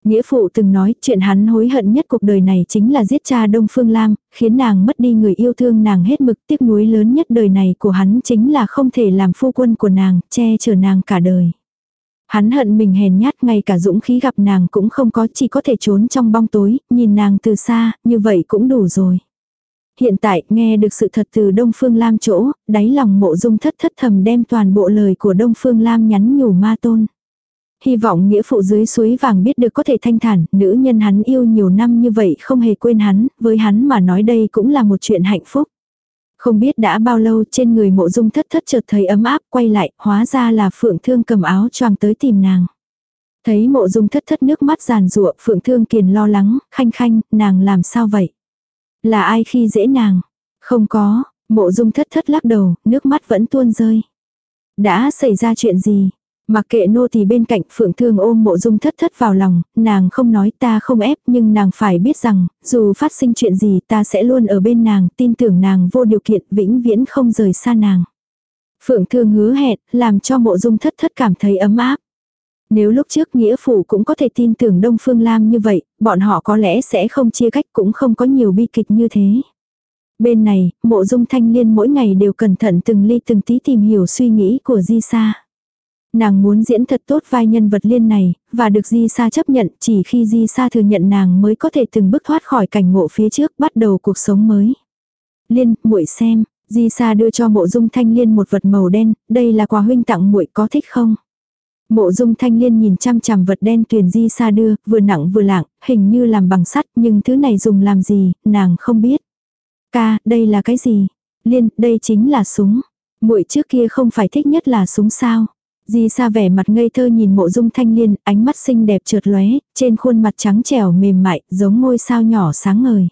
Nghĩa phụ từng nói chuyện hắn hối hận nhất cuộc đời này chính là giết cha Đông Phương Lam, khiến nàng mất đi người yêu thương nàng hết mực tiếc nuối lớn nhất đời này của hắn chính là không thể làm phu quân của nàng, che chở nàng cả đời. Hắn hận mình hèn nhát ngay cả dũng khí gặp nàng cũng không có chỉ có thể trốn trong bóng tối, nhìn nàng từ xa, như vậy cũng đủ rồi. Hiện tại nghe được sự thật từ Đông Phương Lam chỗ, đáy lòng mộ dung thất thất thầm đem toàn bộ lời của Đông Phương Lam nhắn nhủ ma tôn. Hy vọng nghĩa phụ dưới suối vàng biết được có thể thanh thản, nữ nhân hắn yêu nhiều năm như vậy không hề quên hắn, với hắn mà nói đây cũng là một chuyện hạnh phúc. Không biết đã bao lâu trên người mộ dung thất thất chợt thấy ấm áp quay lại, hóa ra là phượng thương cầm áo choàng tới tìm nàng. Thấy mộ dung thất thất nước mắt giàn rụa, phượng thương kiền lo lắng, khanh khanh, nàng làm sao vậy? Là ai khi dễ nàng? Không có, mộ dung thất thất lắc đầu, nước mắt vẫn tuôn rơi. Đã xảy ra chuyện gì? Mặc kệ nô thì bên cạnh phượng thương ôm mộ dung thất thất vào lòng, nàng không nói ta không ép nhưng nàng phải biết rằng, dù phát sinh chuyện gì ta sẽ luôn ở bên nàng, tin tưởng nàng vô điều kiện vĩnh viễn không rời xa nàng. Phượng thương hứa hẹn, làm cho mộ dung thất thất cảm thấy ấm áp. Nếu lúc trước nghĩa phủ cũng có thể tin tưởng Đông Phương Lam như vậy, bọn họ có lẽ sẽ không chia cách cũng không có nhiều bi kịch như thế. Bên này, mộ dung thanh liên mỗi ngày đều cẩn thận từng ly từng tí tìm hiểu suy nghĩ của Di Sa. Nàng muốn diễn thật tốt vai nhân vật liên này, và được Di Sa chấp nhận chỉ khi Di Sa thừa nhận nàng mới có thể từng bước thoát khỏi cảnh ngộ phía trước bắt đầu cuộc sống mới. Liên, muội xem, Di Sa đưa cho mộ dung thanh liên một vật màu đen, đây là quà huynh tặng muội có thích không? Mộ dung thanh liên nhìn chăm chằm vật đen tuyền Di Sa đưa, vừa nặng vừa lạng, hình như làm bằng sắt nhưng thứ này dùng làm gì, nàng không biết. Ca, đây là cái gì? Liên, đây chính là súng. muội trước kia không phải thích nhất là súng sao? Di Sa vẻ mặt ngây thơ nhìn mộ dung thanh liên, ánh mắt xinh đẹp trượt lóe, trên khuôn mặt trắng trẻo mềm mại, giống ngôi sao nhỏ sáng ngời.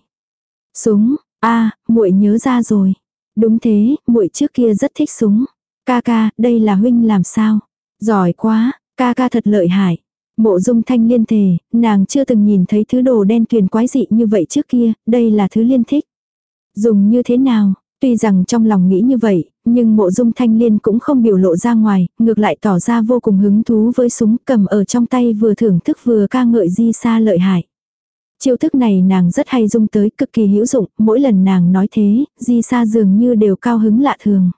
Súng, a, muội nhớ ra rồi. Đúng thế, muội trước kia rất thích súng. Ca ca, đây là huynh làm sao? Giỏi quá, ca ca thật lợi hại. Mộ dung thanh liên thề, nàng chưa từng nhìn thấy thứ đồ đen tuyền quái dị như vậy trước kia, đây là thứ liên thích. Dùng như thế nào? Tuy rằng trong lòng nghĩ như vậy, nhưng mộ dung thanh liên cũng không biểu lộ ra ngoài, ngược lại tỏ ra vô cùng hứng thú với súng cầm ở trong tay vừa thưởng thức vừa ca ngợi di xa lợi hại. Chiêu thức này nàng rất hay dung tới cực kỳ hữu dụng, mỗi lần nàng nói thế, di xa dường như đều cao hứng lạ thường.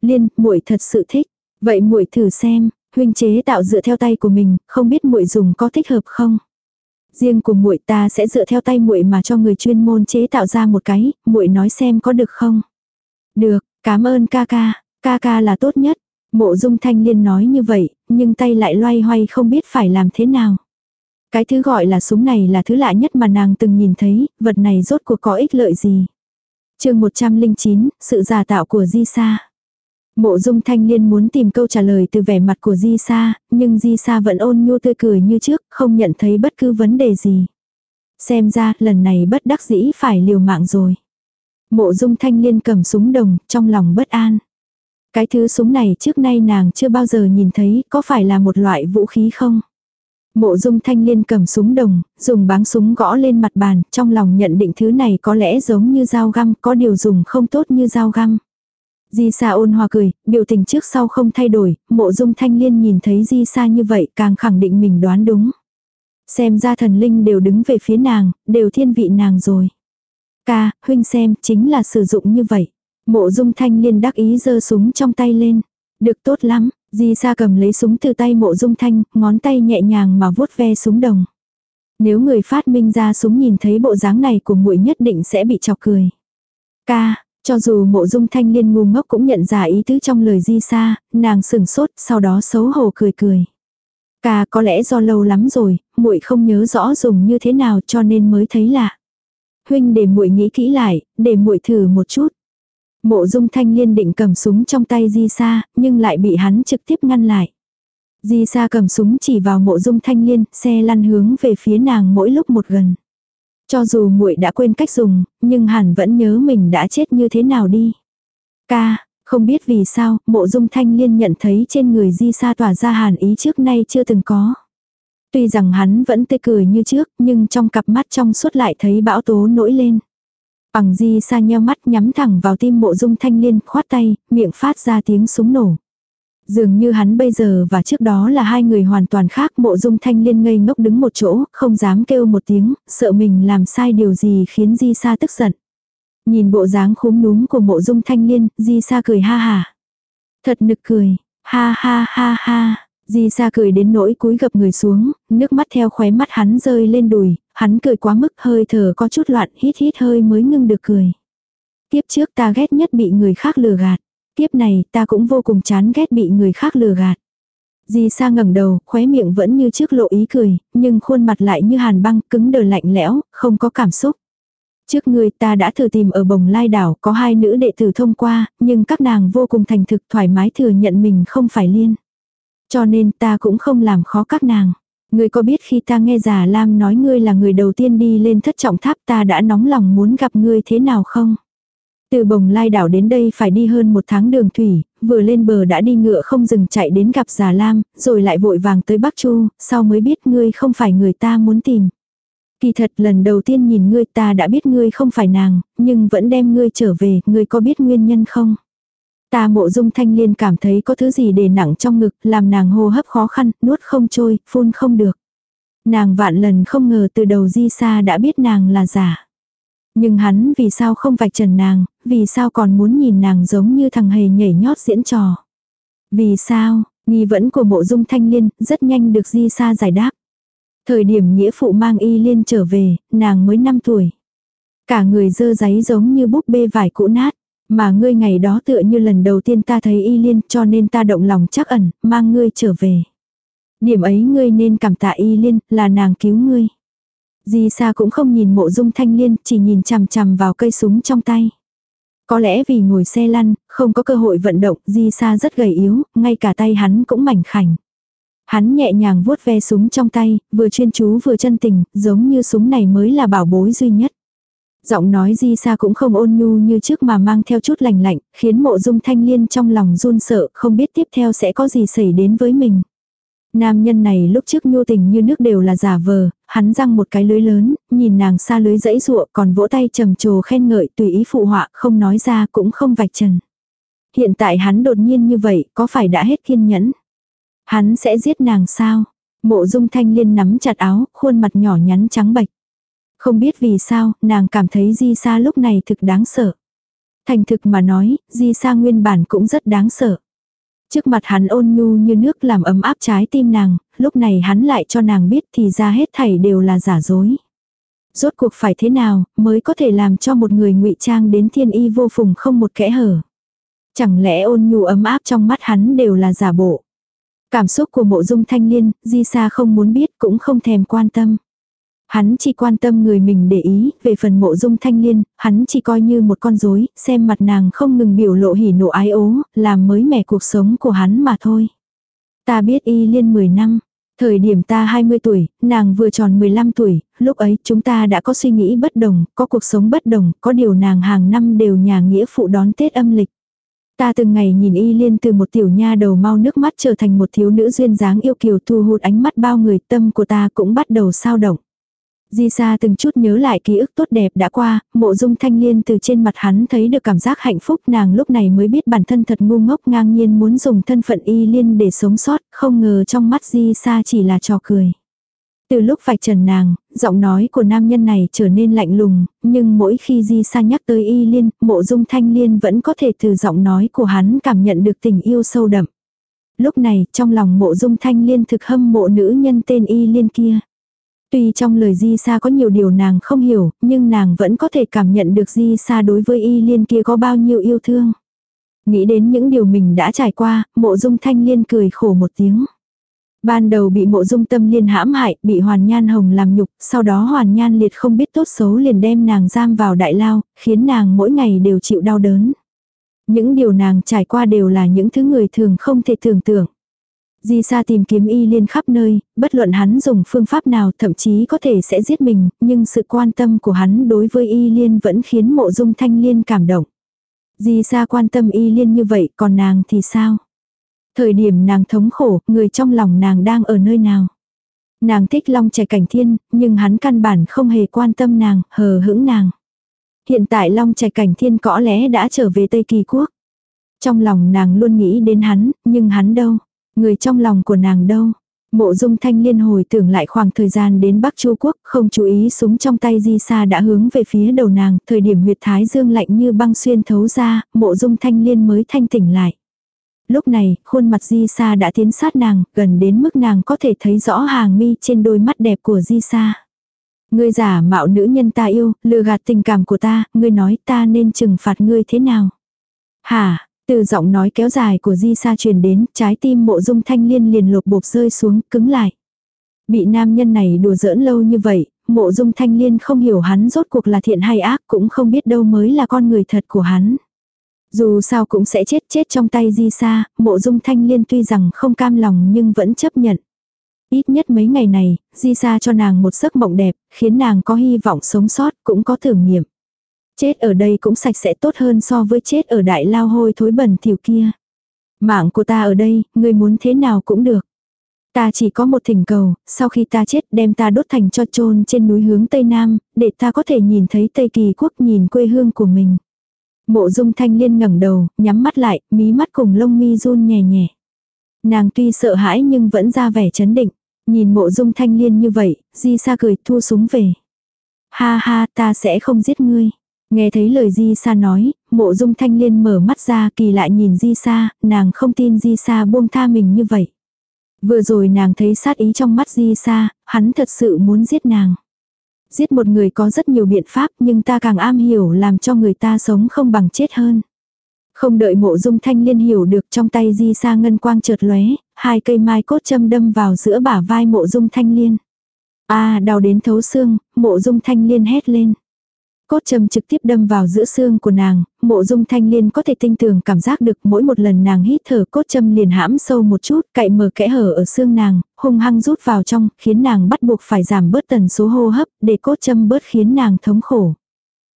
Liên, muội thật sự thích. Vậy muội thử xem, huynh chế tạo dựa theo tay của mình, không biết muội dùng có thích hợp không? Riêng của muội ta sẽ dựa theo tay muội mà cho người chuyên môn chế tạo ra một cái, muội nói xem có được không? Được, cảm ơn ca ca, ca ca là tốt nhất. Mộ dung thanh liên nói như vậy, nhưng tay lại loay hoay không biết phải làm thế nào. Cái thứ gọi là súng này là thứ lạ nhất mà nàng từng nhìn thấy, vật này rốt cuộc có ích lợi gì. chương 109, sự giả tạo của Di Sa. Mộ dung thanh liên muốn tìm câu trả lời từ vẻ mặt của Di Sa, nhưng Di Sa vẫn ôn nhu tươi cười như trước, không nhận thấy bất cứ vấn đề gì. Xem ra, lần này bất đắc dĩ phải liều mạng rồi. Mộ dung thanh liên cầm súng đồng, trong lòng bất an. Cái thứ súng này trước nay nàng chưa bao giờ nhìn thấy, có phải là một loại vũ khí không? Mộ dung thanh liên cầm súng đồng, dùng báng súng gõ lên mặt bàn, trong lòng nhận định thứ này có lẽ giống như dao găm, có điều dùng không tốt như dao găm. Di Sa ôn hòa cười, biểu tình trước sau không thay đổi, mộ dung thanh liên nhìn thấy Di Sa như vậy càng khẳng định mình đoán đúng. Xem ra thần linh đều đứng về phía nàng, đều thiên vị nàng rồi. Ca, huynh xem, chính là sử dụng như vậy. Mộ dung thanh liên đắc ý giơ súng trong tay lên. Được tốt lắm, Di Sa cầm lấy súng từ tay mộ dung thanh, ngón tay nhẹ nhàng mà vuốt ve súng đồng. Nếu người phát minh ra súng nhìn thấy bộ dáng này của muội nhất định sẽ bị chọc cười. Ca, cho dù mộ dung thanh liên ngu ngốc cũng nhận ra ý tứ trong lời di xa, nàng sừng sốt, sau đó xấu hổ cười cười. cà có lẽ do lâu lắm rồi, muội không nhớ rõ dùng như thế nào cho nên mới thấy lạ. Huynh để muội nghĩ kỹ lại, để muội thử một chút. Mộ dung thanh liên định cầm súng trong tay di xa, nhưng lại bị hắn trực tiếp ngăn lại. Di xa cầm súng chỉ vào mộ dung thanh liên, xe lăn hướng về phía nàng mỗi lúc một gần. Cho dù muội đã quên cách dùng, nhưng hẳn vẫn nhớ mình đã chết như thế nào đi. Ca, không biết vì sao, mộ dung thanh liên nhận thấy trên người di sa tỏa ra hàn ý trước nay chưa từng có. Tuy rằng hắn vẫn tươi cười như trước, nhưng trong cặp mắt trong suốt lại thấy bão tố nổi lên. Bằng di sa nheo mắt nhắm thẳng vào tim mộ dung thanh liên, khoát tay, miệng phát ra tiếng súng nổ. Dường như hắn bây giờ và trước đó là hai người hoàn toàn khác mộ dung thanh liên ngây ngốc đứng một chỗ, không dám kêu một tiếng, sợ mình làm sai điều gì khiến Di Sa tức giận. Nhìn bộ dáng khúm núm của mộ dung thanh liên, Di Sa cười ha ha Thật nực cười, ha ha ha ha. Di Sa cười đến nỗi cúi gập người xuống, nước mắt theo khóe mắt hắn rơi lên đùi, hắn cười quá mức hơi thở có chút loạn hít hít hơi mới ngưng được cười. Tiếp trước ta ghét nhất bị người khác lừa gạt. Tiếp này ta cũng vô cùng chán ghét bị người khác lừa gạt. Di Sa ngẩng đầu, khóe miệng vẫn như trước lộ ý cười, nhưng khuôn mặt lại như hàn băng, cứng đờ lạnh lẽo, không có cảm xúc. Trước người ta đã thử tìm ở bồng lai đảo, có hai nữ đệ tử thông qua, nhưng các nàng vô cùng thành thực thoải mái thừa nhận mình không phải liên. Cho nên ta cũng không làm khó các nàng. Ngươi có biết khi ta nghe giả Lam nói ngươi là người đầu tiên đi lên thất trọng tháp ta đã nóng lòng muốn gặp ngươi thế nào không? Từ bồng lai đảo đến đây phải đi hơn một tháng đường thủy, vừa lên bờ đã đi ngựa không dừng chạy đến gặp già Lam, rồi lại vội vàng tới Bắc Chu, sau mới biết ngươi không phải người ta muốn tìm. Kỳ thật lần đầu tiên nhìn ngươi ta đã biết ngươi không phải nàng, nhưng vẫn đem ngươi trở về, ngươi có biết nguyên nhân không? Ta mộ dung thanh liên cảm thấy có thứ gì để nặng trong ngực, làm nàng hô hấp khó khăn, nuốt không trôi, phun không được. Nàng vạn lần không ngờ từ đầu di xa đã biết nàng là giả. Nhưng hắn vì sao không vạch trần nàng, vì sao còn muốn nhìn nàng giống như thằng hề nhảy nhót diễn trò. Vì sao, nghi vẫn của mộ dung thanh liên, rất nhanh được di xa giải đáp. Thời điểm nghĩa phụ mang y liên trở về, nàng mới 5 tuổi. Cả người dơ giấy giống như búp bê vải cũ nát. Mà ngươi ngày đó tựa như lần đầu tiên ta thấy y liên cho nên ta động lòng chắc ẩn, mang ngươi trở về. Điểm ấy ngươi nên cảm tạ y liên, là nàng cứu ngươi. Di Sa cũng không nhìn mộ dung thanh liên, chỉ nhìn chằm chằm vào cây súng trong tay. Có lẽ vì ngồi xe lăn, không có cơ hội vận động, Di Sa rất gầy yếu, ngay cả tay hắn cũng mảnh khảnh. Hắn nhẹ nhàng vuốt ve súng trong tay, vừa chuyên chú vừa chân tình, giống như súng này mới là bảo bối duy nhất. Giọng nói di Sa cũng không ôn nhu như trước mà mang theo chút lành lạnh, khiến mộ dung thanh liên trong lòng run sợ, không biết tiếp theo sẽ có gì xảy đến với mình. Nam nhân này lúc trước nhu tình như nước đều là giả vờ, hắn răng một cái lưới lớn, nhìn nàng xa lưới dãy ruộng còn vỗ tay trầm trồ khen ngợi tùy ý phụ họa không nói ra cũng không vạch trần. Hiện tại hắn đột nhiên như vậy có phải đã hết kiên nhẫn? Hắn sẽ giết nàng sao? Mộ dung thanh liên nắm chặt áo, khuôn mặt nhỏ nhắn trắng bạch Không biết vì sao, nàng cảm thấy Di Sa lúc này thực đáng sợ. Thành thực mà nói, Di Sa nguyên bản cũng rất đáng sợ. Trước mặt hắn ôn nhu như nước làm ấm áp trái tim nàng, lúc này hắn lại cho nàng biết thì ra hết thảy đều là giả dối. Rốt cuộc phải thế nào mới có thể làm cho một người ngụy trang đến thiên y vô phùng không một kẽ hở. Chẳng lẽ ôn nhu ấm áp trong mắt hắn đều là giả bộ. Cảm xúc của mộ dung thanh liên, di sa không muốn biết cũng không thèm quan tâm. Hắn chỉ quan tâm người mình để ý, về phần mộ dung thanh liên, hắn chỉ coi như một con rối, xem mặt nàng không ngừng biểu lộ hỉ nộ ái ố, làm mới mẻ cuộc sống của hắn mà thôi. Ta biết y liên 10 năm, thời điểm ta 20 tuổi, nàng vừa tròn 15 tuổi, lúc ấy chúng ta đã có suy nghĩ bất đồng, có cuộc sống bất đồng, có điều nàng hàng năm đều nhà nghĩa phụ đón Tết âm lịch. Ta từng ngày nhìn y liên từ một tiểu nha đầu mau nước mắt trở thành một thiếu nữ duyên dáng yêu kiều thu hút ánh mắt bao người tâm của ta cũng bắt đầu sao động. Di Sa từng chút nhớ lại ký ức tốt đẹp đã qua, mộ dung thanh liên từ trên mặt hắn thấy được cảm giác hạnh phúc nàng lúc này mới biết bản thân thật ngu ngốc ngang nhiên muốn dùng thân phận y liên để sống sót, không ngờ trong mắt Di Sa chỉ là trò cười. Từ lúc vạch trần nàng, giọng nói của nam nhân này trở nên lạnh lùng, nhưng mỗi khi Di Sa nhắc tới y liên, mộ dung thanh liên vẫn có thể từ giọng nói của hắn cảm nhận được tình yêu sâu đậm. Lúc này, trong lòng mộ dung thanh liên thực hâm mộ nữ nhân tên y liên kia. Tuy trong lời Di Sa có nhiều điều nàng không hiểu, nhưng nàng vẫn có thể cảm nhận được Di Sa đối với y liên kia có bao nhiêu yêu thương. Nghĩ đến những điều mình đã trải qua, mộ dung thanh liên cười khổ một tiếng. Ban đầu bị mộ dung tâm liên hãm hại, bị hoàn nhan hồng làm nhục, sau đó hoàn nhan liệt không biết tốt xấu liền đem nàng giam vào đại lao, khiến nàng mỗi ngày đều chịu đau đớn. Những điều nàng trải qua đều là những thứ người thường không thể tưởng tượng. Di Sa tìm kiếm y liên khắp nơi, bất luận hắn dùng phương pháp nào thậm chí có thể sẽ giết mình, nhưng sự quan tâm của hắn đối với y liên vẫn khiến mộ dung thanh liên cảm động. Di Sa quan tâm y liên như vậy còn nàng thì sao? Thời điểm nàng thống khổ, người trong lòng nàng đang ở nơi nào? Nàng thích long trẻ cảnh thiên, nhưng hắn căn bản không hề quan tâm nàng, hờ hững nàng. Hiện tại long trẻ cảnh thiên có lẽ đã trở về Tây Kỳ Quốc. Trong lòng nàng luôn nghĩ đến hắn, nhưng hắn đâu? Người trong lòng của nàng đâu? Mộ dung thanh liên hồi tưởng lại khoảng thời gian đến Bắc Chu Quốc, không chú ý súng trong tay di sa đã hướng về phía đầu nàng, thời điểm huyệt thái dương lạnh như băng xuyên thấu ra, mộ dung thanh liên mới thanh tỉnh lại. Lúc này, khuôn mặt Di Sa đã tiến sát nàng, gần đến mức nàng có thể thấy rõ hàng mi trên đôi mắt đẹp của Di Sa. Ngươi giả mạo nữ nhân ta yêu, lừa gạt tình cảm của ta, ngươi nói ta nên trừng phạt ngươi thế nào? Hả, từ giọng nói kéo dài của Di Sa truyền đến, trái tim mộ dung thanh liên liền lột bột rơi xuống, cứng lại. Bị nam nhân này đùa giỡn lâu như vậy, mộ dung thanh liên không hiểu hắn rốt cuộc là thiện hay ác cũng không biết đâu mới là con người thật của hắn. Dù sao cũng sẽ chết chết trong tay di sa, mộ dung thanh liên tuy rằng không cam lòng nhưng vẫn chấp nhận. Ít nhất mấy ngày này, di sa cho nàng một giấc mộng đẹp, khiến nàng có hy vọng sống sót, cũng có thử nghiệm. Chết ở đây cũng sạch sẽ tốt hơn so với chết ở đại lao hôi thối bẩn thỉu kia. Mạng của ta ở đây, người muốn thế nào cũng được. Ta chỉ có một thỉnh cầu, sau khi ta chết đem ta đốt thành cho chôn trên núi hướng Tây Nam, để ta có thể nhìn thấy Tây Kỳ quốc nhìn quê hương của mình. Mộ dung thanh liên ngẩng đầu, nhắm mắt lại, mí mắt cùng lông mi run nhẹ nhẹ. Nàng tuy sợ hãi nhưng vẫn ra vẻ chấn định. Nhìn mộ dung thanh liên như vậy, di sa cười thu súng về. Ha ha ta sẽ không giết ngươi. Nghe thấy lời Di Sa nói, mộ dung thanh liên mở mắt ra kỳ lại nhìn Di Sa, nàng không tin Di Sa buông tha mình như vậy. Vừa rồi nàng thấy sát ý trong mắt Di Sa, hắn thật sự muốn giết nàng. Giết một người có rất nhiều biện pháp nhưng ta càng am hiểu làm cho người ta sống không bằng chết hơn. Không đợi mộ dung thanh liên hiểu được trong tay Di Sa ngân quang chợt lóe, hai cây mai cốt châm đâm vào giữa bả vai mộ dung thanh liên. a đau đến thấu xương, mộ dung thanh liên hét lên cốt châm trực tiếp đâm vào giữa xương của nàng, mộ dung thanh liên có thể tinh tường cảm giác được mỗi một lần nàng hít thở cốt châm liền hãm sâu một chút, cậy mở kẽ hở ở xương nàng, hung hăng rút vào trong, khiến nàng bắt buộc phải giảm bớt tần số hô hấp, để cốt châm bớt khiến nàng thống khổ.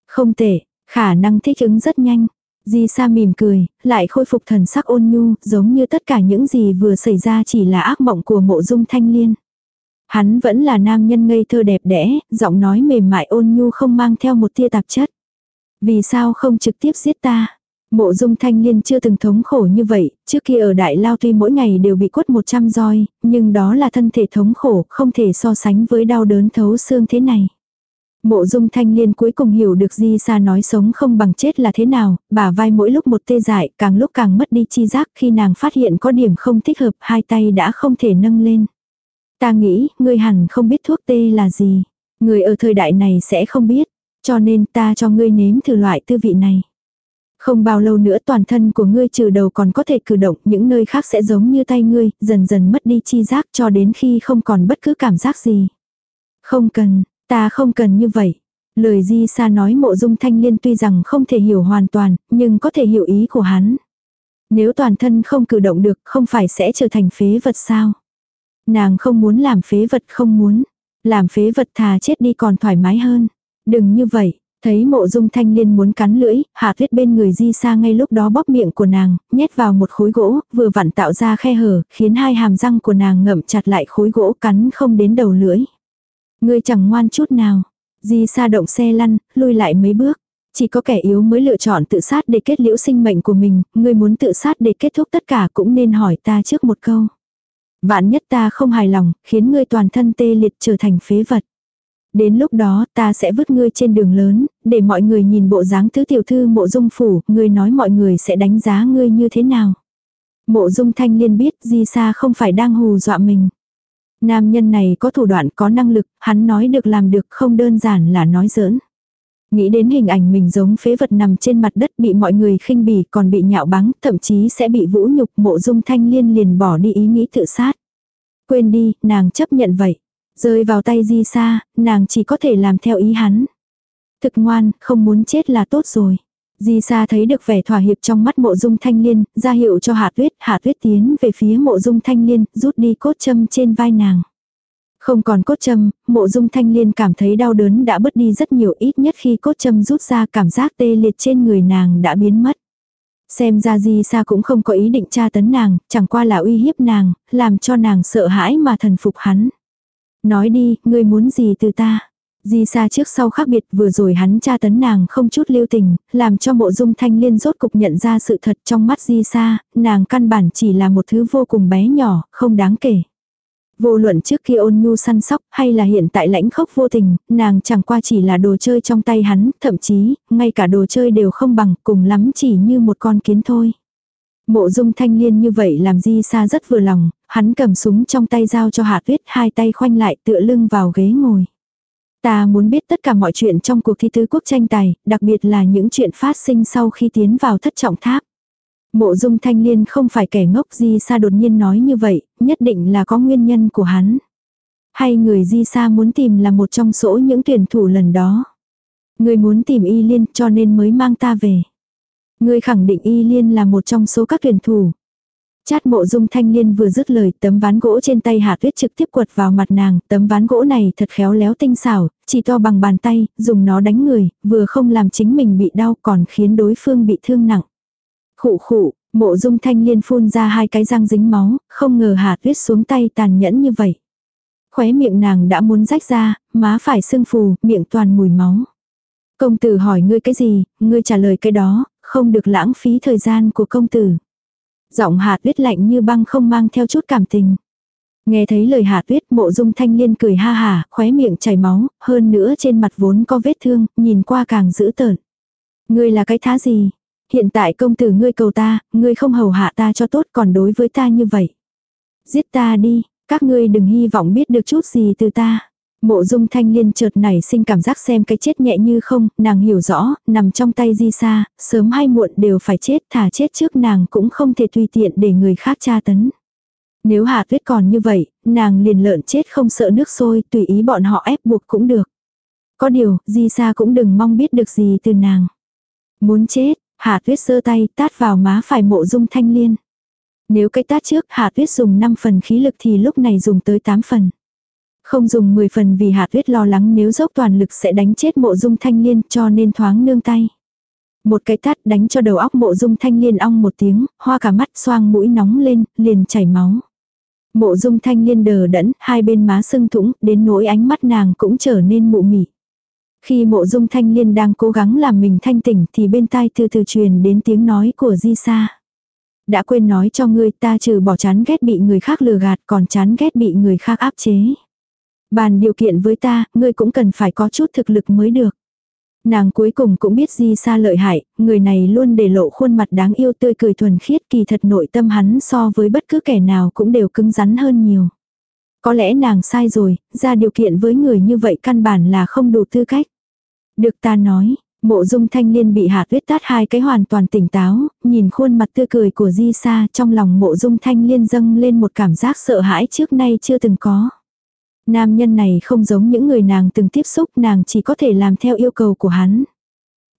Không tệ, khả năng thích ứng rất nhanh. Di Sa mỉm cười, lại khôi phục thần sắc ôn nhu, giống như tất cả những gì vừa xảy ra chỉ là ác mộng của mộ dung thanh liên. Hắn vẫn là nam nhân ngây thơ đẹp đẽ, giọng nói mềm mại ôn nhu không mang theo một tia tạp chất. Vì sao không trực tiếp giết ta? Mộ dung thanh liên chưa từng thống khổ như vậy, trước kia ở đại lao tuy mỗi ngày đều bị quất 100 roi, nhưng đó là thân thể thống khổ, không thể so sánh với đau đớn thấu xương thế này. Mộ dung thanh liên cuối cùng hiểu được Di xa nói sống không bằng chết là thế nào, bả vai mỗi lúc một tê dại, càng lúc càng mất đi chi giác khi nàng phát hiện có điểm không thích hợp, hai tay đã không thể nâng lên. Ta nghĩ, ngươi hẳn không biết thuốc tê là gì. Người ở thời đại này sẽ không biết. Cho nên ta cho ngươi nếm thử loại tư vị này. Không bao lâu nữa toàn thân của ngươi trừ đầu còn có thể cử động, những nơi khác sẽ giống như tay ngươi, dần dần mất đi chi giác cho đến khi không còn bất cứ cảm giác gì. Không cần, ta không cần như vậy. Lời Di Sa nói mộ dung thanh liên tuy rằng không thể hiểu hoàn toàn, nhưng có thể hiểu ý của hắn. Nếu toàn thân không cử động được không phải sẽ trở thành phế vật sao. Nàng không muốn làm phế vật không muốn. Làm phế vật thà chết đi còn thoải mái hơn. Đừng như vậy. Thấy mộ dung thanh liên muốn cắn lưỡi, hạ tuyết bên người di xa ngay lúc đó bóp miệng của nàng, nhét vào một khối gỗ, vừa vặn tạo ra khe hở, khiến hai hàm răng của nàng ngậm chặt lại khối gỗ cắn không đến đầu lưỡi. Ngươi chẳng ngoan chút nào. Di xa động xe lăn, lui lại mấy bước. Chỉ có kẻ yếu mới lựa chọn tự sát để kết liễu sinh mệnh của mình, ngươi muốn tự sát để kết thúc tất cả cũng nên hỏi ta trước một câu. Vạn nhất ta không hài lòng, khiến ngươi toàn thân tê liệt trở thành phế vật. Đến lúc đó ta sẽ vứt ngươi trên đường lớn, để mọi người nhìn bộ dáng thứ tiểu thư mộ dung phủ, ngươi nói mọi người sẽ đánh giá ngươi như thế nào. Mộ dung thanh liên biết di sa không phải đang hù dọa mình. Nam nhân này có thủ đoạn có năng lực, hắn nói được làm được không đơn giản là nói giỡn. Nghĩ đến hình ảnh mình giống phế vật nằm trên mặt đất bị mọi người khinh bỉ còn bị nhạo báng, thậm chí sẽ bị vũ nhục mộ dung thanh liên liền bỏ đi ý nghĩ tự sát. Quên đi, nàng chấp nhận vậy. Rơi vào tay di sa, nàng chỉ có thể làm theo ý hắn. Thực ngoan, không muốn chết là tốt rồi. Di Sa thấy được vẻ thỏa hiệp trong mắt mộ dung thanh liên, ra hiệu cho hạ tuyết, hạ tuyết tiến về phía mộ dung thanh liên, rút đi cốt châm trên vai nàng. Không còn cốt châm, mộ dung thanh liên cảm thấy đau đớn đã bớt đi rất nhiều ít nhất khi cốt châm rút ra cảm giác tê liệt trên người nàng đã biến mất. Xem ra Di Sa cũng không có ý định tra tấn nàng, chẳng qua là uy hiếp nàng, làm cho nàng sợ hãi mà thần phục hắn. Nói đi, ngươi muốn gì từ ta? Di Sa trước sau khác biệt vừa rồi hắn tra tấn nàng không chút lưu tình, làm cho mộ dung thanh liên rốt cục nhận ra sự thật trong mắt Di Sa, nàng căn bản chỉ là một thứ vô cùng bé nhỏ, không đáng kể. Vô luận trước kia ôn nhu săn sóc hay là hiện tại lãnh khốc vô tình, nàng chẳng qua chỉ là đồ chơi trong tay hắn, thậm chí, ngay cả đồ chơi đều không bằng, cùng lắm chỉ như một con kiến thôi. Mộ dung thanh liên như vậy làm di xa rất vừa lòng, hắn cầm súng trong tay giao cho Hạ Tuyết hai tay khoanh lại tựa lưng vào ghế ngồi. Ta muốn biết tất cả mọi chuyện trong cuộc thi tứ quốc tranh tài, đặc biệt là những chuyện phát sinh sau khi tiến vào thất trọng tháp. Mộ dung thanh liên không phải kẻ ngốc di sa đột nhiên nói như vậy, nhất định là có nguyên nhân của hắn. Hay người di sa muốn tìm là một trong số những tuyển thủ lần đó. Người muốn tìm y liên cho nên mới mang ta về. Người khẳng định y liên là một trong số các tuyển thủ. Chát mộ dung thanh liên vừa dứt lời tấm ván gỗ trên tay hạ tuyết trực tiếp quật vào mặt nàng, tấm ván gỗ này thật khéo léo tinh xảo, chỉ to bằng bàn tay, dùng nó đánh người, vừa không làm chính mình bị đau còn khiến đối phương bị thương nặng. Khụ khụ, mộ dung thanh liên phun ra hai cái răng dính máu, không ngờ hà tuyết xuống tay tàn nhẫn như vậy. Khóe miệng nàng đã muốn rách ra, má phải sưng phù, miệng toàn mùi máu. Công tử hỏi ngươi cái gì, ngươi trả lời cái đó, không được lãng phí thời gian của công tử. Giọng hà tuyết lạnh như băng không mang theo chút cảm tình. Nghe thấy lời hà tuyết mộ dung thanh liên cười ha hà, khóe miệng chảy máu, hơn nữa trên mặt vốn có vết thương, nhìn qua càng dữ tợn. Ngươi là cái thá gì? Hiện tại công tử ngươi cầu ta, ngươi không hầu hạ ta cho tốt còn đối với ta như vậy. Giết ta đi, các ngươi đừng hy vọng biết được chút gì từ ta. Mộ dung thanh liên chợt nảy sinh cảm giác xem cái chết nhẹ như không, nàng hiểu rõ, nằm trong tay di xa, sớm hay muộn đều phải chết, thả chết trước nàng cũng không thể tùy tiện để người khác tra tấn. Nếu hạ tuyết còn như vậy, nàng liền lợn chết không sợ nước sôi, tùy ý bọn họ ép buộc cũng được. Có điều, di xa cũng đừng mong biết được gì từ nàng. Muốn chết, hạ tuyết sơ tay tát vào má phải mộ dung thanh liên. Nếu cái tát trước hạ tuyết dùng 5 phần khí lực thì lúc này dùng tới 8 phần. Không dùng 10 phần vì Hạ Tuyết lo lắng nếu dốc toàn lực sẽ đánh chết mộ dung thanh liên cho nên thoáng nương tay. Một cái tát đánh cho đầu óc mộ dung thanh liên ong một tiếng, hoa cả mắt xoang mũi nóng lên, liền chảy máu. Mộ dung thanh liên đờ đẫn, hai bên má sưng thủng, đến nỗi ánh mắt nàng cũng trở nên mụ mị. Khi mộ dung thanh liên đang cố gắng làm mình thanh tỉnh thì bên tai từ từ truyền đến tiếng nói của Di Sa. Đã quên nói cho ngươi ta trừ bỏ chán ghét bị người khác lừa gạt còn chán ghét bị người khác áp chế. Bàn điều kiện với ta, ngươi cũng cần phải có chút thực lực mới được. Nàng cuối cùng cũng biết di xa lợi hại, người này luôn để lộ khuôn mặt đáng yêu tươi cười thuần khiết kỳ thật nội tâm hắn so với bất cứ kẻ nào cũng đều cứng rắn hơn nhiều. Có lẽ nàng sai rồi, ra điều kiện với người như vậy căn bản là không đủ tư cách. Được ta nói, mộ dung thanh liên bị hạ tuyết tát hai cái hoàn toàn tỉnh táo, nhìn khuôn mặt tươi cười của di sa trong lòng mộ dung thanh liên dâng lên một cảm giác sợ hãi trước nay chưa từng có. Nam nhân này không giống những người nàng từng tiếp xúc nàng chỉ có thể làm theo yêu cầu của hắn.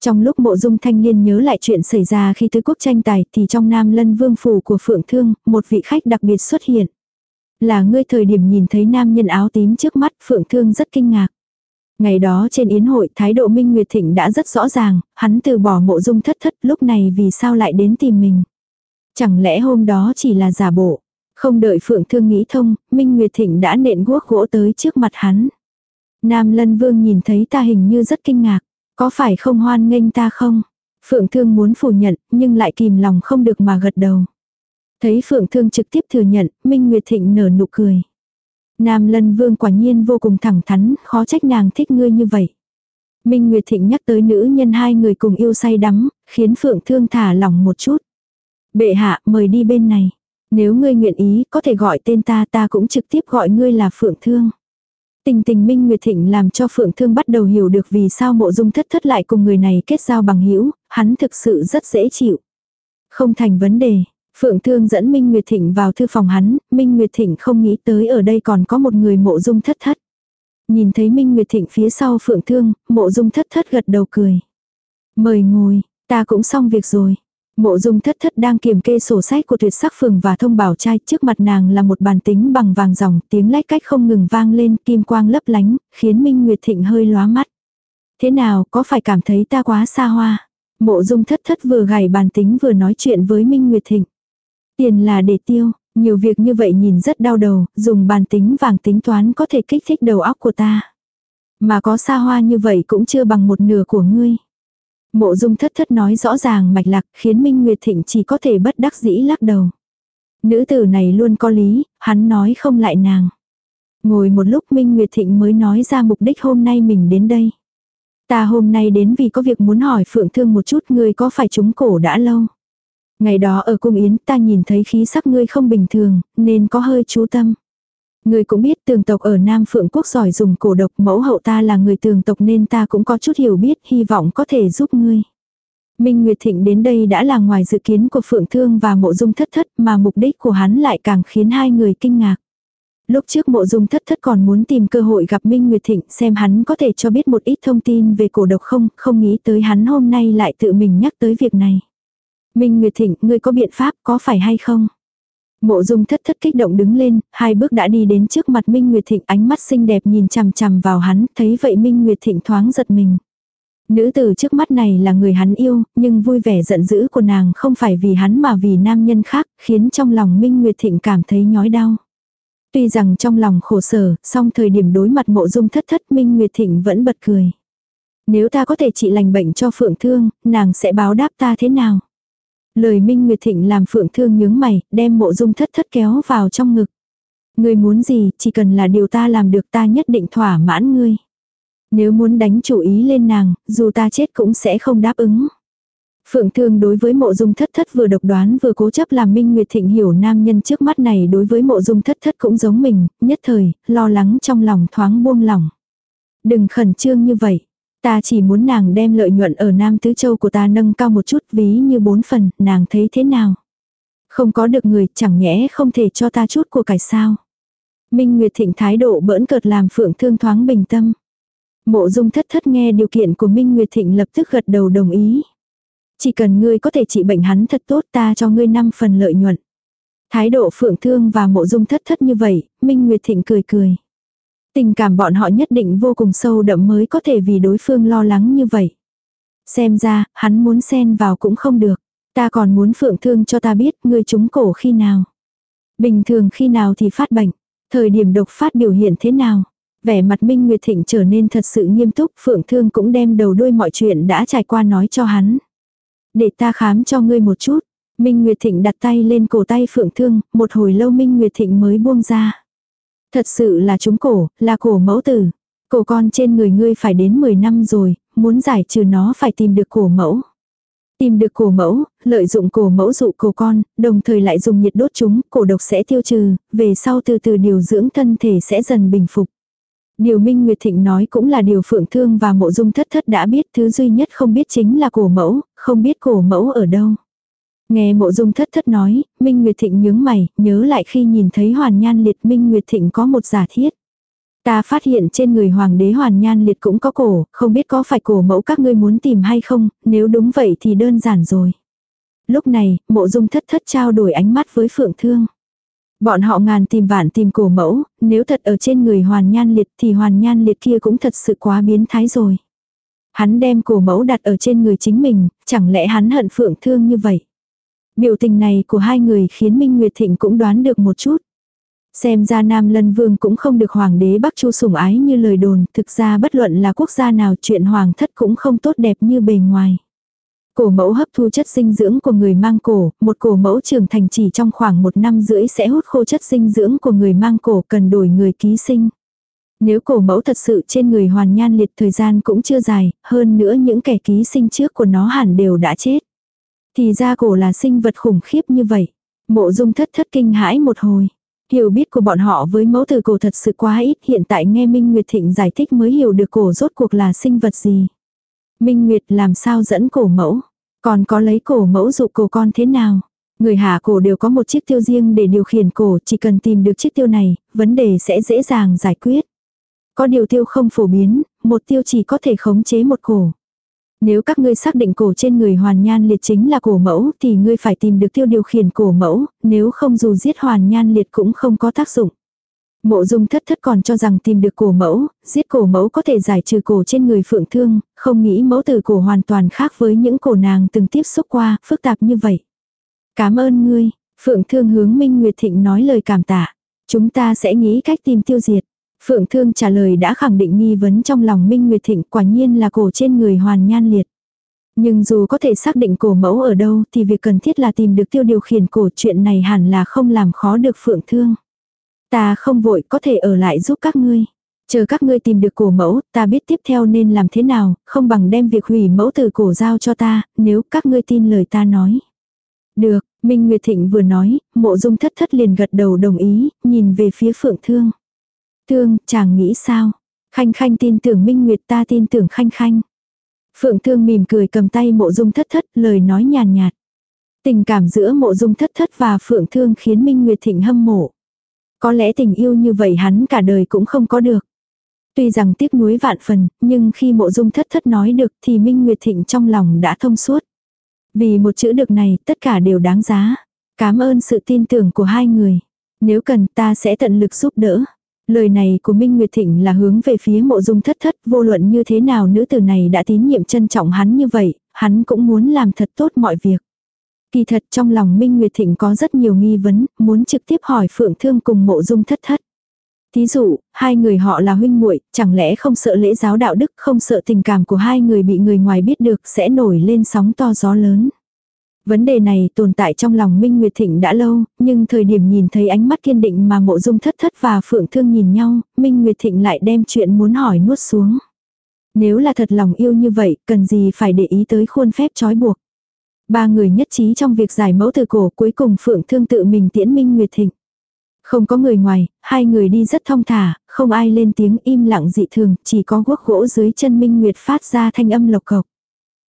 Trong lúc mộ dung thanh liên nhớ lại chuyện xảy ra khi tứ quốc tranh tài thì trong nam lân vương phủ của phượng thương, một vị khách đặc biệt xuất hiện. Là ngươi thời điểm nhìn thấy nam nhân áo tím trước mắt phượng thương rất kinh ngạc. Ngày đó trên yến hội thái độ Minh Nguyệt Thịnh đã rất rõ ràng, hắn từ bỏ mộ dung thất thất lúc này vì sao lại đến tìm mình. Chẳng lẽ hôm đó chỉ là giả bộ. Không đợi Phượng Thương nghĩ thông, Minh Nguyệt Thịnh đã nện guốc gỗ tới trước mặt hắn. Nam Lân Vương nhìn thấy ta hình như rất kinh ngạc. Có phải không hoan nghênh ta không? Phượng Thương muốn phủ nhận, nhưng lại kìm lòng không được mà gật đầu. Thấy Phượng Thương trực tiếp thừa nhận, Minh Nguyệt Thịnh nở nụ cười. Nam Lân Vương quả nhiên vô cùng thẳng thắn, khó trách nàng thích ngươi như vậy. Minh Nguyệt Thịnh nhắc tới nữ nhân hai người cùng yêu say đắm, khiến Phượng Thương thả lỏng một chút. Bệ hạ mời đi bên này. Nếu ngươi nguyện ý, có thể gọi tên ta, ta cũng trực tiếp gọi ngươi là Phượng Thương. Tình tình Minh Nguyệt Thịnh làm cho Phượng Thương bắt đầu hiểu được vì sao mộ dung thất thất lại cùng người này kết giao bằng hữu hắn thực sự rất dễ chịu. Không thành vấn đề, Phượng Thương dẫn Minh Nguyệt Thịnh vào thư phòng hắn, Minh Nguyệt Thịnh không nghĩ tới ở đây còn có một người mộ dung thất thất. Nhìn thấy Minh Nguyệt Thịnh phía sau Phượng Thương, mộ dung thất thất gật đầu cười. Mời ngồi, ta cũng xong việc rồi. Mộ dung thất thất đang kiểm kê sổ sách của tuyệt sắc phường và thông bảo trai trước mặt nàng là một bàn tính bằng vàng dòng tiếng lách cách không ngừng vang lên kim quang lấp lánh, khiến Minh Nguyệt Thịnh hơi lóa mắt. Thế nào có phải cảm thấy ta quá xa hoa? Mộ dung thất thất vừa gảy bàn tính vừa nói chuyện với Minh Nguyệt Thịnh. Tiền là để tiêu, nhiều việc như vậy nhìn rất đau đầu, dùng bàn tính vàng tính toán có thể kích thích đầu óc của ta. Mà có xa hoa như vậy cũng chưa bằng một nửa của ngươi. Mộ dung thất thất nói rõ ràng mạch lạc khiến Minh Nguyệt Thịnh chỉ có thể bất đắc dĩ lắc đầu. Nữ tử này luôn có lý, hắn nói không lại nàng. Ngồi một lúc Minh Nguyệt Thịnh mới nói ra mục đích hôm nay mình đến đây. Ta hôm nay đến vì có việc muốn hỏi Phượng Thương một chút người có phải trúng cổ đã lâu. Ngày đó ở cung yến ta nhìn thấy khí sắc ngươi không bình thường, nên có hơi chú tâm. Ngươi cũng biết tường tộc ở Nam Phượng Quốc giỏi dùng cổ độc mẫu hậu ta là người tường tộc nên ta cũng có chút hiểu biết hy vọng có thể giúp ngươi. Minh Nguyệt Thịnh đến đây đã là ngoài dự kiến của Phượng Thương và Mộ Dung Thất Thất mà mục đích của hắn lại càng khiến hai người kinh ngạc. Lúc trước Mộ Dung Thất Thất còn muốn tìm cơ hội gặp Minh Nguyệt Thịnh xem hắn có thể cho biết một ít thông tin về cổ độc không, không nghĩ tới hắn hôm nay lại tự mình nhắc tới việc này. Minh Nguyệt Thịnh, ngươi có biện pháp có phải hay không? Mộ dung thất thất kích động đứng lên, hai bước đã đi đến trước mặt Minh Nguyệt Thịnh ánh mắt xinh đẹp nhìn chằm chằm vào hắn, thấy vậy Minh Nguyệt Thịnh thoáng giật mình. Nữ tử trước mắt này là người hắn yêu, nhưng vui vẻ giận dữ của nàng không phải vì hắn mà vì nam nhân khác, khiến trong lòng Minh Nguyệt Thịnh cảm thấy nhói đau. Tuy rằng trong lòng khổ sở, song thời điểm đối mặt mộ dung thất thất Minh Nguyệt Thịnh vẫn bật cười. Nếu ta có thể trị lành bệnh cho Phượng Thương, nàng sẽ báo đáp ta thế nào? Lời Minh Nguyệt Thịnh làm Phượng Thương nhướng mày, đem mộ dung thất thất kéo vào trong ngực. Ngươi muốn gì, chỉ cần là điều ta làm được ta nhất định thỏa mãn ngươi. Nếu muốn đánh chủ ý lên nàng, dù ta chết cũng sẽ không đáp ứng. Phượng Thương đối với mộ dung thất thất vừa độc đoán vừa cố chấp làm Minh Nguyệt Thịnh hiểu nam nhân trước mắt này đối với mộ dung thất thất cũng giống mình, nhất thời, lo lắng trong lòng thoáng buông lỏng. Đừng khẩn trương như vậy. Ta chỉ muốn nàng đem lợi nhuận ở Nam Tứ Châu của ta nâng cao một chút ví như bốn phần, nàng thấy thế nào? Không có được người, chẳng nhẽ không thể cho ta chút của cải sao? Minh Nguyệt Thịnh thái độ bỡn cợt làm Phượng Thương thoáng bình tâm. Mộ dung thất thất nghe điều kiện của Minh Nguyệt Thịnh lập tức gật đầu đồng ý. Chỉ cần ngươi có thể trị bệnh hắn thật tốt ta cho ngươi năm phần lợi nhuận. Thái độ Phượng Thương và mộ dung thất thất như vậy, Minh Nguyệt Thịnh cười cười. Tình cảm bọn họ nhất định vô cùng sâu đậm mới có thể vì đối phương lo lắng như vậy. Xem ra, hắn muốn xen vào cũng không được. Ta còn muốn phượng thương cho ta biết ngươi trúng cổ khi nào. Bình thường khi nào thì phát bệnh. Thời điểm độc phát biểu hiện thế nào. Vẻ mặt Minh Nguyệt Thịnh trở nên thật sự nghiêm túc. Phượng thương cũng đem đầu đuôi mọi chuyện đã trải qua nói cho hắn. Để ta khám cho ngươi một chút. Minh Nguyệt Thịnh đặt tay lên cổ tay Phượng Thương, một hồi lâu Minh Nguyệt Thịnh mới buông ra. Thật sự là chúng cổ, là cổ mẫu tử. Cổ con trên người ngươi phải đến 10 năm rồi, muốn giải trừ nó phải tìm được cổ mẫu. Tìm được cổ mẫu, lợi dụng cổ mẫu dụ cổ con, đồng thời lại dùng nhiệt đốt chúng, cổ độc sẽ tiêu trừ, về sau từ từ điều dưỡng thân thể sẽ dần bình phục. Điều Minh Nguyệt Thịnh nói cũng là điều Phượng Thương và Mộ Dung Thất Thất đã biết thứ duy nhất không biết chính là cổ mẫu, không biết cổ mẫu ở đâu. Nghe mộ dung thất thất nói, Minh Nguyệt Thịnh nhướng mày, nhớ lại khi nhìn thấy hoàn nhan liệt Minh Nguyệt Thịnh có một giả thiết. Ta phát hiện trên người hoàng đế hoàn nhan liệt cũng có cổ, không biết có phải cổ mẫu các ngươi muốn tìm hay không, nếu đúng vậy thì đơn giản rồi. Lúc này, mộ dung thất thất trao đổi ánh mắt với phượng thương. Bọn họ ngàn tìm vạn tìm cổ mẫu, nếu thật ở trên người hoàn nhan liệt thì hoàn nhan liệt kia cũng thật sự quá biến thái rồi. Hắn đem cổ mẫu đặt ở trên người chính mình, chẳng lẽ hắn hận phượng thương như vậy. Biểu tình này của hai người khiến Minh Nguyệt Thịnh cũng đoán được một chút. Xem ra Nam Lân Vương cũng không được Hoàng đế Bắc Chu sủng ái như lời đồn, thực ra bất luận là quốc gia nào chuyện Hoàng thất cũng không tốt đẹp như bề ngoài. Cổ mẫu hấp thu chất dinh dưỡng của người mang cổ, một cổ mẫu trưởng thành chỉ trong khoảng một năm rưỡi sẽ hút khô chất dinh dưỡng của người mang cổ cần đổi người ký sinh. Nếu cổ mẫu thật sự trên người hoàn nhan liệt thời gian cũng chưa dài, hơn nữa những kẻ ký sinh trước của nó hẳn đều đã chết. Thì ra cổ là sinh vật khủng khiếp như vậy. Mộ dung thất thất kinh hãi một hồi. Hiểu biết của bọn họ với mẫu từ cổ thật sự quá ít. Hiện tại nghe Minh Nguyệt Thịnh giải thích mới hiểu được cổ rốt cuộc là sinh vật gì. Minh Nguyệt làm sao dẫn cổ mẫu. Còn có lấy cổ mẫu dụ cổ con thế nào. Người hạ cổ đều có một chiếc tiêu riêng để điều khiển cổ. Chỉ cần tìm được chiếc tiêu này, vấn đề sẽ dễ dàng giải quyết. Có điều tiêu không phổ biến, một tiêu chỉ có thể khống chế một cổ. Nếu các ngươi xác định cổ trên người hoàn nhan liệt chính là cổ mẫu thì ngươi phải tìm được tiêu điều khiển cổ mẫu, nếu không dù giết hoàn nhan liệt cũng không có tác dụng. Mộ dung thất thất còn cho rằng tìm được cổ mẫu, giết cổ mẫu có thể giải trừ cổ trên người phượng thương, không nghĩ mẫu từ cổ hoàn toàn khác với những cổ nàng từng tiếp xúc qua, phức tạp như vậy. Cảm ơn ngươi, phượng thương hướng Minh Nguyệt Thịnh nói lời cảm tạ. Chúng ta sẽ nghĩ cách tìm tiêu diệt. Phượng Thương trả lời đã khẳng định nghi vấn trong lòng Minh Nguyệt Thịnh quả nhiên là cổ trên người hoàn nhan liệt. Nhưng dù có thể xác định cổ mẫu ở đâu thì việc cần thiết là tìm được tiêu điều khiển cổ chuyện này hẳn là không làm khó được Phượng Thương. Ta không vội có thể ở lại giúp các ngươi. Chờ các ngươi tìm được cổ mẫu, ta biết tiếp theo nên làm thế nào, không bằng đem việc hủy mẫu từ cổ giao cho ta, nếu các ngươi tin lời ta nói. Được, Minh Nguyệt Thịnh vừa nói, mộ dung thất thất liền gật đầu đồng ý, nhìn về phía Phượng Thương. Thương, chàng nghĩ sao? Khanh Khanh tin tưởng Minh Nguyệt ta tin tưởng Khanh Khanh. Phượng Thương mỉm cười cầm tay mộ dung thất thất, lời nói nhàn nhạt. Tình cảm giữa mộ dung thất thất và Phượng Thương khiến Minh Nguyệt Thịnh hâm mộ. Có lẽ tình yêu như vậy hắn cả đời cũng không có được. Tuy rằng tiếc nuối vạn phần, nhưng khi mộ dung thất thất nói được thì Minh Nguyệt Thịnh trong lòng đã thông suốt. Vì một chữ được này, tất cả đều đáng giá. Cảm ơn sự tin tưởng của hai người. Nếu cần ta sẽ tận lực giúp đỡ. Lời này của Minh Nguyệt Thịnh là hướng về phía mộ dung thất thất, vô luận như thế nào nữ tử này đã tín nhiệm trân trọng hắn như vậy, hắn cũng muốn làm thật tốt mọi việc. Kỳ thật trong lòng Minh Nguyệt Thịnh có rất nhiều nghi vấn, muốn trực tiếp hỏi Phượng Thương cùng mộ dung thất thất. Thí dụ, hai người họ là huynh muội, chẳng lẽ không sợ lễ giáo đạo đức, không sợ tình cảm của hai người bị người ngoài biết được sẽ nổi lên sóng to gió lớn. Vấn đề này tồn tại trong lòng Minh Nguyệt Thịnh đã lâu, nhưng thời điểm nhìn thấy ánh mắt kiên định mà mộ dung thất thất và phượng thương nhìn nhau, Minh Nguyệt Thịnh lại đem chuyện muốn hỏi nuốt xuống. Nếu là thật lòng yêu như vậy, cần gì phải để ý tới khuôn phép trói buộc. Ba người nhất trí trong việc giải mẫu từ cổ cuối cùng phượng thương tự mình tiễn Minh Nguyệt Thịnh. Không có người ngoài, hai người đi rất thông thả, không ai lên tiếng im lặng dị thường, chỉ có guốc gỗ dưới chân Minh Nguyệt phát ra thanh âm lộc cộc.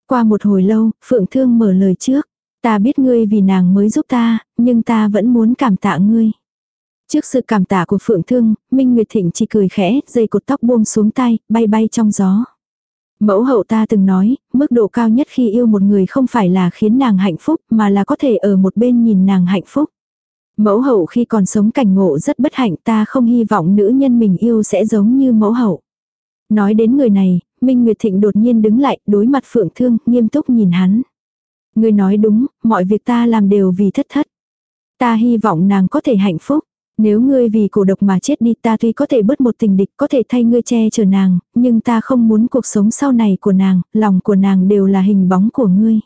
Qua một hồi lâu, Phượng Thương mở lời trước. Ta biết ngươi vì nàng mới giúp ta, nhưng ta vẫn muốn cảm tạ ngươi. Trước sự cảm tạ của Phượng Thương, Minh Nguyệt Thịnh chỉ cười khẽ, dây cột tóc buông xuống tay, bay bay trong gió. Mẫu hậu ta từng nói, mức độ cao nhất khi yêu một người không phải là khiến nàng hạnh phúc mà là có thể ở một bên nhìn nàng hạnh phúc. Mẫu hậu khi còn sống cảnh ngộ rất bất hạnh ta không hy vọng nữ nhân mình yêu sẽ giống như mẫu hậu. Nói đến người này, Minh Nguyệt Thịnh đột nhiên đứng lại, đối mặt Phượng Thương, nghiêm túc nhìn hắn ngươi nói đúng, mọi việc ta làm đều vì thất thất. Ta hy vọng nàng có thể hạnh phúc. Nếu ngươi vì cổ độc mà chết đi ta tuy có thể bớt một tình địch có thể thay ngươi che chở nàng, nhưng ta không muốn cuộc sống sau này của nàng, lòng của nàng đều là hình bóng của ngươi.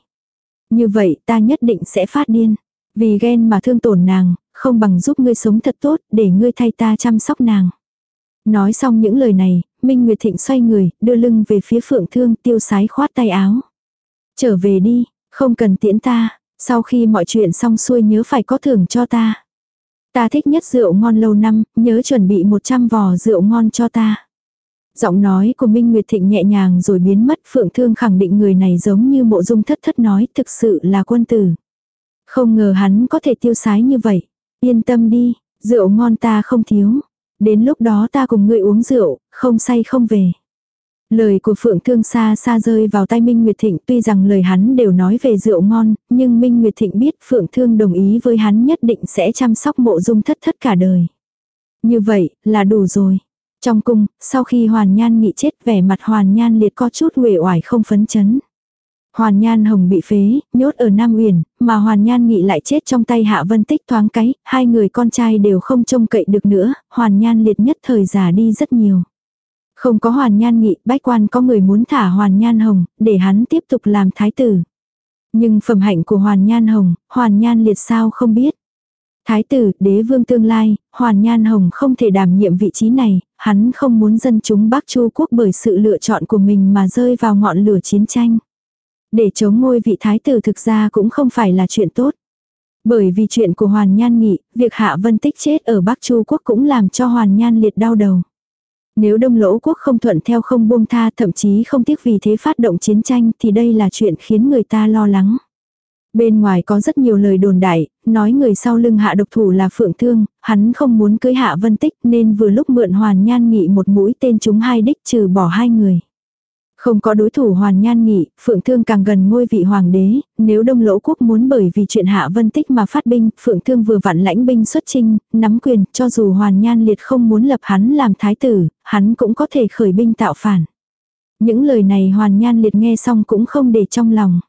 Như vậy ta nhất định sẽ phát điên. Vì ghen mà thương tổn nàng, không bằng giúp ngươi sống thật tốt để ngươi thay ta chăm sóc nàng. Nói xong những lời này, Minh Nguyệt Thịnh xoay người, đưa lưng về phía phượng thương tiêu sái khoát tay áo. Trở về đi, không cần tiễn ta, sau khi mọi chuyện xong xuôi nhớ phải có thưởng cho ta. Ta thích nhất rượu ngon lâu năm, nhớ chuẩn bị 100 vò rượu ngon cho ta. Giọng nói của Minh Nguyệt Thịnh nhẹ nhàng rồi biến mất Phượng Thương khẳng định người này giống như mộ dung thất thất nói thực sự là quân tử. Không ngờ hắn có thể tiêu sái như vậy. Yên tâm đi, rượu ngon ta không thiếu. Đến lúc đó ta cùng ngươi uống rượu, không say không về. Lời của Phượng Thương xa xa rơi vào tay Minh Nguyệt Thịnh tuy rằng lời hắn đều nói về rượu ngon, nhưng Minh Nguyệt Thịnh biết Phượng Thương đồng ý với hắn nhất định sẽ chăm sóc mộ dung thất thất cả đời. Như vậy, là đủ rồi. Trong cung, sau khi Hoàn Nhan nghị chết vẻ mặt Hoàn Nhan liệt có chút uể oải không phấn chấn. Hoàn Nhan Hồng bị phế, nhốt ở Nam Uyển, mà Hoàn Nhan Nghị lại chết trong tay Hạ Vân Tích thoáng cái, hai người con trai đều không trông cậy được nữa, Hoàn Nhan liệt nhất thời già đi rất nhiều. Không có Hoàn Nhan Nghị, bách quan có người muốn thả Hoàn Nhan Hồng, để hắn tiếp tục làm thái tử. Nhưng phẩm hạnh của Hoàn Nhan Hồng, Hoàn Nhan liệt sao không biết. Thái tử, đế vương tương lai, Hoàn Nhan Hồng không thể đảm nhiệm vị trí này, hắn không muốn dân chúng Bắc Chu quốc bởi sự lựa chọn của mình mà rơi vào ngọn lửa chiến tranh. Để chống ngôi vị thái tử thực ra cũng không phải là chuyện tốt. Bởi vì chuyện của Hoàn Nhan Nghị, việc Hạ Vân Tích chết ở Bắc Chu Quốc cũng làm cho Hoàn Nhan liệt đau đầu. Nếu Đông Lỗ Quốc không thuận theo không buông tha thậm chí không tiếc vì thế phát động chiến tranh thì đây là chuyện khiến người ta lo lắng. Bên ngoài có rất nhiều lời đồn đại, nói người sau lưng hạ độc thủ là Phượng Thương, hắn không muốn cưới hạ vân tích nên vừa lúc mượn hoàn nhan nghị một mũi tên chúng hai đích trừ bỏ hai người. Không có đối thủ hoàn nhan nghị, Phượng Thương càng gần ngôi vị hoàng đế, nếu Đông Lỗ Quốc muốn bởi vì chuyện Hạ Vân Tích mà phát binh, Phượng Thương vừa vặn lãnh binh xuất chinh, nắm quyền, cho dù hoàn nhan liệt không muốn lập hắn làm thái tử, hắn cũng có thể khởi binh tạo phản. Những lời này hoàn nhan liệt nghe xong cũng không để trong lòng.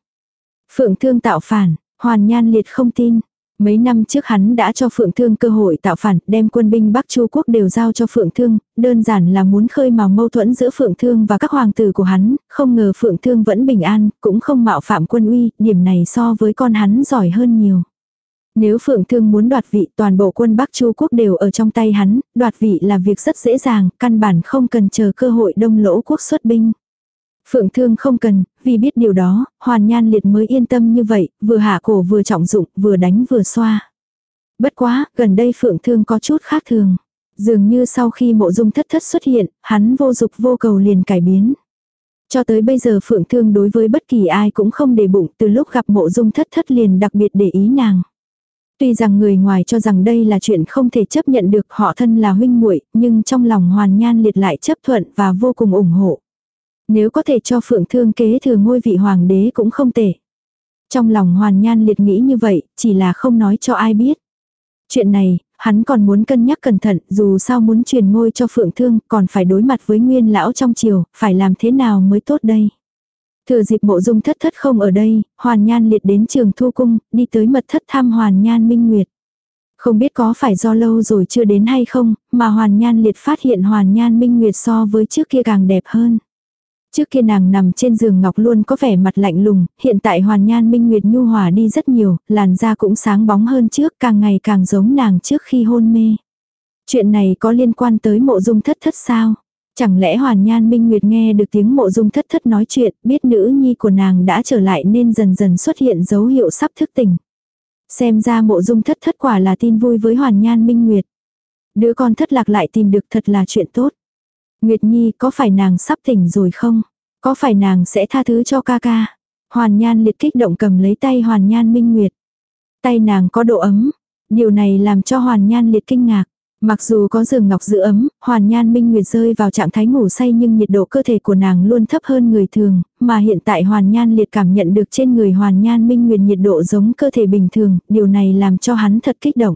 Phượng Thương tạo phản, hoàn nhan liệt không tin, Mấy năm trước hắn đã cho Phượng Thương cơ hội tạo phản, đem quân binh Bắc Chu Quốc đều giao cho Phượng Thương, đơn giản là muốn khơi mào mâu thuẫn giữa Phượng Thương và các hoàng tử của hắn, không ngờ Phượng Thương vẫn bình an, cũng không mạo phạm quân uy, điểm này so với con hắn giỏi hơn nhiều. Nếu Phượng Thương muốn đoạt vị toàn bộ quân Bắc Chu Quốc đều ở trong tay hắn, đoạt vị là việc rất dễ dàng, căn bản không cần chờ cơ hội đông lỗ quốc xuất binh. Phượng Thương không cần, vì biết điều đó, Hoàn Nhan Liệt mới yên tâm như vậy, vừa hạ cổ vừa trọng dụng, vừa đánh vừa xoa. Bất quá, gần đây Phượng Thương có chút khác thường. Dường như sau khi mộ dung thất thất xuất hiện, hắn vô dục vô cầu liền cải biến. Cho tới bây giờ Phượng Thương đối với bất kỳ ai cũng không để bụng từ lúc gặp mộ dung thất thất liền đặc biệt để ý nàng. Tuy rằng người ngoài cho rằng đây là chuyện không thể chấp nhận được họ thân là huynh muội nhưng trong lòng hoàn nhan liệt lại chấp thuận và vô cùng ủng hộ. Nếu có thể cho Phượng Thương kế thừa ngôi vị hoàng đế cũng không tệ. Trong lòng hoàn nhan liệt nghĩ như vậy, chỉ là không nói cho ai biết. Chuyện này, hắn còn muốn cân nhắc cẩn thận, dù sao muốn truyền ngôi cho Phượng Thương, còn phải đối mặt với nguyên lão trong triều, phải làm thế nào mới tốt đây. Thừa dịp mộ dung thất thất không ở đây, hoàn nhan liệt đến trường thu cung, đi tới mật thất thăm hoàn nhan minh nguyệt. Không biết có phải do lâu rồi chưa đến hay không, mà hoàn nhan liệt phát hiện hoàn nhan minh nguyệt so với trước kia càng đẹp hơn. Trước kia nàng nằm trên giường ngọc luôn có vẻ mặt lạnh lùng, hiện tại hoàn nhan minh nguyệt nhu hòa đi rất nhiều, làn da cũng sáng bóng hơn trước, càng ngày càng giống nàng trước khi hôn mê. Chuyện này có liên quan tới mộ dung thất thất sao? Chẳng lẽ hoàn nhan minh nguyệt nghe được tiếng mộ dung thất thất nói chuyện, biết nữ nhi của nàng đã trở lại nên dần dần xuất hiện dấu hiệu sắp thức tỉnh. Xem ra mộ dung thất thất quả là tin vui với hoàn nhan minh nguyệt. Đứa con thất lạc lại tìm được thật là chuyện tốt. Nguyệt Nhi có phải nàng sắp tỉnh rồi không? Có phải nàng sẽ tha thứ cho ca ca? Hoàn Nhan liệt kích động cầm lấy tay Hoàn Nhan Minh Nguyệt. Tay nàng có độ ấm. Điều này làm cho Hoàn Nhan liệt kinh ngạc. Mặc dù có giường ngọc giữ ấm, Hoàn Nhan Minh Nguyệt rơi vào trạng thái ngủ say nhưng nhiệt độ cơ thể của nàng luôn thấp hơn người thường, mà hiện tại Hoàn Nhan liệt cảm nhận được trên người Hoàn Nhan Minh Nguyệt nhiệt độ giống cơ thể bình thường, điều này làm cho hắn thật kích động.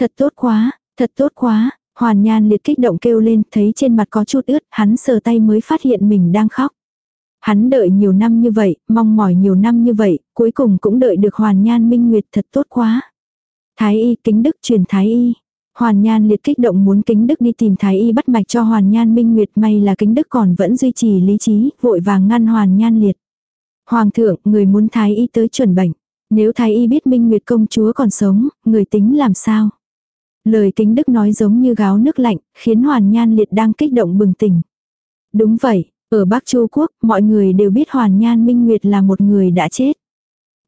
Thật tốt quá, thật tốt quá, Hoàn Nhan liệt kích động kêu lên, thấy trên mặt có chút ướt, hắn sờ tay mới phát hiện mình đang khóc. Hắn đợi nhiều năm như vậy, mong mỏi nhiều năm như vậy, cuối cùng cũng đợi được Hoàn Nhan Minh Nguyệt thật tốt quá. Thái y kính đức truyền Thái y. Hoàn Nhan liệt kích động muốn kính đức đi tìm Thái y bắt mạch cho Hoàn Nhan Minh Nguyệt may là kính đức còn vẫn duy trì lý trí, vội vàng ngăn Hoàn Nhan liệt. Hoàng thượng, người muốn Thái y tới chuẩn bệnh. Nếu Thái y biết Minh Nguyệt công chúa còn sống, người tính làm sao? Lời kính đức nói giống như gáo nước lạnh, khiến Hoàn Nhan Liệt đang kích động bừng tỉnh. Đúng vậy, ở Bắc Chu Quốc, mọi người đều biết Hoàn Nhan Minh Nguyệt là một người đã chết.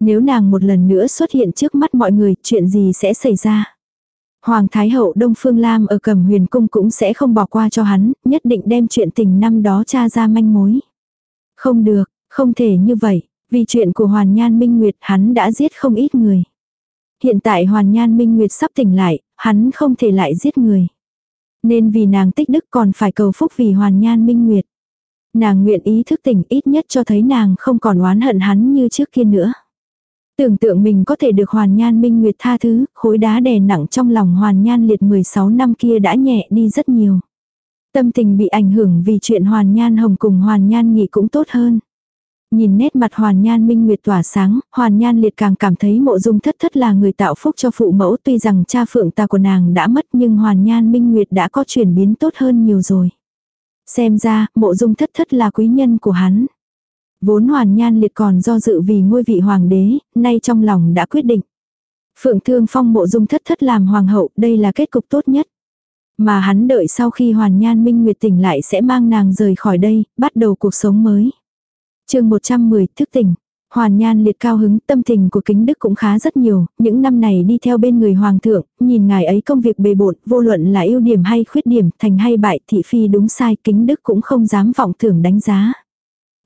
Nếu nàng một lần nữa xuất hiện trước mắt mọi người, chuyện gì sẽ xảy ra? Hoàng Thái Hậu Đông Phương Lam ở Cẩm Huyền Cung cũng sẽ không bỏ qua cho hắn, nhất định đem chuyện tình năm đó tra ra manh mối. Không được, không thể như vậy, vì chuyện của Hoàn Nhan Minh Nguyệt hắn đã giết không ít người. Hiện tại Hoàn Nhan Minh Nguyệt sắp tỉnh lại, hắn không thể lại giết người. Nên vì nàng tích đức còn phải cầu phúc vì Hoàn Nhan Minh Nguyệt. Nàng nguyện ý thức tỉnh ít nhất cho thấy nàng không còn oán hận hắn như trước kia nữa. Tưởng tượng mình có thể được Hoàn Nhan Minh Nguyệt tha thứ, khối đá đè nặng trong lòng Hoàn Nhan liệt 16 năm kia đã nhẹ đi rất nhiều. Tâm tình bị ảnh hưởng vì chuyện Hoàn Nhan Hồng cùng Hoàn Nhan Nghị cũng tốt hơn. Nhìn nét mặt Hoàn Nhan Minh Nguyệt tỏa sáng, Hoàn Nhan Liệt càng cảm thấy mộ dung thất thất là người tạo phúc cho phụ mẫu tuy rằng cha phượng ta của nàng đã mất nhưng Hoàn Nhan Minh Nguyệt đã có chuyển biến tốt hơn nhiều rồi. Xem ra, mộ dung thất thất là quý nhân của hắn. Vốn Hoàn Nhan Liệt còn do dự vì ngôi vị hoàng đế, nay trong lòng đã quyết định. Phượng Thương Phong mộ dung thất thất làm hoàng hậu, đây là kết cục tốt nhất. Mà hắn đợi sau khi Hoàn Nhan Minh Nguyệt tỉnh lại sẽ mang nàng rời khỏi đây, bắt đầu cuộc sống mới chương 110 thức tỉnh. Hoàn Nhan liệt cao hứng, tâm tình của kính đức cũng khá rất nhiều, những năm này đi theo bên người hoàng thượng, nhìn ngài ấy công việc bề bộn, vô luận là ưu điểm hay khuyết điểm, thành hay bại, thị phi đúng sai, kính đức cũng không dám vọng thưởng đánh giá.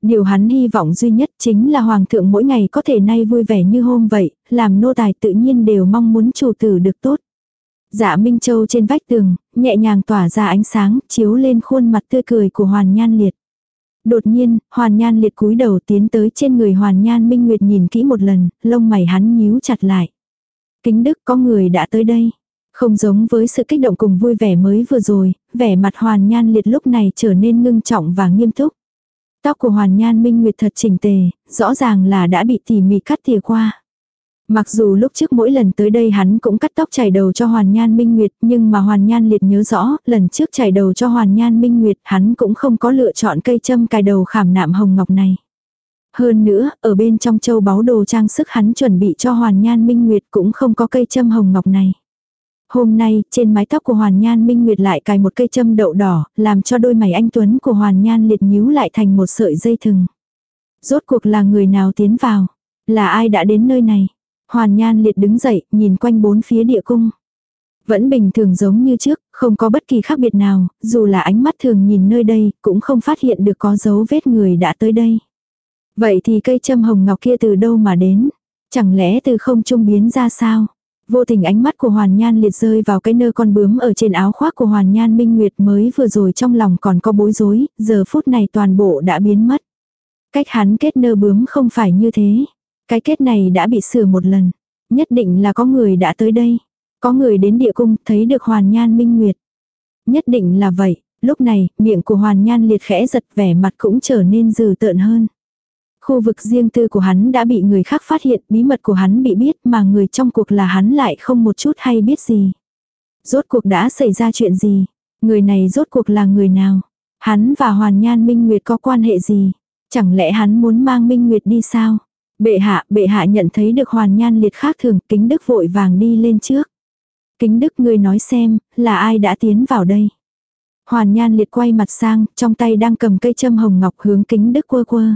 Điều hắn hy vọng duy nhất chính là hoàng thượng mỗi ngày có thể nay vui vẻ như hôm vậy, làm nô tài tự nhiên đều mong muốn chủ tử được tốt. Dạ Minh Châu trên vách tường, nhẹ nhàng tỏa ra ánh sáng, chiếu lên khuôn mặt tươi cười của Hoàn Nhan liệt. Đột nhiên, hoàn nhan liệt cúi đầu tiến tới trên người hoàn nhan minh nguyệt nhìn kỹ một lần, lông mày hắn nhíu chặt lại. Kính đức có người đã tới đây. Không giống với sự kích động cùng vui vẻ mới vừa rồi, vẻ mặt hoàn nhan liệt lúc này trở nên ngưng trọng và nghiêm túc. Tóc của hoàn nhan minh nguyệt thật chỉnh tề, rõ ràng là đã bị tỉ mỉ cắt tỉa qua. Mặc dù lúc trước mỗi lần tới đây hắn cũng cắt tóc chảy đầu cho Hoàn Nhan Minh Nguyệt, nhưng mà Hoàn Nhan liệt nhớ rõ, lần trước chảy đầu cho Hoàn Nhan Minh Nguyệt hắn cũng không có lựa chọn cây châm cài đầu khảm nạm hồng ngọc này. Hơn nữa, ở bên trong châu báu đồ trang sức hắn chuẩn bị cho Hoàn Nhan Minh Nguyệt cũng không có cây châm hồng ngọc này. Hôm nay, trên mái tóc của Hoàn Nhan Minh Nguyệt lại cài một cây châm đậu đỏ, làm cho đôi mày anh Tuấn của Hoàn Nhan liệt nhíu lại thành một sợi dây thừng. Rốt cuộc là người nào tiến vào? Là ai đã đến nơi này? Hoàn Nhan liệt đứng dậy, nhìn quanh bốn phía địa cung. Vẫn bình thường giống như trước, không có bất kỳ khác biệt nào, dù là ánh mắt thường nhìn nơi đây, cũng không phát hiện được có dấu vết người đã tới đây. Vậy thì cây châm hồng ngọc kia từ đâu mà đến? Chẳng lẽ từ không trung biến ra sao? Vô tình ánh mắt của Hoàn Nhan liệt rơi vào cái nơ con bướm ở trên áo khoác của Hoàn Nhan Minh Nguyệt mới vừa rồi trong lòng còn có bối rối, giờ phút này toàn bộ đã biến mất. Cách hắn kết nơ bướm không phải như thế. Cái kết này đã bị sửa một lần. Nhất định là có người đã tới đây. Có người đến địa cung thấy được Hoàn Nhan Minh Nguyệt. Nhất định là vậy. Lúc này, miệng của Hoàn Nhan liệt khẽ giật vẻ mặt cũng trở nên dừ tợn hơn. Khu vực riêng tư của hắn đã bị người khác phát hiện, bí mật của hắn bị biết mà người trong cuộc là hắn lại không một chút hay biết gì. Rốt cuộc đã xảy ra chuyện gì? Người này rốt cuộc là người nào? Hắn và Hoàn Nhan Minh Nguyệt có quan hệ gì? Chẳng lẽ hắn muốn mang Minh Nguyệt đi sao? Bệ hạ, bệ hạ nhận thấy được Hoàn Nhan liệt khác thường, kính đức vội vàng đi lên trước. Kính đức ngươi nói xem, là ai đã tiến vào đây? Hoàn Nhan liệt quay mặt sang, trong tay đang cầm cây châm hồng ngọc hướng kính đức quơ quơ.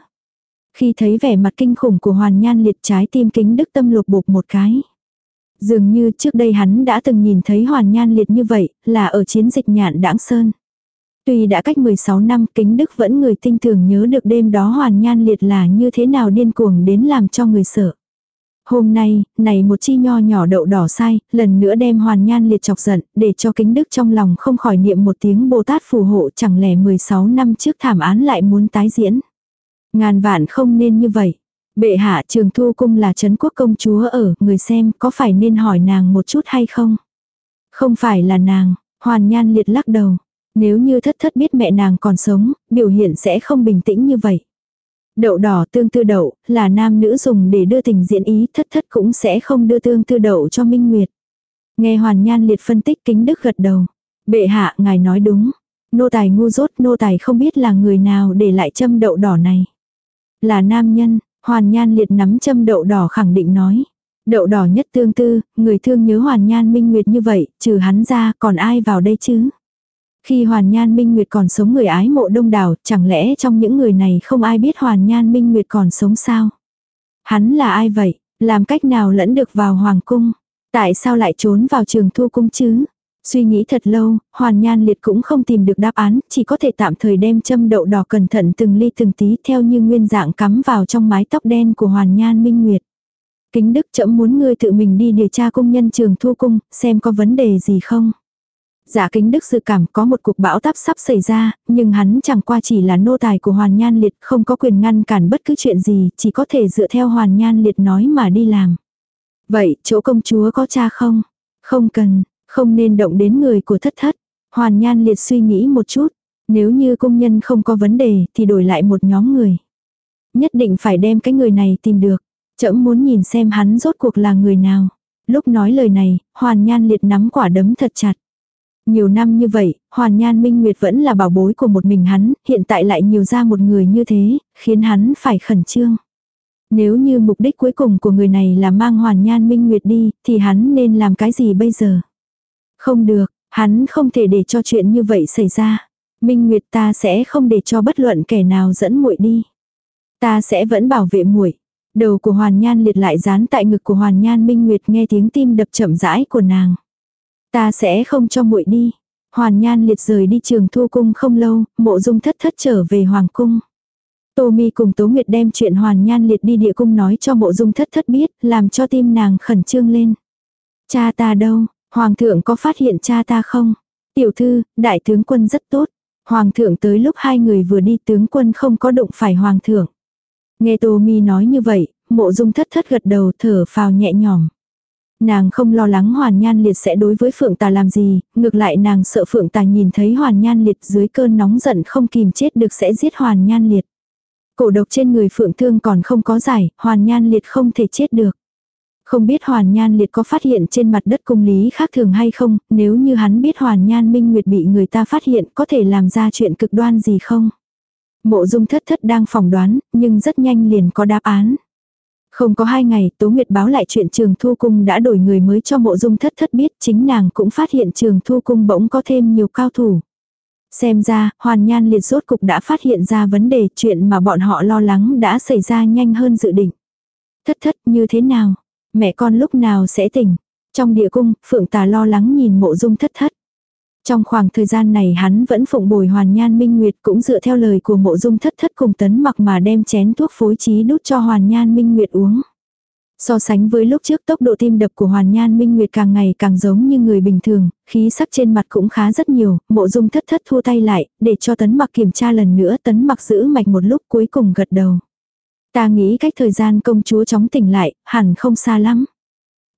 Khi thấy vẻ mặt kinh khủng của Hoàn Nhan liệt trái tim kính đức tâm lục bục một cái. Dường như trước đây hắn đã từng nhìn thấy Hoàn Nhan liệt như vậy, là ở chiến dịch nhạn đãng sơn. Tuy đã cách 16 năm kính đức vẫn người tinh thường nhớ được đêm đó Hoàn Nhan liệt là như thế nào điên cuồng đến làm cho người sợ. Hôm nay, này một chi nho nhỏ đậu đỏ sai, lần nữa đem hoàn nhan liệt chọc giận, để cho kính đức trong lòng không khỏi niệm một tiếng Bồ Tát phù hộ chẳng lẽ 16 năm trước thảm án lại muốn tái diễn. Ngàn vạn không nên như vậy. Bệ hạ trường thu cung là Trấn quốc công chúa ở, người xem có phải nên hỏi nàng một chút hay không? Không phải là nàng, hoàn nhan liệt lắc đầu. Nếu như thất thất biết mẹ nàng còn sống, biểu hiện sẽ không bình tĩnh như vậy. Đậu đỏ tương tư đậu, là nam nữ dùng để đưa tình diễn ý, thất thất cũng sẽ không đưa tương tư đậu cho Minh Nguyệt. Nghe hoàn nhan liệt phân tích kính đức gật đầu. Bệ hạ, ngài nói đúng. Nô tài ngu dốt, nô tài không biết là người nào để lại châm đậu đỏ này. Là nam nhân, hoàn nhan liệt nắm châm đậu đỏ khẳng định nói. Đậu đỏ nhất tương tư, người thương nhớ hoàn nhan minh nguyệt như vậy, trừ hắn ra còn ai vào đây chứ? Khi Hoàn Nhan Minh Nguyệt còn sống người ái mộ đông đảo, chẳng lẽ trong những người này không ai biết Hoàn Nhan Minh Nguyệt còn sống sao? Hắn là ai vậy? Làm cách nào lẫn được vào Hoàng Cung? Tại sao lại trốn vào trường thu cung chứ? Suy nghĩ thật lâu, Hoàn Nhan Liệt cũng không tìm được đáp án, chỉ có thể tạm thời đem châm đậu đỏ cẩn thận từng ly từng tí theo như nguyên dạng cắm vào trong mái tóc đen của Hoàn Nhan Minh Nguyệt. Kính Đức chậm muốn ngươi tự mình đi điều tra công nhân trường thu cung, xem có vấn đề gì không. Giả kính đức dự cảm có một cuộc bão táp sắp xảy ra, nhưng hắn chẳng qua chỉ là nô tài của Hoàn Nhan Liệt không có quyền ngăn cản bất cứ chuyện gì, chỉ có thể dựa theo Hoàn Nhan Liệt nói mà đi làm. Vậy, chỗ công chúa có cha không? Không cần, không nên động đến người của thất thất. Hoàn Nhan Liệt suy nghĩ một chút, nếu như công nhân không có vấn đề thì đổi lại một nhóm người. Nhất định phải đem cái người này tìm được. Chậm muốn nhìn xem hắn rốt cuộc là người nào. Lúc nói lời này, Hoàn Nhan Liệt nắm quả đấm thật chặt. Nhiều năm như vậy, Hoàn Nhan Minh Nguyệt vẫn là bảo bối của một mình hắn, hiện tại lại nhiều ra một người như thế, khiến hắn phải khẩn trương. Nếu như mục đích cuối cùng của người này là mang Hoàn Nhan Minh Nguyệt đi, thì hắn nên làm cái gì bây giờ? Không được, hắn không thể để cho chuyện như vậy xảy ra. Minh Nguyệt ta sẽ không để cho bất luận kẻ nào dẫn muội đi. Ta sẽ vẫn bảo vệ muội. Đầu của Hoàn Nhan liệt lại dán tại ngực của Hoàn Nhan Minh Nguyệt nghe tiếng tim đập chậm rãi của nàng. Ta sẽ không cho muội đi. Hoàn Nhan liệt rời đi trường thu cung không lâu, mộ dung thất thất trở về hoàng cung. Tô Mi cùng Tố Nguyệt đem chuyện Hoàn Nhan liệt đi địa cung nói cho mộ dung thất thất biết, làm cho tim nàng khẩn trương lên. Cha ta đâu, Hoàng thượng có phát hiện cha ta không? Tiểu thư, đại tướng quân rất tốt. Hoàng thượng tới lúc hai người vừa đi tướng quân không có đụng phải hoàng thượng. Nghe Tô Mi nói như vậy, mộ dung thất thất gật đầu thở phào nhẹ nhõm. Nàng không lo lắng Hoàn Nhan Liệt sẽ đối với Phượng Tà làm gì, ngược lại nàng sợ Phượng Tà nhìn thấy Hoàn Nhan Liệt dưới cơn nóng giận không kìm chết được sẽ giết Hoàn Nhan Liệt. Cổ độc trên người Phượng Thương còn không có giải, Hoàn Nhan Liệt không thể chết được. Không biết Hoàn Nhan Liệt có phát hiện trên mặt đất cung lý khác thường hay không, nếu như hắn biết Hoàn Nhan Minh Nguyệt bị người ta phát hiện có thể làm ra chuyện cực đoan gì không? Mộ dung thất thất đang phỏng đoán, nhưng rất nhanh liền có đáp án. Không có hai ngày, Tố Nguyệt báo lại chuyện trường thu cung đã đổi người mới cho mộ dung thất thất biết, chính nàng cũng phát hiện trường thu cung bỗng có thêm nhiều cao thủ. Xem ra, hoàn nhan liệt rốt cục đã phát hiện ra vấn đề chuyện mà bọn họ lo lắng đã xảy ra nhanh hơn dự định. Thất thất như thế nào? Mẹ con lúc nào sẽ tỉnh? Trong địa cung, Phượng Tà lo lắng nhìn mộ dung thất thất. Trong khoảng thời gian này hắn vẫn phụng bồi hoàn nhan minh nguyệt cũng dựa theo lời của mộ dung thất thất cùng tấn mặc mà đem chén thuốc phối trí đút cho hoàn nhan minh nguyệt uống. So sánh với lúc trước tốc độ tim đập của Hoàn Nhan Minh Nguyệt càng ngày càng giống như người bình thường, khí sắc trên mặt cũng khá rất nhiều, mộ dung thất thất thua tay lại, để cho tấn mặc kiểm tra lần nữa tấn mặc giữ mạch một lúc cuối cùng gật đầu. Ta nghĩ cách thời gian công chúa chóng tỉnh lại, hẳn không xa lắm.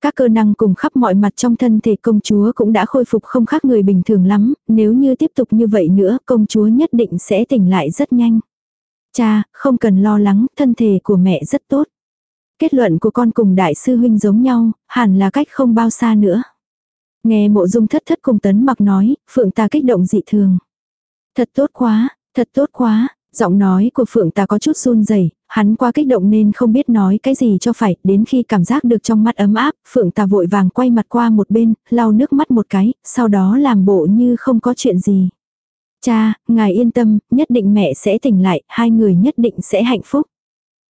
Các cơ năng cùng khắp mọi mặt trong thân thể công chúa cũng đã khôi phục không khác người bình thường lắm, nếu như tiếp tục như vậy nữa công chúa nhất định sẽ tỉnh lại rất nhanh. Cha, không cần lo lắng, thân thể của mẹ rất tốt. Kết luận của con cùng đại sư huynh giống nhau, hẳn là cách không bao xa nữa. Nghe mộ dung thất thất cùng tấn mặc nói, phượng ta kích động dị thường. Thật tốt quá, thật tốt quá, giọng nói của phượng ta có chút run rẩy hắn quá kích động nên không biết nói cái gì cho phải, đến khi cảm giác được trong mắt ấm áp, phượng ta vội vàng quay mặt qua một bên, lau nước mắt một cái, sau đó làm bộ như không có chuyện gì. Cha, ngài yên tâm, nhất định mẹ sẽ tỉnh lại, hai người nhất định sẽ hạnh phúc.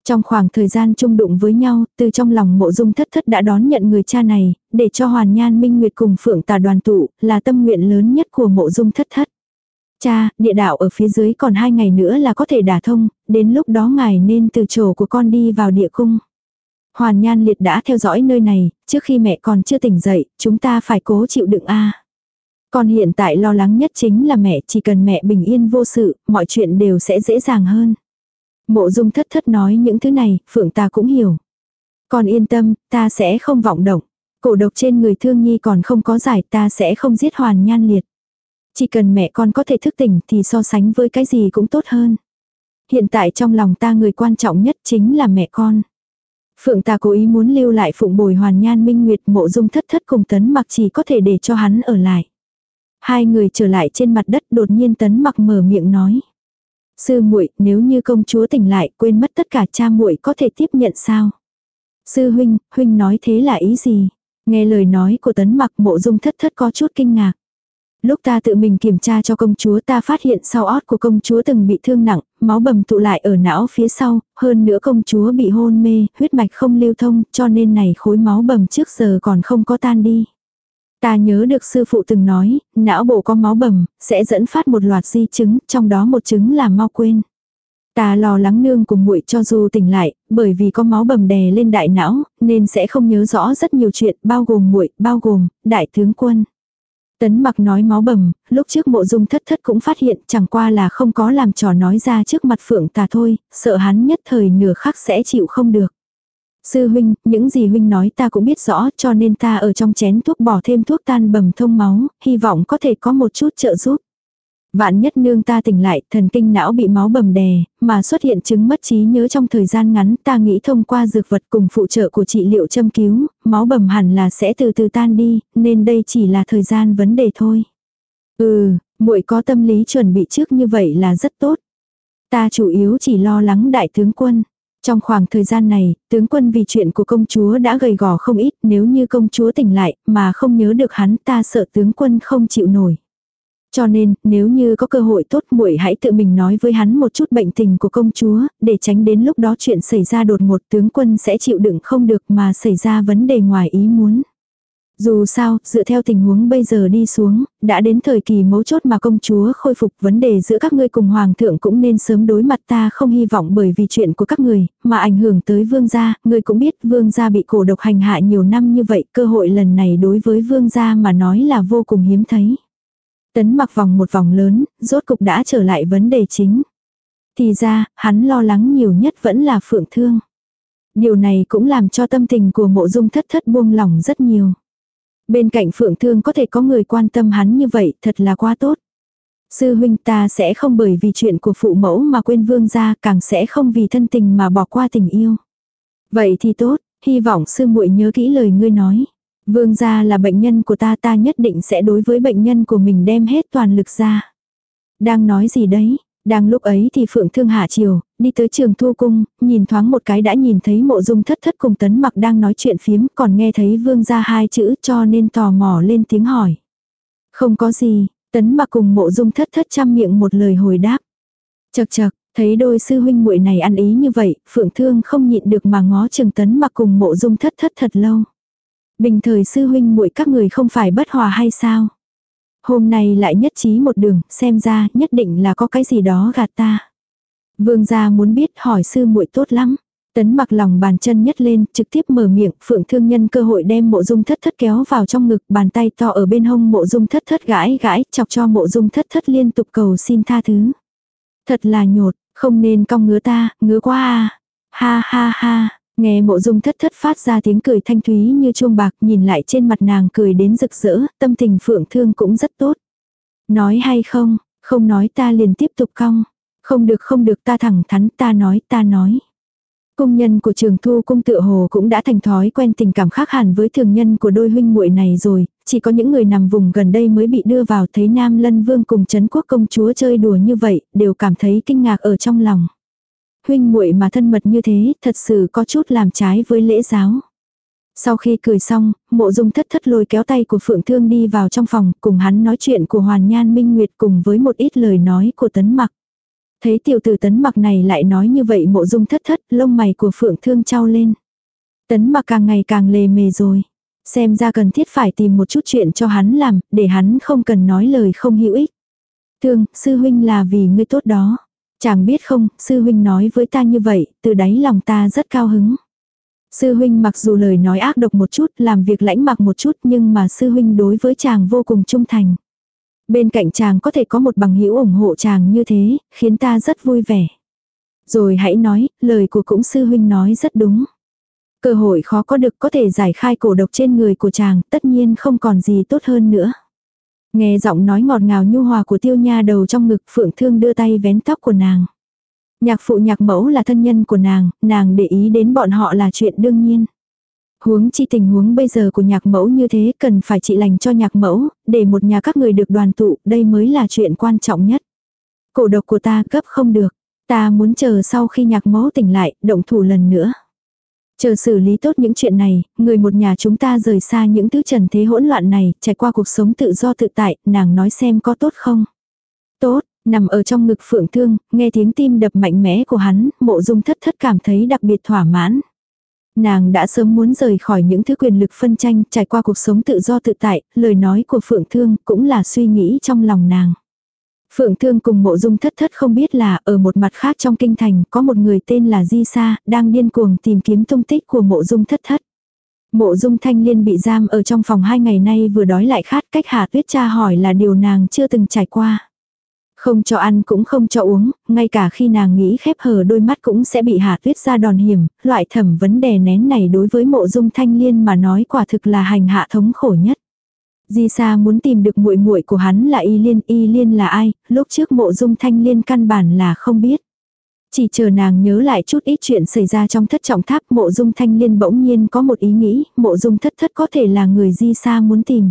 Trong khoảng thời gian chung đụng với nhau, từ trong lòng mộ dung thất thất đã đón nhận người cha này, để cho hoàn nhan minh nguyệt cùng phượng tà đoàn tụ, là tâm nguyện lớn nhất của mộ dung thất thất. Cha, địa đạo ở phía dưới còn hai ngày nữa là có thể đả thông, đến lúc đó ngài nên từ chỗ của con đi vào địa cung. Hoàn Nhan Liệt đã theo dõi nơi này, trước khi mẹ còn chưa tỉnh dậy, chúng ta phải cố chịu đựng a. Con hiện tại lo lắng nhất chính là mẹ, chỉ cần mẹ bình yên vô sự, mọi chuyện đều sẽ dễ dàng hơn. Mộ dung thất thất nói những thứ này, Phượng ta cũng hiểu. Con yên tâm, ta sẽ không vọng động. Cổ độc trên người thương nhi còn không có giải ta sẽ không giết hoàn nhan liệt. Chỉ cần mẹ con có thể thức tỉnh thì so sánh với cái gì cũng tốt hơn. Hiện tại trong lòng ta người quan trọng nhất chính là mẹ con. Phượng ta cố ý muốn lưu lại phụng bồi hoàn nhan minh nguyệt mộ dung thất thất cùng tấn mặc chỉ có thể để cho hắn ở lại. Hai người trở lại trên mặt đất đột nhiên tấn mặc mở miệng nói. Sư muội nếu như công chúa tỉnh lại quên mất tất cả cha muội có thể tiếp nhận sao? Sư huynh, huynh nói thế là ý gì? Nghe lời nói của tấn mặc mộ dung thất thất có chút kinh ngạc. Lúc ta tự mình kiểm tra cho công chúa ta phát hiện sau ót của công chúa từng bị thương nặng, máu bầm tụ lại ở não phía sau, hơn nữa công chúa bị hôn mê, huyết mạch không lưu thông, cho nên này khối máu bầm trước giờ còn không có tan đi. Ta nhớ được sư phụ từng nói, não bộ có máu bầm, sẽ dẫn phát một loạt di chứng, trong đó một chứng là mau quên. Ta lo lắng nương cùng muội cho dù tỉnh lại, bởi vì có máu bầm đè lên đại não, nên sẽ không nhớ rõ rất nhiều chuyện, bao gồm muội, bao gồm đại tướng quân. Tấn mặc nói máu bầm, lúc trước mộ dung thất thất cũng phát hiện chẳng qua là không có làm trò nói ra trước mặt phượng tà thôi, sợ hắn nhất thời nửa khắc sẽ chịu không được. Sư huynh, những gì huynh nói ta cũng biết rõ cho nên ta ở trong chén thuốc bỏ thêm thuốc tan bầm thông máu, hy vọng có thể có một chút trợ giúp. Vạn nhất nương ta tỉnh lại, thần kinh não bị máu bầm đè, mà xuất hiện chứng mất trí nhớ trong thời gian ngắn, ta nghĩ thông qua dược vật cùng phụ trợ của trị liệu châm cứu, máu bầm hẳn là sẽ từ từ tan đi, nên đây chỉ là thời gian vấn đề thôi. Ừ, muội có tâm lý chuẩn bị trước như vậy là rất tốt. Ta chủ yếu chỉ lo lắng đại tướng quân. Trong khoảng thời gian này, tướng quân vì chuyện của công chúa đã gầy gò không ít, nếu như công chúa tỉnh lại, mà không nhớ được hắn ta sợ tướng quân không chịu nổi. Cho nên, nếu như có cơ hội tốt muội hãy tự mình nói với hắn một chút bệnh tình của công chúa, để tránh đến lúc đó chuyện xảy ra đột ngột tướng quân sẽ chịu đựng không được mà xảy ra vấn đề ngoài ý muốn. Dù sao, dựa theo tình huống bây giờ đi xuống, đã đến thời kỳ mấu chốt mà công chúa khôi phục vấn đề giữa các ngươi cùng hoàng thượng cũng nên sớm đối mặt ta không hy vọng bởi vì chuyện của các người, mà ảnh hưởng tới vương gia, ngươi cũng biết vương gia bị cổ độc hành hạ nhiều năm như vậy, cơ hội lần này đối với vương gia mà nói là vô cùng hiếm thấy. Tấn mặc vòng một vòng lớn, rốt cục đã trở lại vấn đề chính. Thì ra, hắn lo lắng nhiều nhất vẫn là phượng thương. Điều này cũng làm cho tâm tình của mộ dung thất thất buông lỏng rất nhiều. Bên cạnh phượng thương có thể có người quan tâm hắn như vậy, thật là quá tốt. Sư huynh ta sẽ không bởi vì chuyện của phụ mẫu mà quên vương gia, càng sẽ không vì thân tình mà bỏ qua tình yêu. Vậy thì tốt, hy vọng sư muội nhớ kỹ lời ngươi nói. Vương gia là bệnh nhân của ta ta nhất định sẽ đối với bệnh nhân của mình đem hết toàn lực ra. Đang nói gì đấy? Đang lúc ấy thì Phượng Thương hạ chiều, đi tới trường thu cung, nhìn thoáng một cái đã nhìn thấy mộ dung thất thất cùng tấn mặc đang nói chuyện phiếm, còn nghe thấy vương gia hai chữ cho nên tò mò lên tiếng hỏi. Không có gì, tấn mặc cùng mộ dung thất thất chăm miệng một lời hồi đáp. Chật chật, thấy đôi sư huynh muội này ăn ý như vậy, phượng thương không nhịn được mà ngó trường tấn mặc cùng mộ dung thất thất thật lâu. Bình thời sư huynh muội các người không phải bất hòa hay sao? Hôm nay lại nhất trí một đường, xem ra nhất định là có cái gì đó gạt ta. Vương gia muốn biết hỏi sư muội tốt lắm. Tấn mặc lòng bàn chân nhất lên, trực tiếp mở miệng, phượng thương nhân cơ hội đem mộ dung thất thất kéo vào trong ngực, bàn tay to ở bên hông mộ dung thất thất gãi gãi, chọc cho mộ dung thất thất liên tục cầu xin tha thứ. Thật là nhột, không nên cong ngứa ta, ngứa quá à. Ha ha ha, nghe mộ dung thất thất phát ra tiếng cười thanh thúy như chuông bạc nhìn lại trên mặt nàng cười đến rực rỡ, tâm tình phượng thương cũng rất tốt. Nói hay không, không nói ta liền tiếp tục cong. Không được không được ta thẳng thắn ta nói ta nói. Công nhân của trường thu cung tự hồ cũng đã thành thói quen tình cảm khác hẳn với thường nhân của đôi huynh muội này rồi, chỉ có những người nằm vùng gần đây mới bị đưa vào thấy Nam Lân Vương cùng Trấn Quốc công chúa chơi đùa như vậy, đều cảm thấy kinh ngạc ở trong lòng. Huynh muội mà thân mật như thế, thật sự có chút làm trái với lễ giáo. Sau khi cười xong, mộ dung thất thất lôi kéo tay của Phượng Thương đi vào trong phòng, cùng hắn nói chuyện của Hoàn Nhan Minh Nguyệt cùng với một ít lời nói của Tấn Mặc. Thấy tiểu tử tấn mặc này lại nói như vậy mộ dung thất thất, lông mày của phượng thương trao lên. Tấn mặc càng ngày càng lề mề rồi. Xem ra cần thiết phải tìm một chút chuyện cho hắn làm, để hắn không cần nói lời không hữu ích. Thương, sư huynh là vì ngươi tốt đó. Chàng biết không, sư huynh nói với ta như vậy, từ đáy lòng ta rất cao hứng. Sư huynh mặc dù lời nói ác độc một chút, làm việc lãnh mặc một chút nhưng mà sư huynh đối với chàng vô cùng trung thành. Bên cạnh chàng có thể có một bằng hữu ủng hộ chàng như thế, khiến ta rất vui vẻ. Rồi hãy nói, lời của cũng sư huynh nói rất đúng. Cơ hội khó có được có thể giải khai cổ độc trên người của chàng, tất nhiên không còn gì tốt hơn nữa. Nghe giọng nói ngọt ngào nhu hòa của tiêu nha đầu trong ngực phượng thương đưa tay vén tóc của nàng. Nhạc phụ nhạc mẫu là thân nhân của nàng, nàng để ý đến bọn họ là chuyện đương nhiên. Huống chi tình huống bây giờ của nhạc mẫu như thế cần phải trị lành cho nhạc mẫu, để một nhà các người được đoàn tụ, đây mới là chuyện quan trọng nhất. Cổ độc của ta gấp không được, ta muốn chờ sau khi nhạc mẫu tỉnh lại, động thủ lần nữa. Chờ xử lý tốt những chuyện này, người một nhà chúng ta rời xa những thứ trần thế hỗn loạn này, trải qua cuộc sống tự do tự tại, nàng nói xem có tốt không. Tốt, nằm ở trong ngực phượng thương, nghe tiếng tim đập mạnh mẽ của hắn, mộ dung thất thất cảm thấy đặc biệt thỏa mãn. Nàng đã sớm muốn rời khỏi những thứ quyền lực phân tranh, trải qua cuộc sống tự do tự tại, lời nói của Phượng Thương cũng là suy nghĩ trong lòng nàng. Phượng Thương cùng mộ dung thất thất không biết là ở một mặt khác trong kinh thành có một người tên là Di Sa, đang điên cuồng tìm kiếm tung tích của mộ dung thất thất. Mộ dung thanh liên bị giam ở trong phòng hai ngày nay vừa đói lại khát cách Hà Tuyết cha hỏi là điều nàng chưa từng trải qua. Không cho ăn cũng không cho uống, ngay cả khi nàng nghĩ khép hờ đôi mắt cũng sẽ bị Hà tuyết ra đòn hiểm, loại thẩm vấn đề nén này đối với mộ dung thanh liên mà nói quả thực là hành hạ thống khổ nhất. Di Sa muốn tìm được muội muội của hắn là Y Liên, Y Liên là ai, lúc trước mộ dung thanh liên căn bản là không biết. Chỉ chờ nàng nhớ lại chút ít chuyện xảy ra trong thất trọng tháp mộ dung thanh liên bỗng nhiên có một ý nghĩ, mộ dung thất thất có thể là người Di Sa muốn tìm.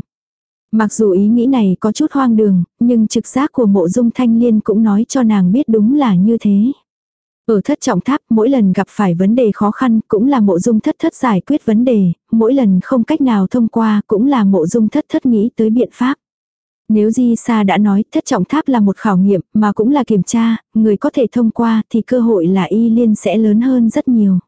Mặc dù ý nghĩ này có chút hoang đường, nhưng trực giác của mộ dung thanh liên cũng nói cho nàng biết đúng là như thế. Ở thất trọng tháp mỗi lần gặp phải vấn đề khó khăn cũng là mộ dung thất thất giải quyết vấn đề, mỗi lần không cách nào thông qua cũng là mộ dung thất thất nghĩ tới biện pháp. Nếu Di Sa đã nói thất trọng tháp là một khảo nghiệm mà cũng là kiểm tra, người có thể thông qua thì cơ hội là y liên sẽ lớn hơn rất nhiều.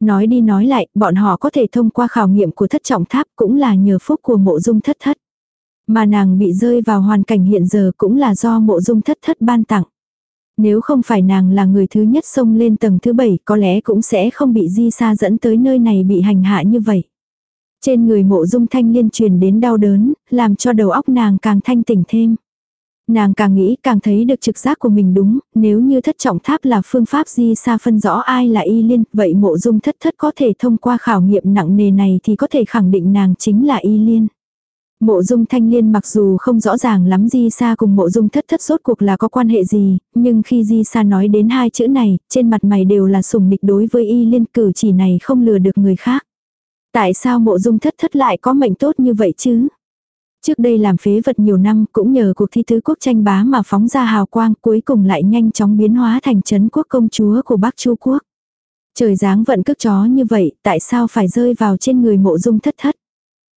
Nói đi nói lại, bọn họ có thể thông qua khảo nghiệm của thất trọng tháp cũng là nhờ phúc của mộ dung thất thất. Mà nàng bị rơi vào hoàn cảnh hiện giờ cũng là do mộ dung thất thất ban tặng. Nếu không phải nàng là người thứ nhất xông lên tầng thứ bảy có lẽ cũng sẽ không bị di xa dẫn tới nơi này bị hành hạ như vậy. Trên người mộ dung thanh liên truyền đến đau đớn, làm cho đầu óc nàng càng thanh tỉnh thêm. Nàng càng nghĩ càng thấy được trực giác của mình đúng, nếu như thất trọng tháp là phương pháp di xa phân rõ ai là y liên, vậy mộ dung thất thất có thể thông qua khảo nghiệm nặng nề này thì có thể khẳng định nàng chính là y liên. Mộ dung thanh liên mặc dù không rõ ràng lắm Di Sa cùng mộ dung thất thất rốt cuộc là có quan hệ gì, nhưng khi Di Sa nói đến hai chữ này, trên mặt mày đều là sùng nịch đối với y liên cử chỉ này không lừa được người khác. Tại sao mộ dung thất thất lại có mệnh tốt như vậy chứ? Trước đây làm phế vật nhiều năm cũng nhờ cuộc thi thứ quốc tranh bá mà phóng ra hào quang cuối cùng lại nhanh chóng biến hóa thành chấn quốc công chúa của Bắc Chu Quốc. Trời dáng vận cước chó như vậy tại sao phải rơi vào trên người mộ dung thất thất.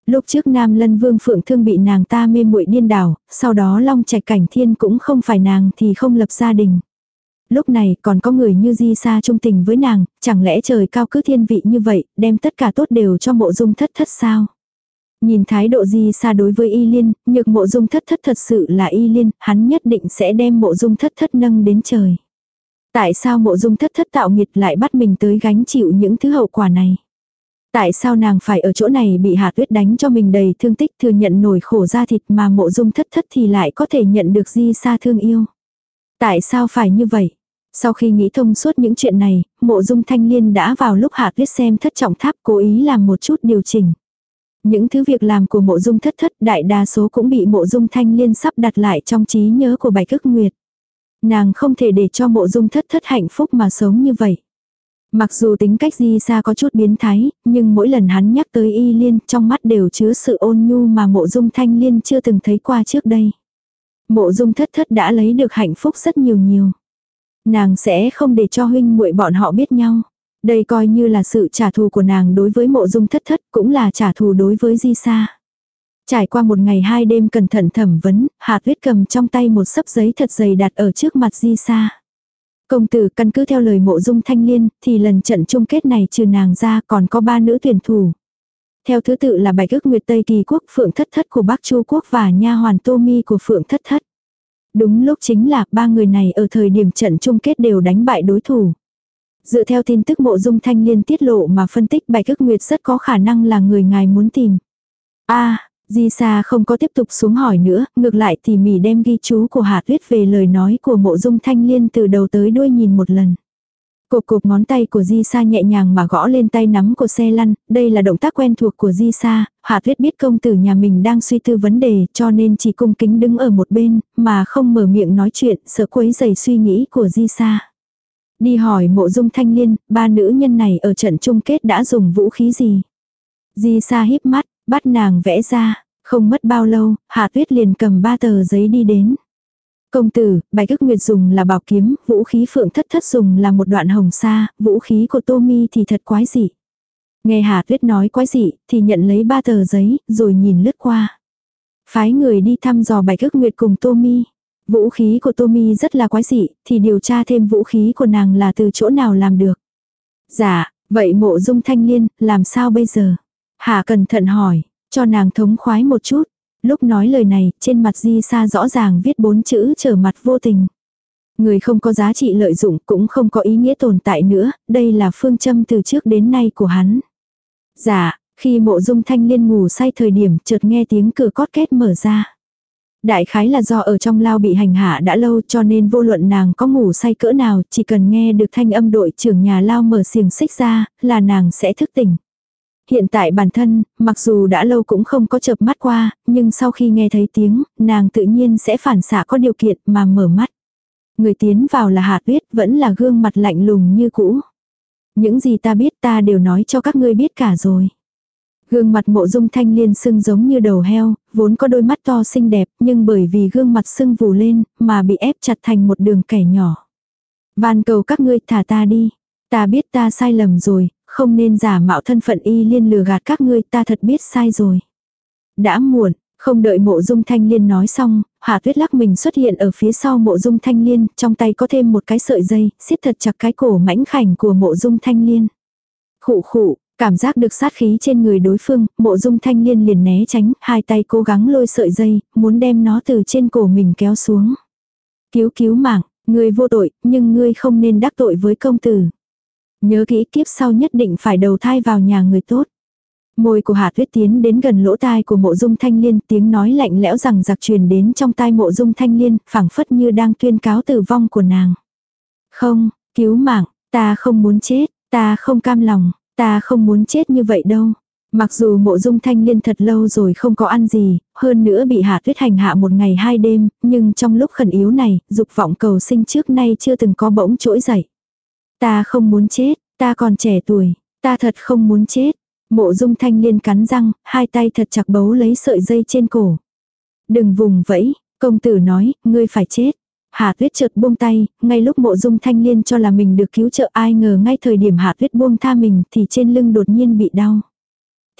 Lúc trước Nam Lân Vương Phượng Thương bị nàng ta mê muội điên đảo, sau đó Long Trạch Cảnh Thiên cũng không phải nàng thì không lập gia đình. Lúc này còn có người như Di Sa trung tình với nàng, chẳng lẽ trời cao cứ thiên vị như vậy, đem tất cả tốt đều cho mộ dung thất thất sao? Nhìn thái độ Di Sa đối với Y Liên, nhược mộ dung thất thất thật sự là Y Liên, hắn nhất định sẽ đem mộ dung thất thất nâng đến trời. Tại sao mộ dung thất thất tạo nghiệt lại bắt mình tới gánh chịu những thứ hậu quả này? Tại sao nàng phải ở chỗ này bị Hà Tuyết đánh cho mình đầy thương tích thừa nhận nổi khổ ra thịt mà mộ dung thất thất thì lại có thể nhận được di xa thương yêu? Tại sao phải như vậy? Sau khi nghĩ thông suốt những chuyện này, mộ dung thanh liên đã vào lúc Hà Tuyết xem thất trọng tháp cố ý làm một chút điều chỉnh. Những thứ việc làm của mộ dung thất thất đại đa số cũng bị mộ dung thanh liên sắp đặt lại trong trí nhớ của bạch ức nguyệt. Nàng không thể để cho mộ dung thất thất hạnh phúc mà sống như vậy. Mặc dù tính cách di xa có chút biến thái, nhưng mỗi lần hắn nhắc tới y liên trong mắt đều chứa sự ôn nhu mà mộ dung thanh liên chưa từng thấy qua trước đây. Mộ dung thất thất đã lấy được hạnh phúc rất nhiều nhiều. Nàng sẽ không để cho huynh muội bọn họ biết nhau. Đây coi như là sự trả thù của nàng đối với mộ dung thất thất cũng là trả thù đối với di xa. Trải qua một ngày hai đêm cẩn thận thẩm vấn, Hà Tuyết cầm trong tay một sấp giấy thật dày đặt ở trước mặt Di Sa. Công tử căn cứ theo lời mộ dung thanh liên, thì lần trận chung kết này trừ nàng ra còn có ba nữ tuyển thủ. Theo thứ tự là Bạch ước Nguyệt Tây Kỳ Quốc Phượng Thất Thất của Bắc Chu Quốc và Nha Hoàn Tô Mi của Phượng Thất Thất. Đúng lúc chính là ba người này ở thời điểm trận chung kết đều đánh bại đối thủ. Dựa theo tin tức mộ dung thanh liên tiết lộ mà phân tích Bạch ước Nguyệt rất có khả năng là người ngài muốn tìm. a Di Sa không có tiếp tục xuống hỏi nữa, ngược lại tỉ mỉ đem ghi chú của Hà Tuyết về lời nói của mộ dung thanh liên từ đầu tới đuôi nhìn một lần. Cộp cộp ngón tay của Di Sa nhẹ nhàng mà gõ lên tay nắm của xe lăn, đây là động tác quen thuộc của Di Sa, Hạ Tuyết biết công tử nhà mình đang suy tư vấn đề cho nên chỉ cung kính đứng ở một bên, mà không mở miệng nói chuyện, sợ quấy dày suy nghĩ của Di Sa. Đi hỏi mộ dung thanh liên, ba nữ nhân này ở trận chung kết đã dùng vũ khí gì? Di Sa híp mắt, Bắt nàng vẽ ra, không mất bao lâu, Hạ Tuyết liền cầm ba tờ giấy đi đến. Công tử, bạch ức nguyệt dùng là bảo kiếm, vũ khí phượng thất thất dùng là một đoạn hồng sa, vũ khí của Tô Mi thì thật quái dị. Nghe Hà Tuyết nói quái dị, thì nhận lấy ba tờ giấy, rồi nhìn lướt qua. Phái người đi thăm dò bạch ức nguyệt cùng Tô Mi. Vũ khí của Tô Mi rất là quái dị, thì điều tra thêm vũ khí của nàng là từ chỗ nào làm được. Dạ, vậy mộ dung thanh liên, làm sao bây giờ? Hà cẩn thận hỏi, cho nàng thống khoái một chút. Lúc nói lời này, trên mặt Di Sa rõ ràng viết bốn chữ trở mặt vô tình. Người không có giá trị lợi dụng cũng không có ý nghĩa tồn tại nữa, đây là phương châm từ trước đến nay của hắn. Dạ, khi mộ dung thanh liên ngủ say thời điểm chợt nghe tiếng cửa cót két mở ra. Đại khái là do ở trong lao bị hành hạ đã lâu cho nên vô luận nàng có ngủ say cỡ nào chỉ cần nghe được thanh âm đội trưởng nhà lao mở xiềng xích ra là nàng sẽ thức tỉnh. Hiện tại bản thân, mặc dù đã lâu cũng không có chợp mắt qua, nhưng sau khi nghe thấy tiếng, nàng tự nhiên sẽ phản xạ có điều kiện mà mở mắt. Người tiến vào là hà Tuyết, vẫn là gương mặt lạnh lùng như cũ. Những gì ta biết ta đều nói cho các ngươi biết cả rồi. Gương mặt mộ dung thanh liên sưng giống như đầu heo, vốn có đôi mắt to xinh đẹp, nhưng bởi vì gương mặt sưng vù lên, mà bị ép chặt thành một đường kẻ nhỏ. Van cầu các ngươi thả ta đi. Ta biết ta sai lầm rồi, không nên giả mạo thân phận y liên lừa gạt các ngươi ta thật biết sai rồi. Đã muộn, không đợi mộ dung thanh liên nói xong, hạ tuyết lắc mình xuất hiện ở phía sau mộ dung thanh liên, trong tay có thêm một cái sợi dây, siết thật chặt cái cổ mãnh khảnh của mộ dung thanh liên. Khụ khụ, cảm giác được sát khí trên người đối phương, mộ dung thanh liên liền né tránh, hai tay cố gắng lôi sợi dây, muốn đem nó từ trên cổ mình kéo xuống. Cứu cứu mạng, ngươi vô tội, nhưng ngươi không nên đắc tội với công tử. Nhớ kỹ kiếp sau nhất định phải đầu thai vào nhà người tốt. Môi của Hạ Tuyết tiến đến gần lỗ tai của mộ dung thanh liên tiếng nói lạnh lẽo rằng giặc truyền đến trong tai mộ dung thanh liên phảng phất như đang tuyên cáo tử vong của nàng. Không, cứu mạng, ta không muốn chết, ta không cam lòng, ta không muốn chết như vậy đâu. Mặc dù mộ dung thanh liên thật lâu rồi không có ăn gì, hơn nữa bị hạ tuyết hành hạ một ngày hai đêm, nhưng trong lúc khẩn yếu này, dục vọng cầu sinh trước nay chưa từng có bỗng trỗi dậy. Ta không muốn chết, ta còn trẻ tuổi, ta thật không muốn chết. Mộ dung thanh liên cắn răng, hai tay thật chặt bấu lấy sợi dây trên cổ. Đừng vùng vẫy, công tử nói, ngươi phải chết. Hạ tuyết chợt buông tay, ngay lúc mộ dung thanh liên cho là mình được cứu trợ ai ngờ ngay thời điểm hạ tuyết buông tha mình thì trên lưng đột nhiên bị đau.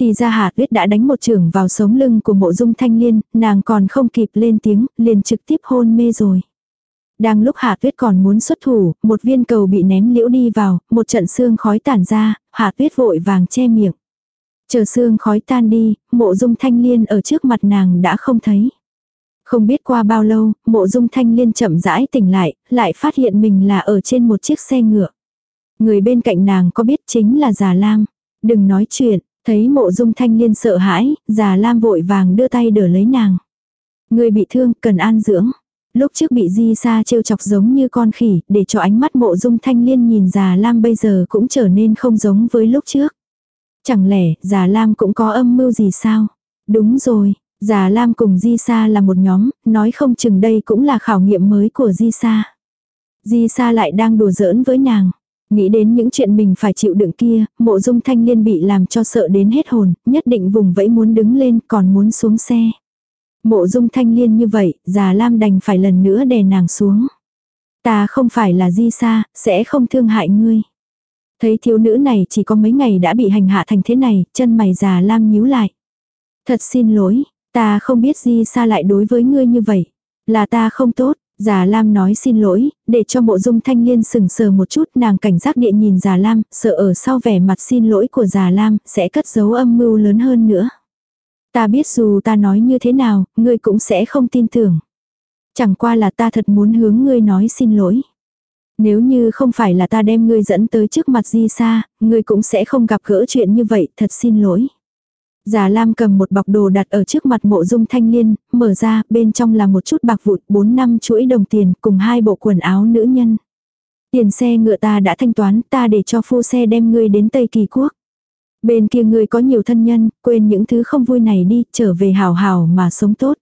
Thì ra hạ tuyết đã đánh một trường vào sống lưng của mộ dung thanh liên, nàng còn không kịp lên tiếng, liền trực tiếp hôn mê rồi. Đang lúc hạ tuyết còn muốn xuất thủ, một viên cầu bị ném liễu đi vào, một trận xương khói tản ra, hạ tuyết vội vàng che miệng. Chờ xương khói tan đi, mộ dung thanh liên ở trước mặt nàng đã không thấy. Không biết qua bao lâu, mộ dung thanh liên chậm rãi tỉnh lại, lại phát hiện mình là ở trên một chiếc xe ngựa. Người bên cạnh nàng có biết chính là già lam. Đừng nói chuyện, thấy mộ dung thanh liên sợ hãi, già lam vội vàng đưa tay đỡ lấy nàng. Người bị thương, cần an dưỡng. Lúc trước bị di sa trêu chọc giống như con khỉ, để cho ánh mắt mộ dung thanh liên nhìn già lam bây giờ cũng trở nên không giống với lúc trước. Chẳng lẽ già lam cũng có âm mưu gì sao? Đúng rồi, già lam cùng di sa là một nhóm, nói không chừng đây cũng là khảo nghiệm mới của di sa. Di sa lại đang đùa giỡn với nàng. Nghĩ đến những chuyện mình phải chịu đựng kia, mộ dung thanh liên bị làm cho sợ đến hết hồn, nhất định vùng vẫy muốn đứng lên còn muốn xuống xe. Mộ dung thanh liên như vậy, già lam đành phải lần nữa đè nàng xuống. Ta không phải là di sa, sẽ không thương hại ngươi. Thấy thiếu nữ này chỉ có mấy ngày đã bị hành hạ thành thế này, chân mày già lam nhíu lại. Thật xin lỗi, ta không biết di sa lại đối với ngươi như vậy. Là ta không tốt, Già Lam nói xin lỗi, để cho mộ dung thanh liên sừng sờ một chút nàng cảnh giác địa nhìn Già Lam, sợ ở sau vẻ mặt xin lỗi của Già Lam, sẽ cất giấu âm mưu lớn hơn nữa. Ta biết dù ta nói như thế nào, ngươi cũng sẽ không tin tưởng. Chẳng qua là ta thật muốn hướng ngươi nói xin lỗi. Nếu như không phải là ta đem ngươi dẫn tới trước mặt Di Sa, ngươi cũng sẽ không gặp gỡ chuyện như vậy, thật xin lỗi. Già Lam cầm một bọc đồ đặt ở trước mặt mộ dung thanh liên, mở ra, bên trong là một chút bạc vụt, 4 năm chuỗi đồng tiền, cùng hai bộ quần áo nữ nhân. Tiền xe ngựa ta đã thanh toán, ta để cho phu xe đem ngươi đến Tây Kỳ Quốc. Bên kia ngươi có nhiều thân nhân, quên những thứ không vui này đi, trở về hào hào mà sống tốt.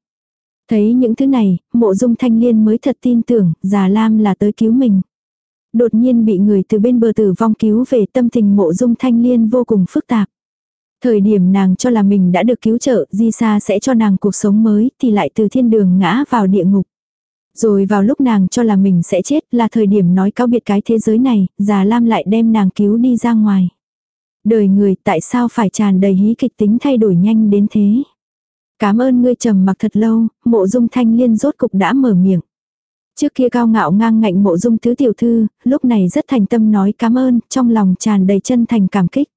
Thấy những thứ này, mộ dung thanh liên mới thật tin tưởng, già Lam là tới cứu mình. Đột nhiên bị người từ bên bờ tử vong cứu về tâm tình mộ dung thanh liên vô cùng phức tạp. Thời điểm nàng cho là mình đã được cứu trợ, Di xa sẽ cho nàng cuộc sống mới, thì lại từ thiên đường ngã vào địa ngục. Rồi vào lúc nàng cho là mình sẽ chết là thời điểm nói cáo biệt cái thế giới này, già Lam lại đem nàng cứu đi ra ngoài. Đời người tại sao phải tràn đầy hí kịch tính thay đổi nhanh đến thế? Cảm ơn ngươi trầm mặc thật lâu, mộ dung thanh liên rốt cục đã mở miệng. Trước kia cao ngạo ngang ngạnh mộ dung tứ tiểu thư, lúc này rất thành tâm nói cảm ơn, trong lòng tràn đầy chân thành cảm kích.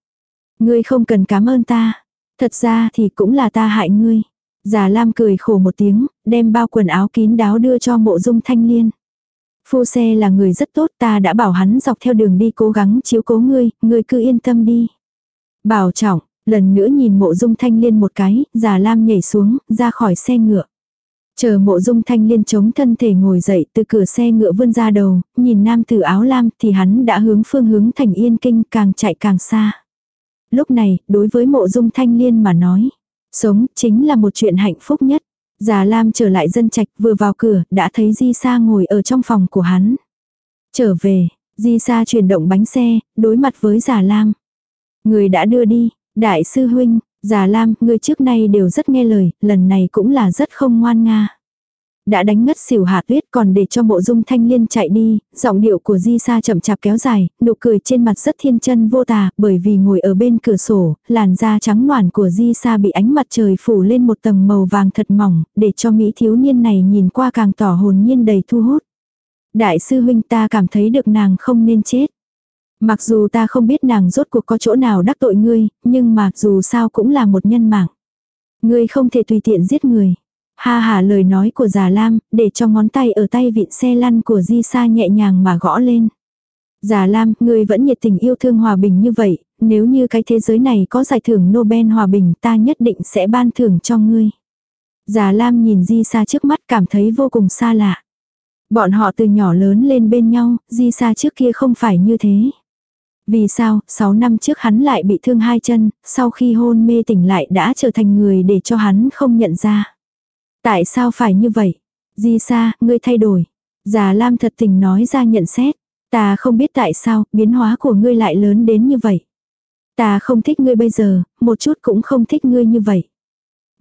Ngươi không cần cảm ơn ta. Thật ra thì cũng là ta hại ngươi. Già Lam cười khổ một tiếng, đem bao quần áo kín đáo đưa cho mộ dung thanh liên. Phu xe là người rất tốt ta đã bảo hắn dọc theo đường đi cố gắng chiếu cố ngươi, ngươi cứ yên tâm đi. Bảo trọng, lần nữa nhìn mộ dung thanh liên một cái, già Lam nhảy xuống, ra khỏi xe ngựa. Chờ mộ dung thanh liên chống thân thể ngồi dậy từ cửa xe ngựa vươn ra đầu, nhìn nam tử áo lam thì hắn đã hướng phương hướng thành yên kinh càng chạy càng xa. Lúc này, đối với mộ dung thanh liên mà nói, sống chính là một chuyện hạnh phúc nhất. Già Lam trở lại dân trạch vừa vào cửa, đã thấy Di Sa ngồi ở trong phòng của hắn. Trở về, Di Sa chuyển động bánh xe, đối mặt với Già Lam. Người đã đưa đi, đại sư huynh, Già Lam, người trước nay đều rất nghe lời, lần này cũng là rất không ngoan nga. Đã đánh ngất xỉu hạ tuyết còn để cho mộ dung thanh liên chạy đi, giọng điệu của di sa chậm chạp kéo dài, nụ cười trên mặt rất thiên chân vô tà, bởi vì ngồi ở bên cửa sổ, làn da trắng noản của di sa bị ánh mặt trời phủ lên một tầng màu vàng thật mỏng, để cho mỹ thiếu niên này nhìn qua càng tỏ hồn nhiên đầy thu hút. Đại sư huynh ta cảm thấy được nàng không nên chết. Mặc dù ta không biết nàng rốt cuộc có chỗ nào đắc tội ngươi, nhưng mà dù sao cũng là một nhân mạng. Ngươi không thể tùy tiện giết người. Ha hà lời nói của già Lam, để cho ngón tay ở tay vịn xe lăn của Di Sa nhẹ nhàng mà gõ lên. Già Lam, ngươi vẫn nhiệt tình yêu thương hòa bình như vậy, nếu như cái thế giới này có giải thưởng Nobel hòa bình ta nhất định sẽ ban thưởng cho ngươi. Già Lam nhìn Di Sa trước mắt cảm thấy vô cùng xa lạ. Bọn họ từ nhỏ lớn lên bên nhau, Di Sa trước kia không phải như thế. Vì sao, 6 năm trước hắn lại bị thương hai chân, sau khi hôn mê tỉnh lại đã trở thành người để cho hắn không nhận ra. Tại sao phải như vậy? Di sa, ngươi thay đổi. Già Lam thật tình nói ra nhận xét. Ta không biết tại sao, biến hóa của ngươi lại lớn đến như vậy. Ta không thích ngươi bây giờ, một chút cũng không thích ngươi như vậy.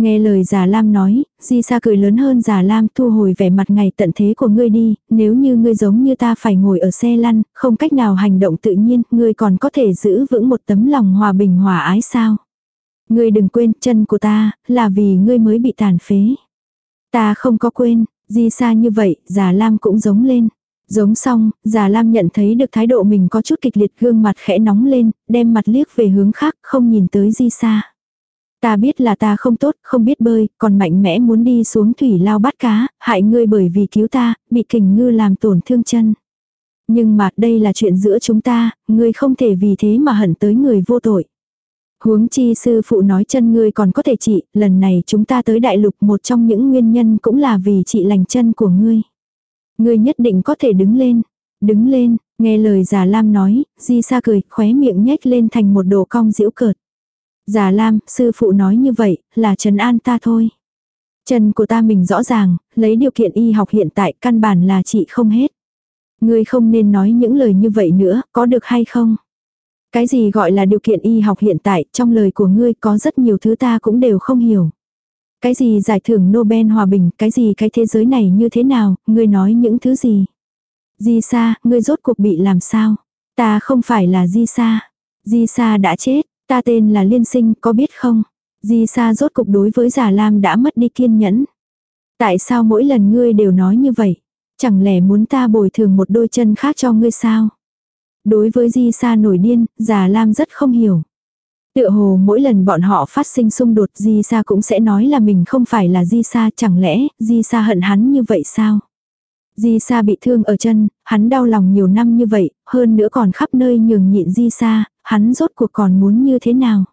Nghe lời già Lam nói, Di Sa cười lớn hơn già Lam thu hồi vẻ mặt ngày tận thế của ngươi đi, nếu như ngươi giống như ta phải ngồi ở xe lăn, không cách nào hành động tự nhiên, ngươi còn có thể giữ vững một tấm lòng hòa bình hòa ái sao. Ngươi đừng quên chân của ta, là vì ngươi mới bị tàn phế. Ta không có quên, Di Sa như vậy, già Lam cũng giống lên. Giống xong, già Lam nhận thấy được thái độ mình có chút kịch liệt gương mặt khẽ nóng lên, đem mặt liếc về hướng khác, không nhìn tới Di Sa. Ta biết là ta không tốt, không biết bơi, còn mạnh mẽ muốn đi xuống thủy lao bắt cá, hại ngươi bởi vì cứu ta, bị kình ngư làm tổn thương chân. Nhưng mà đây là chuyện giữa chúng ta, ngươi không thể vì thế mà hận tới người vô tội. Huống chi sư phụ nói chân ngươi còn có thể trị, lần này chúng ta tới đại lục một trong những nguyên nhân cũng là vì trị lành chân của ngươi. Ngươi nhất định có thể đứng lên. Đứng lên, nghe lời già Lam nói, Di Sa cười, khóe miệng nhếch lên thành một đồ cong diễu cợt. Già Lam, sư phụ nói như vậy, là trấn an ta thôi. Chân của ta mình rõ ràng, lấy điều kiện y học hiện tại căn bản là chị không hết. Ngươi không nên nói những lời như vậy nữa, có được hay không? Cái gì gọi là điều kiện y học hiện tại, trong lời của ngươi có rất nhiều thứ ta cũng đều không hiểu. Cái gì giải thưởng Nobel hòa bình, cái gì cái thế giới này như thế nào, ngươi nói những thứ gì? Di Sa, ngươi rốt cuộc bị làm sao? Ta không phải là Di Sa. Di Sa đã chết, Ta tên là Liên Sinh, có biết không? Di Sa rốt cục đối với già Lam đã mất đi kiên nhẫn. Tại sao mỗi lần ngươi đều nói như vậy? Chẳng lẽ muốn ta bồi thường một đôi chân khác cho ngươi sao? Đối với Di Sa nổi điên, già Lam rất không hiểu. Tựa hồ mỗi lần bọn họ phát sinh xung đột Di Sa cũng sẽ nói là mình không phải là Di Sa, chẳng lẽ Di Sa hận hắn như vậy sao? Di Sa bị thương ở chân, hắn đau lòng nhiều năm như vậy, hơn nữa còn khắp nơi nhường nhịn Di Sa, hắn rốt cuộc còn muốn như thế nào.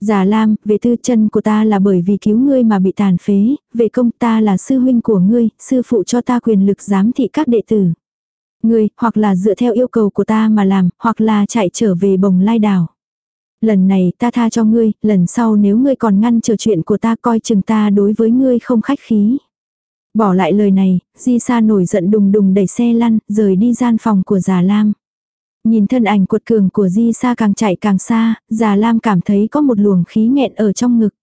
Giả Lam, về tư chân của ta là bởi vì cứu ngươi mà bị tàn phế, về công ta là sư huynh của ngươi, sư phụ cho ta quyền lực giám thị các đệ tử. Ngươi, hoặc là dựa theo yêu cầu của ta mà làm, hoặc là chạy trở về bồng lai đảo. Lần này ta tha cho ngươi, lần sau nếu ngươi còn ngăn trở chuyện của ta coi chừng ta đối với ngươi không khách khí. Bỏ lại lời này, Di Sa nổi giận đùng đùng đẩy xe lăn, rời đi gian phòng của Già Lam. Nhìn thân ảnh cuột cường của Di Sa càng chạy càng xa, Già Lam cảm thấy có một luồng khí nghẹn ở trong ngực.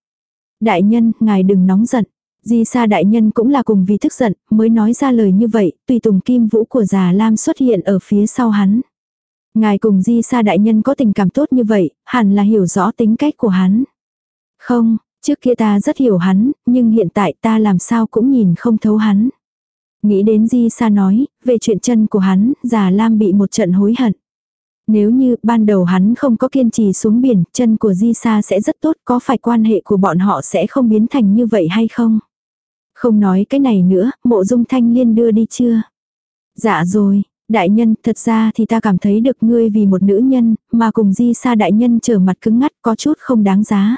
Đại nhân, ngài đừng nóng giận. Di Sa đại nhân cũng là cùng vì tức giận, mới nói ra lời như vậy, tùy tùng kim vũ của Già Lam xuất hiện ở phía sau hắn. Ngài cùng Di Sa đại nhân có tình cảm tốt như vậy, hẳn là hiểu rõ tính cách của hắn. Không, trước kia ta rất hiểu hắn, nhưng hiện tại ta làm sao cũng nhìn không thấu hắn. Nghĩ đến Di Sa nói, về chuyện chân của hắn, già Lam bị một trận hối hận. Nếu như ban đầu hắn không có kiên trì xuống biển, chân của Di Sa sẽ rất tốt, có phải quan hệ của bọn họ sẽ không biến thành như vậy hay không? Không nói cái này nữa, mộ dung thanh liên đưa đi chưa? Dạ rồi, đại nhân, thật ra thì ta cảm thấy được ngươi vì một nữ nhân, mà cùng Di Sa đại nhân trở mặt cứng ngắt có chút không đáng giá.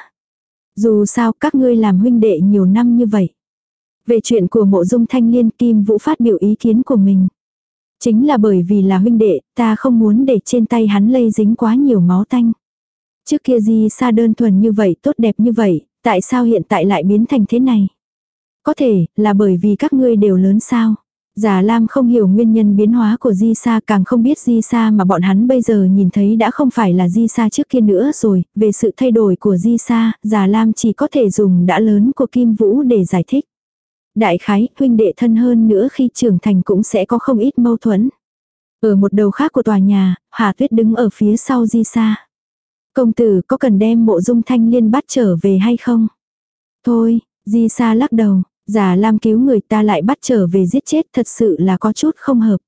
Dù sao các ngươi làm huynh đệ nhiều năm như vậy. Về chuyện của mộ dung thanh liên Kim Vũ phát biểu ý kiến của mình. Chính là bởi vì là huynh đệ, ta không muốn để trên tay hắn lây dính quá nhiều máu tanh. Trước kia gì xa đơn thuần như vậy, tốt đẹp như vậy, tại sao hiện tại lại biến thành thế này? Có thể, là bởi vì các ngươi đều lớn sao? Giả Lam không hiểu nguyên nhân biến hóa của Di Sa càng không biết Di Sa mà bọn hắn bây giờ nhìn thấy đã không phải là Di Sa trước kia nữa rồi, về sự thay đổi của Di Sa, Giả Lam chỉ có thể dùng đã lớn của Kim Vũ để giải thích. Đại khái, huynh đệ thân hơn nữa khi trưởng thành cũng sẽ có không ít mâu thuẫn. Ở một đầu khác của tòa nhà, Hà Tuyết đứng ở phía sau Di Sa. Công tử có cần đem mộ dung thanh liên bắt trở về hay không? Thôi, Di Sa lắc đầu, Giả Lam cứu người ta lại bắt trở về giết chết thật sự là có chút không hợp.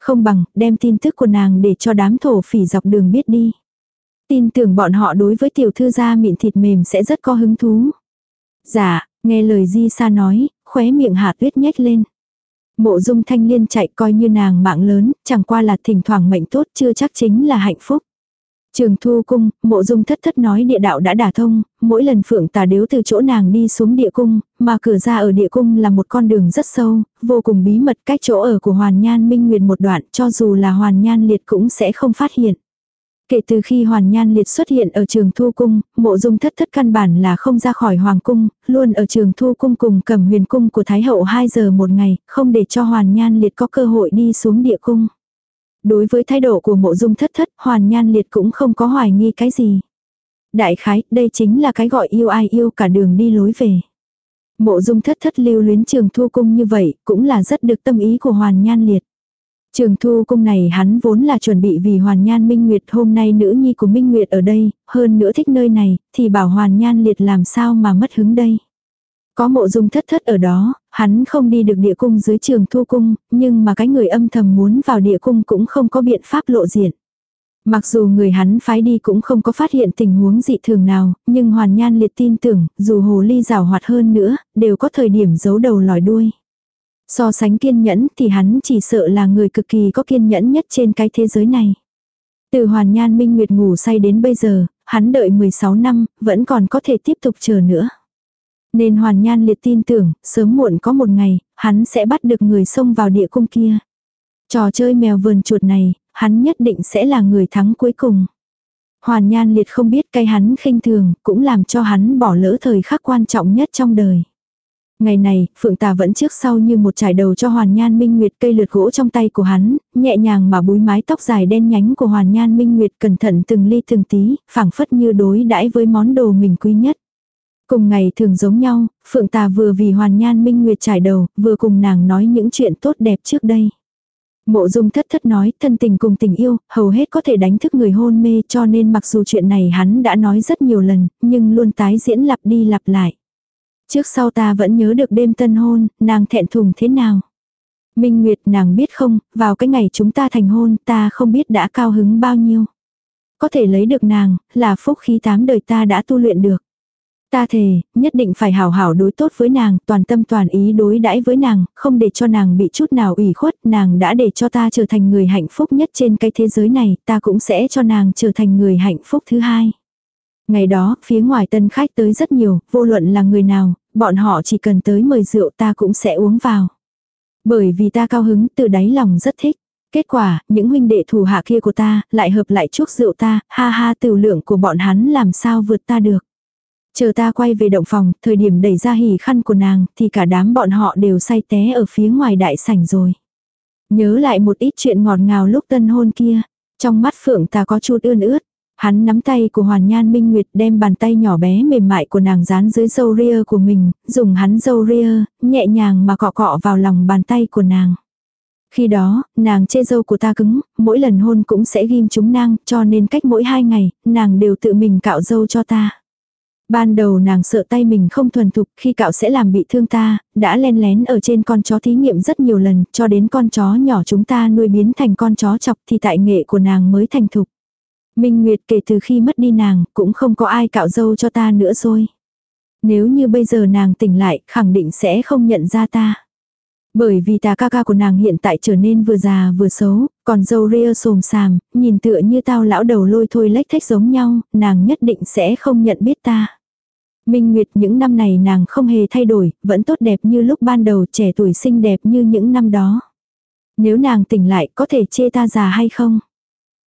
Không bằng, đem tin tức của nàng để cho đám thổ phỉ dọc đường biết đi. Tin tưởng bọn họ đối với tiểu thư gia mịn thịt mềm sẽ rất có hứng thú. Dạ, nghe lời Di Sa nói, khóe miệng hạ tuyết nhếch lên. Mộ dung thanh liên chạy coi như nàng mạng lớn, chẳng qua là thỉnh thoảng mệnh tốt chưa chắc chính là hạnh phúc. Trường thu cung, mộ dung thất thất nói địa đạo đã đả thông, mỗi lần phượng tà đếu từ chỗ nàng đi xuống địa cung, mà cửa ra ở địa cung là một con đường rất sâu, vô cùng bí mật cách chỗ ở của hoàn nhan minh nguyệt một đoạn cho dù là hoàn nhan liệt cũng sẽ không phát hiện. Kể từ khi Hoàn Nhan Liệt xuất hiện ở trường Thu Cung, mộ dung thất thất căn bản là không ra khỏi Hoàng Cung, luôn ở trường Thu Cung cùng cầm huyền cung của Thái Hậu 2 giờ một ngày, không để cho Hoàn Nhan Liệt có cơ hội đi xuống địa cung. Đối với thái độ của mộ dung thất thất, Hoàn Nhan Liệt cũng không có hoài nghi cái gì. Đại khái, đây chính là cái gọi yêu ai yêu cả đường đi lối về. Mộ dung thất thất lưu luyến trường thu cung như vậy, cũng là rất được tâm ý của Hoàn Nhan Liệt. Trường thu cung này hắn vốn là chuẩn bị vì Hoàn Nhan Minh Nguyệt hôm nay nữ nhi của Minh Nguyệt ở đây, hơn nữa thích nơi này, thì bảo Hoàn Nhan Liệt làm sao mà mất hứng đây. Có mộ dung thất thất ở đó, hắn không đi được địa cung dưới trường thu cung, nhưng mà cái người âm thầm muốn vào địa cung cũng không có biện pháp lộ diện. Mặc dù người hắn phái đi cũng không có phát hiện tình huống dị thường nào, nhưng Hoàn Nhan liệt tin tưởng, dù hồ ly rào hoạt hơn nữa, đều có thời điểm giấu đầu lòi đuôi. So sánh kiên nhẫn thì hắn chỉ sợ là người cực kỳ có kiên nhẫn nhất trên cái thế giới này. Từ Hoàn Nhan Minh Nguyệt ngủ say đến bây giờ, hắn đợi 16 năm, vẫn còn có thể tiếp tục chờ nữa. Nên Hoàn Nhan liệt tin tưởng, sớm muộn có một ngày, hắn sẽ bắt được người xông vào địa cung kia. Trò chơi mèo vườn chuột này, hắn nhất định sẽ là người thắng cuối cùng. Hoàn Nhan liệt không biết cái hắn khinh thường, cũng làm cho hắn bỏ lỡ thời khắc quan trọng nhất trong đời. Ngày này, Phượng Tà vẫn trước sau như một trải đầu cho Hoàn Nhan Minh Nguyệt cây lượt gỗ trong tay của hắn, nhẹ nhàng mà búi mái tóc dài đen nhánh của Hoàn Nhan Minh Nguyệt cẩn thận từng ly từng tí, phảng phất như đối đãi với món đồ mình quý nhất. Cùng ngày thường giống nhau, Phượng Tà vừa vì Hoàn Nhan Minh Nguyệt trải đầu, vừa cùng nàng nói những chuyện tốt đẹp trước đây. Mộ dung thất thất nói thân tình cùng tình yêu, hầu hết có thể đánh thức người hôn mê cho nên mặc dù chuyện này hắn đã nói rất nhiều lần, nhưng luôn tái diễn lặp đi lặp lại. Trước sau ta vẫn nhớ được đêm tân hôn, nàng thẹn thùng thế nào. Minh Nguyệt nàng biết không, vào cái ngày chúng ta thành hôn ta không biết đã cao hứng bao nhiêu. Có thể lấy được nàng, là phúc khí tám đời ta đã tu luyện được. Ta thề, nhất định phải hảo hảo đối tốt với nàng, toàn tâm toàn ý đối đãi với nàng, không để cho nàng bị chút nào ủy khuất, nàng đã để cho ta trở thành người hạnh phúc nhất trên cái thế giới này, ta cũng sẽ cho nàng trở thành người hạnh phúc thứ hai. Ngày đó, phía ngoài tân khách tới rất nhiều, vô luận là người nào, bọn họ chỉ cần tới mời rượu ta cũng sẽ uống vào. Bởi vì ta cao hứng, từ đáy lòng rất thích. Kết quả, những huynh đệ thủ hạ kia của ta, lại hợp lại chuốc rượu ta, ha ha tiểu lượng của bọn hắn làm sao vượt ta được. Chờ ta quay về động phòng, thời điểm đẩy ra hỉ khăn của nàng, thì cả đám bọn họ đều say té ở phía ngoài đại sảnh rồi. Nhớ lại một ít chuyện ngọt ngào lúc tân hôn kia. Trong mắt phượng ta có chút ươn ướt. Hắn nắm tay của Hoàn Nhan Minh Nguyệt đem bàn tay nhỏ bé mềm mại của nàng dán dưới dâu ria của mình, dùng hắn dâu ria, nhẹ nhàng mà cọ cọ vào lòng bàn tay của nàng. Khi đó, nàng chê dâu của ta cứng, mỗi lần hôn cũng sẽ ghim chúng nàng, cho nên cách mỗi hai ngày, nàng đều tự mình cạo dâu cho ta. Ban đầu nàng sợ tay mình không thuần thục khi cạo sẽ làm bị thương ta, đã len lén ở trên con chó thí nghiệm rất nhiều lần, cho đến con chó nhỏ chúng ta nuôi biến thành con chó chọc thì tại nghệ của nàng mới thành thục. Minh Nguyệt kể từ khi mất đi nàng, cũng không có ai cạo dâu cho ta nữa rồi. Nếu như bây giờ nàng tỉnh lại, khẳng định sẽ không nhận ra ta. Bởi vì tà ca ca của nàng hiện tại trở nên vừa già vừa xấu, còn dâu ria xồm xàm, nhìn tựa như tao lão đầu lôi thôi lách thách giống nhau, nàng nhất định sẽ không nhận biết ta. Minh Nguyệt những năm này nàng không hề thay đổi, vẫn tốt đẹp như lúc ban đầu trẻ tuổi xinh đẹp như những năm đó. Nếu nàng tỉnh lại có thể chê ta già hay không?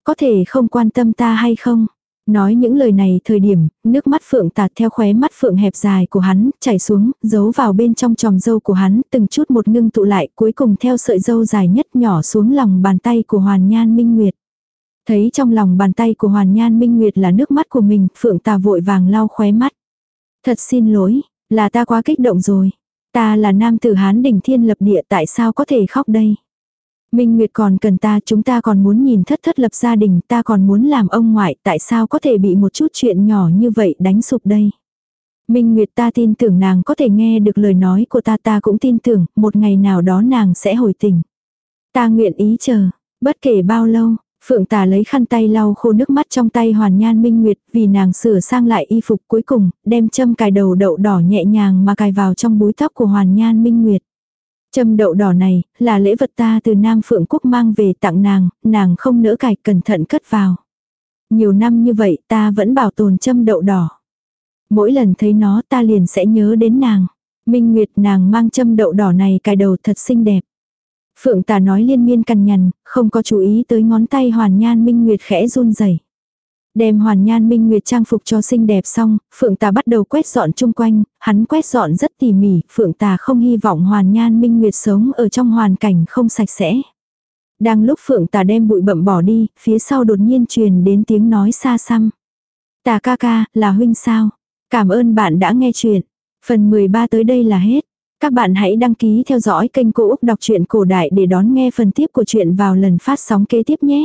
Có thể không quan tâm ta hay không? Nói những lời này thời điểm, nước mắt phượng tạt theo khóe mắt phượng hẹp dài của hắn, chảy xuống, giấu vào bên trong tròng dâu của hắn, từng chút một ngưng tụ lại, cuối cùng theo sợi dâu dài nhất nhỏ xuống lòng bàn tay của Hoàn Nhan Minh Nguyệt. Thấy trong lòng bàn tay của Hoàn Nhan Minh Nguyệt là nước mắt của mình, phượng tà vội vàng lau khóe mắt. Thật xin lỗi, là ta quá kích động rồi. Ta là nam tử Hán đỉnh thiên lập địa tại sao có thể khóc đây? Minh Nguyệt còn cần ta, chúng ta còn muốn nhìn thất thất lập gia đình, ta còn muốn làm ông ngoại, tại sao có thể bị một chút chuyện nhỏ như vậy đánh sụp đây? Minh Nguyệt ta tin tưởng nàng có thể nghe được lời nói của ta ta cũng tin tưởng, một ngày nào đó nàng sẽ hồi tình. Ta nguyện ý chờ, bất kể bao lâu, Phượng tà lấy khăn tay lau khô nước mắt trong tay hoàn nhan minh nguyệt vì nàng sửa sang lại y phục cuối cùng, đem châm cài đầu đậu đỏ nhẹ nhàng mà cài vào trong búi tóc của hoàn nhan minh nguyệt. Châm đậu đỏ này, là lễ vật ta từ Nam Phượng Quốc mang về tặng nàng, nàng không nỡ cài cẩn thận cất vào. Nhiều năm như vậy ta vẫn bảo tồn châm đậu đỏ. Mỗi lần thấy nó ta liền sẽ nhớ đến nàng. Minh Nguyệt nàng mang châm đậu đỏ này cài đầu thật xinh đẹp. Phượng tà nói liên miên cằn nhằn, không có chú ý tới ngón tay hoàn nhan minh nguyệt khẽ run rẩy. Đem hoàn nhan minh nguyệt trang phục cho xinh đẹp xong, phượng tà bắt đầu quét dọn chung quanh, hắn quét dọn rất tỉ mỉ, phượng tà không hy vọng hoàn nhan minh nguyệt sống ở trong hoàn cảnh không sạch sẽ. Đang lúc phượng tà đem bụi bậm bỏ đi, phía sau đột nhiên truyền đến tiếng nói xa xăm. Tà ca ca, là huynh sao? Cảm ơn bạn đã nghe chuyện. Phần 13 tới đây là hết. Các bạn hãy đăng ký theo dõi kênh Cô Úc Đọc truyện Cổ Đại để đón nghe phần tiếp của chuyện vào lần phát sóng kế tiếp nhé.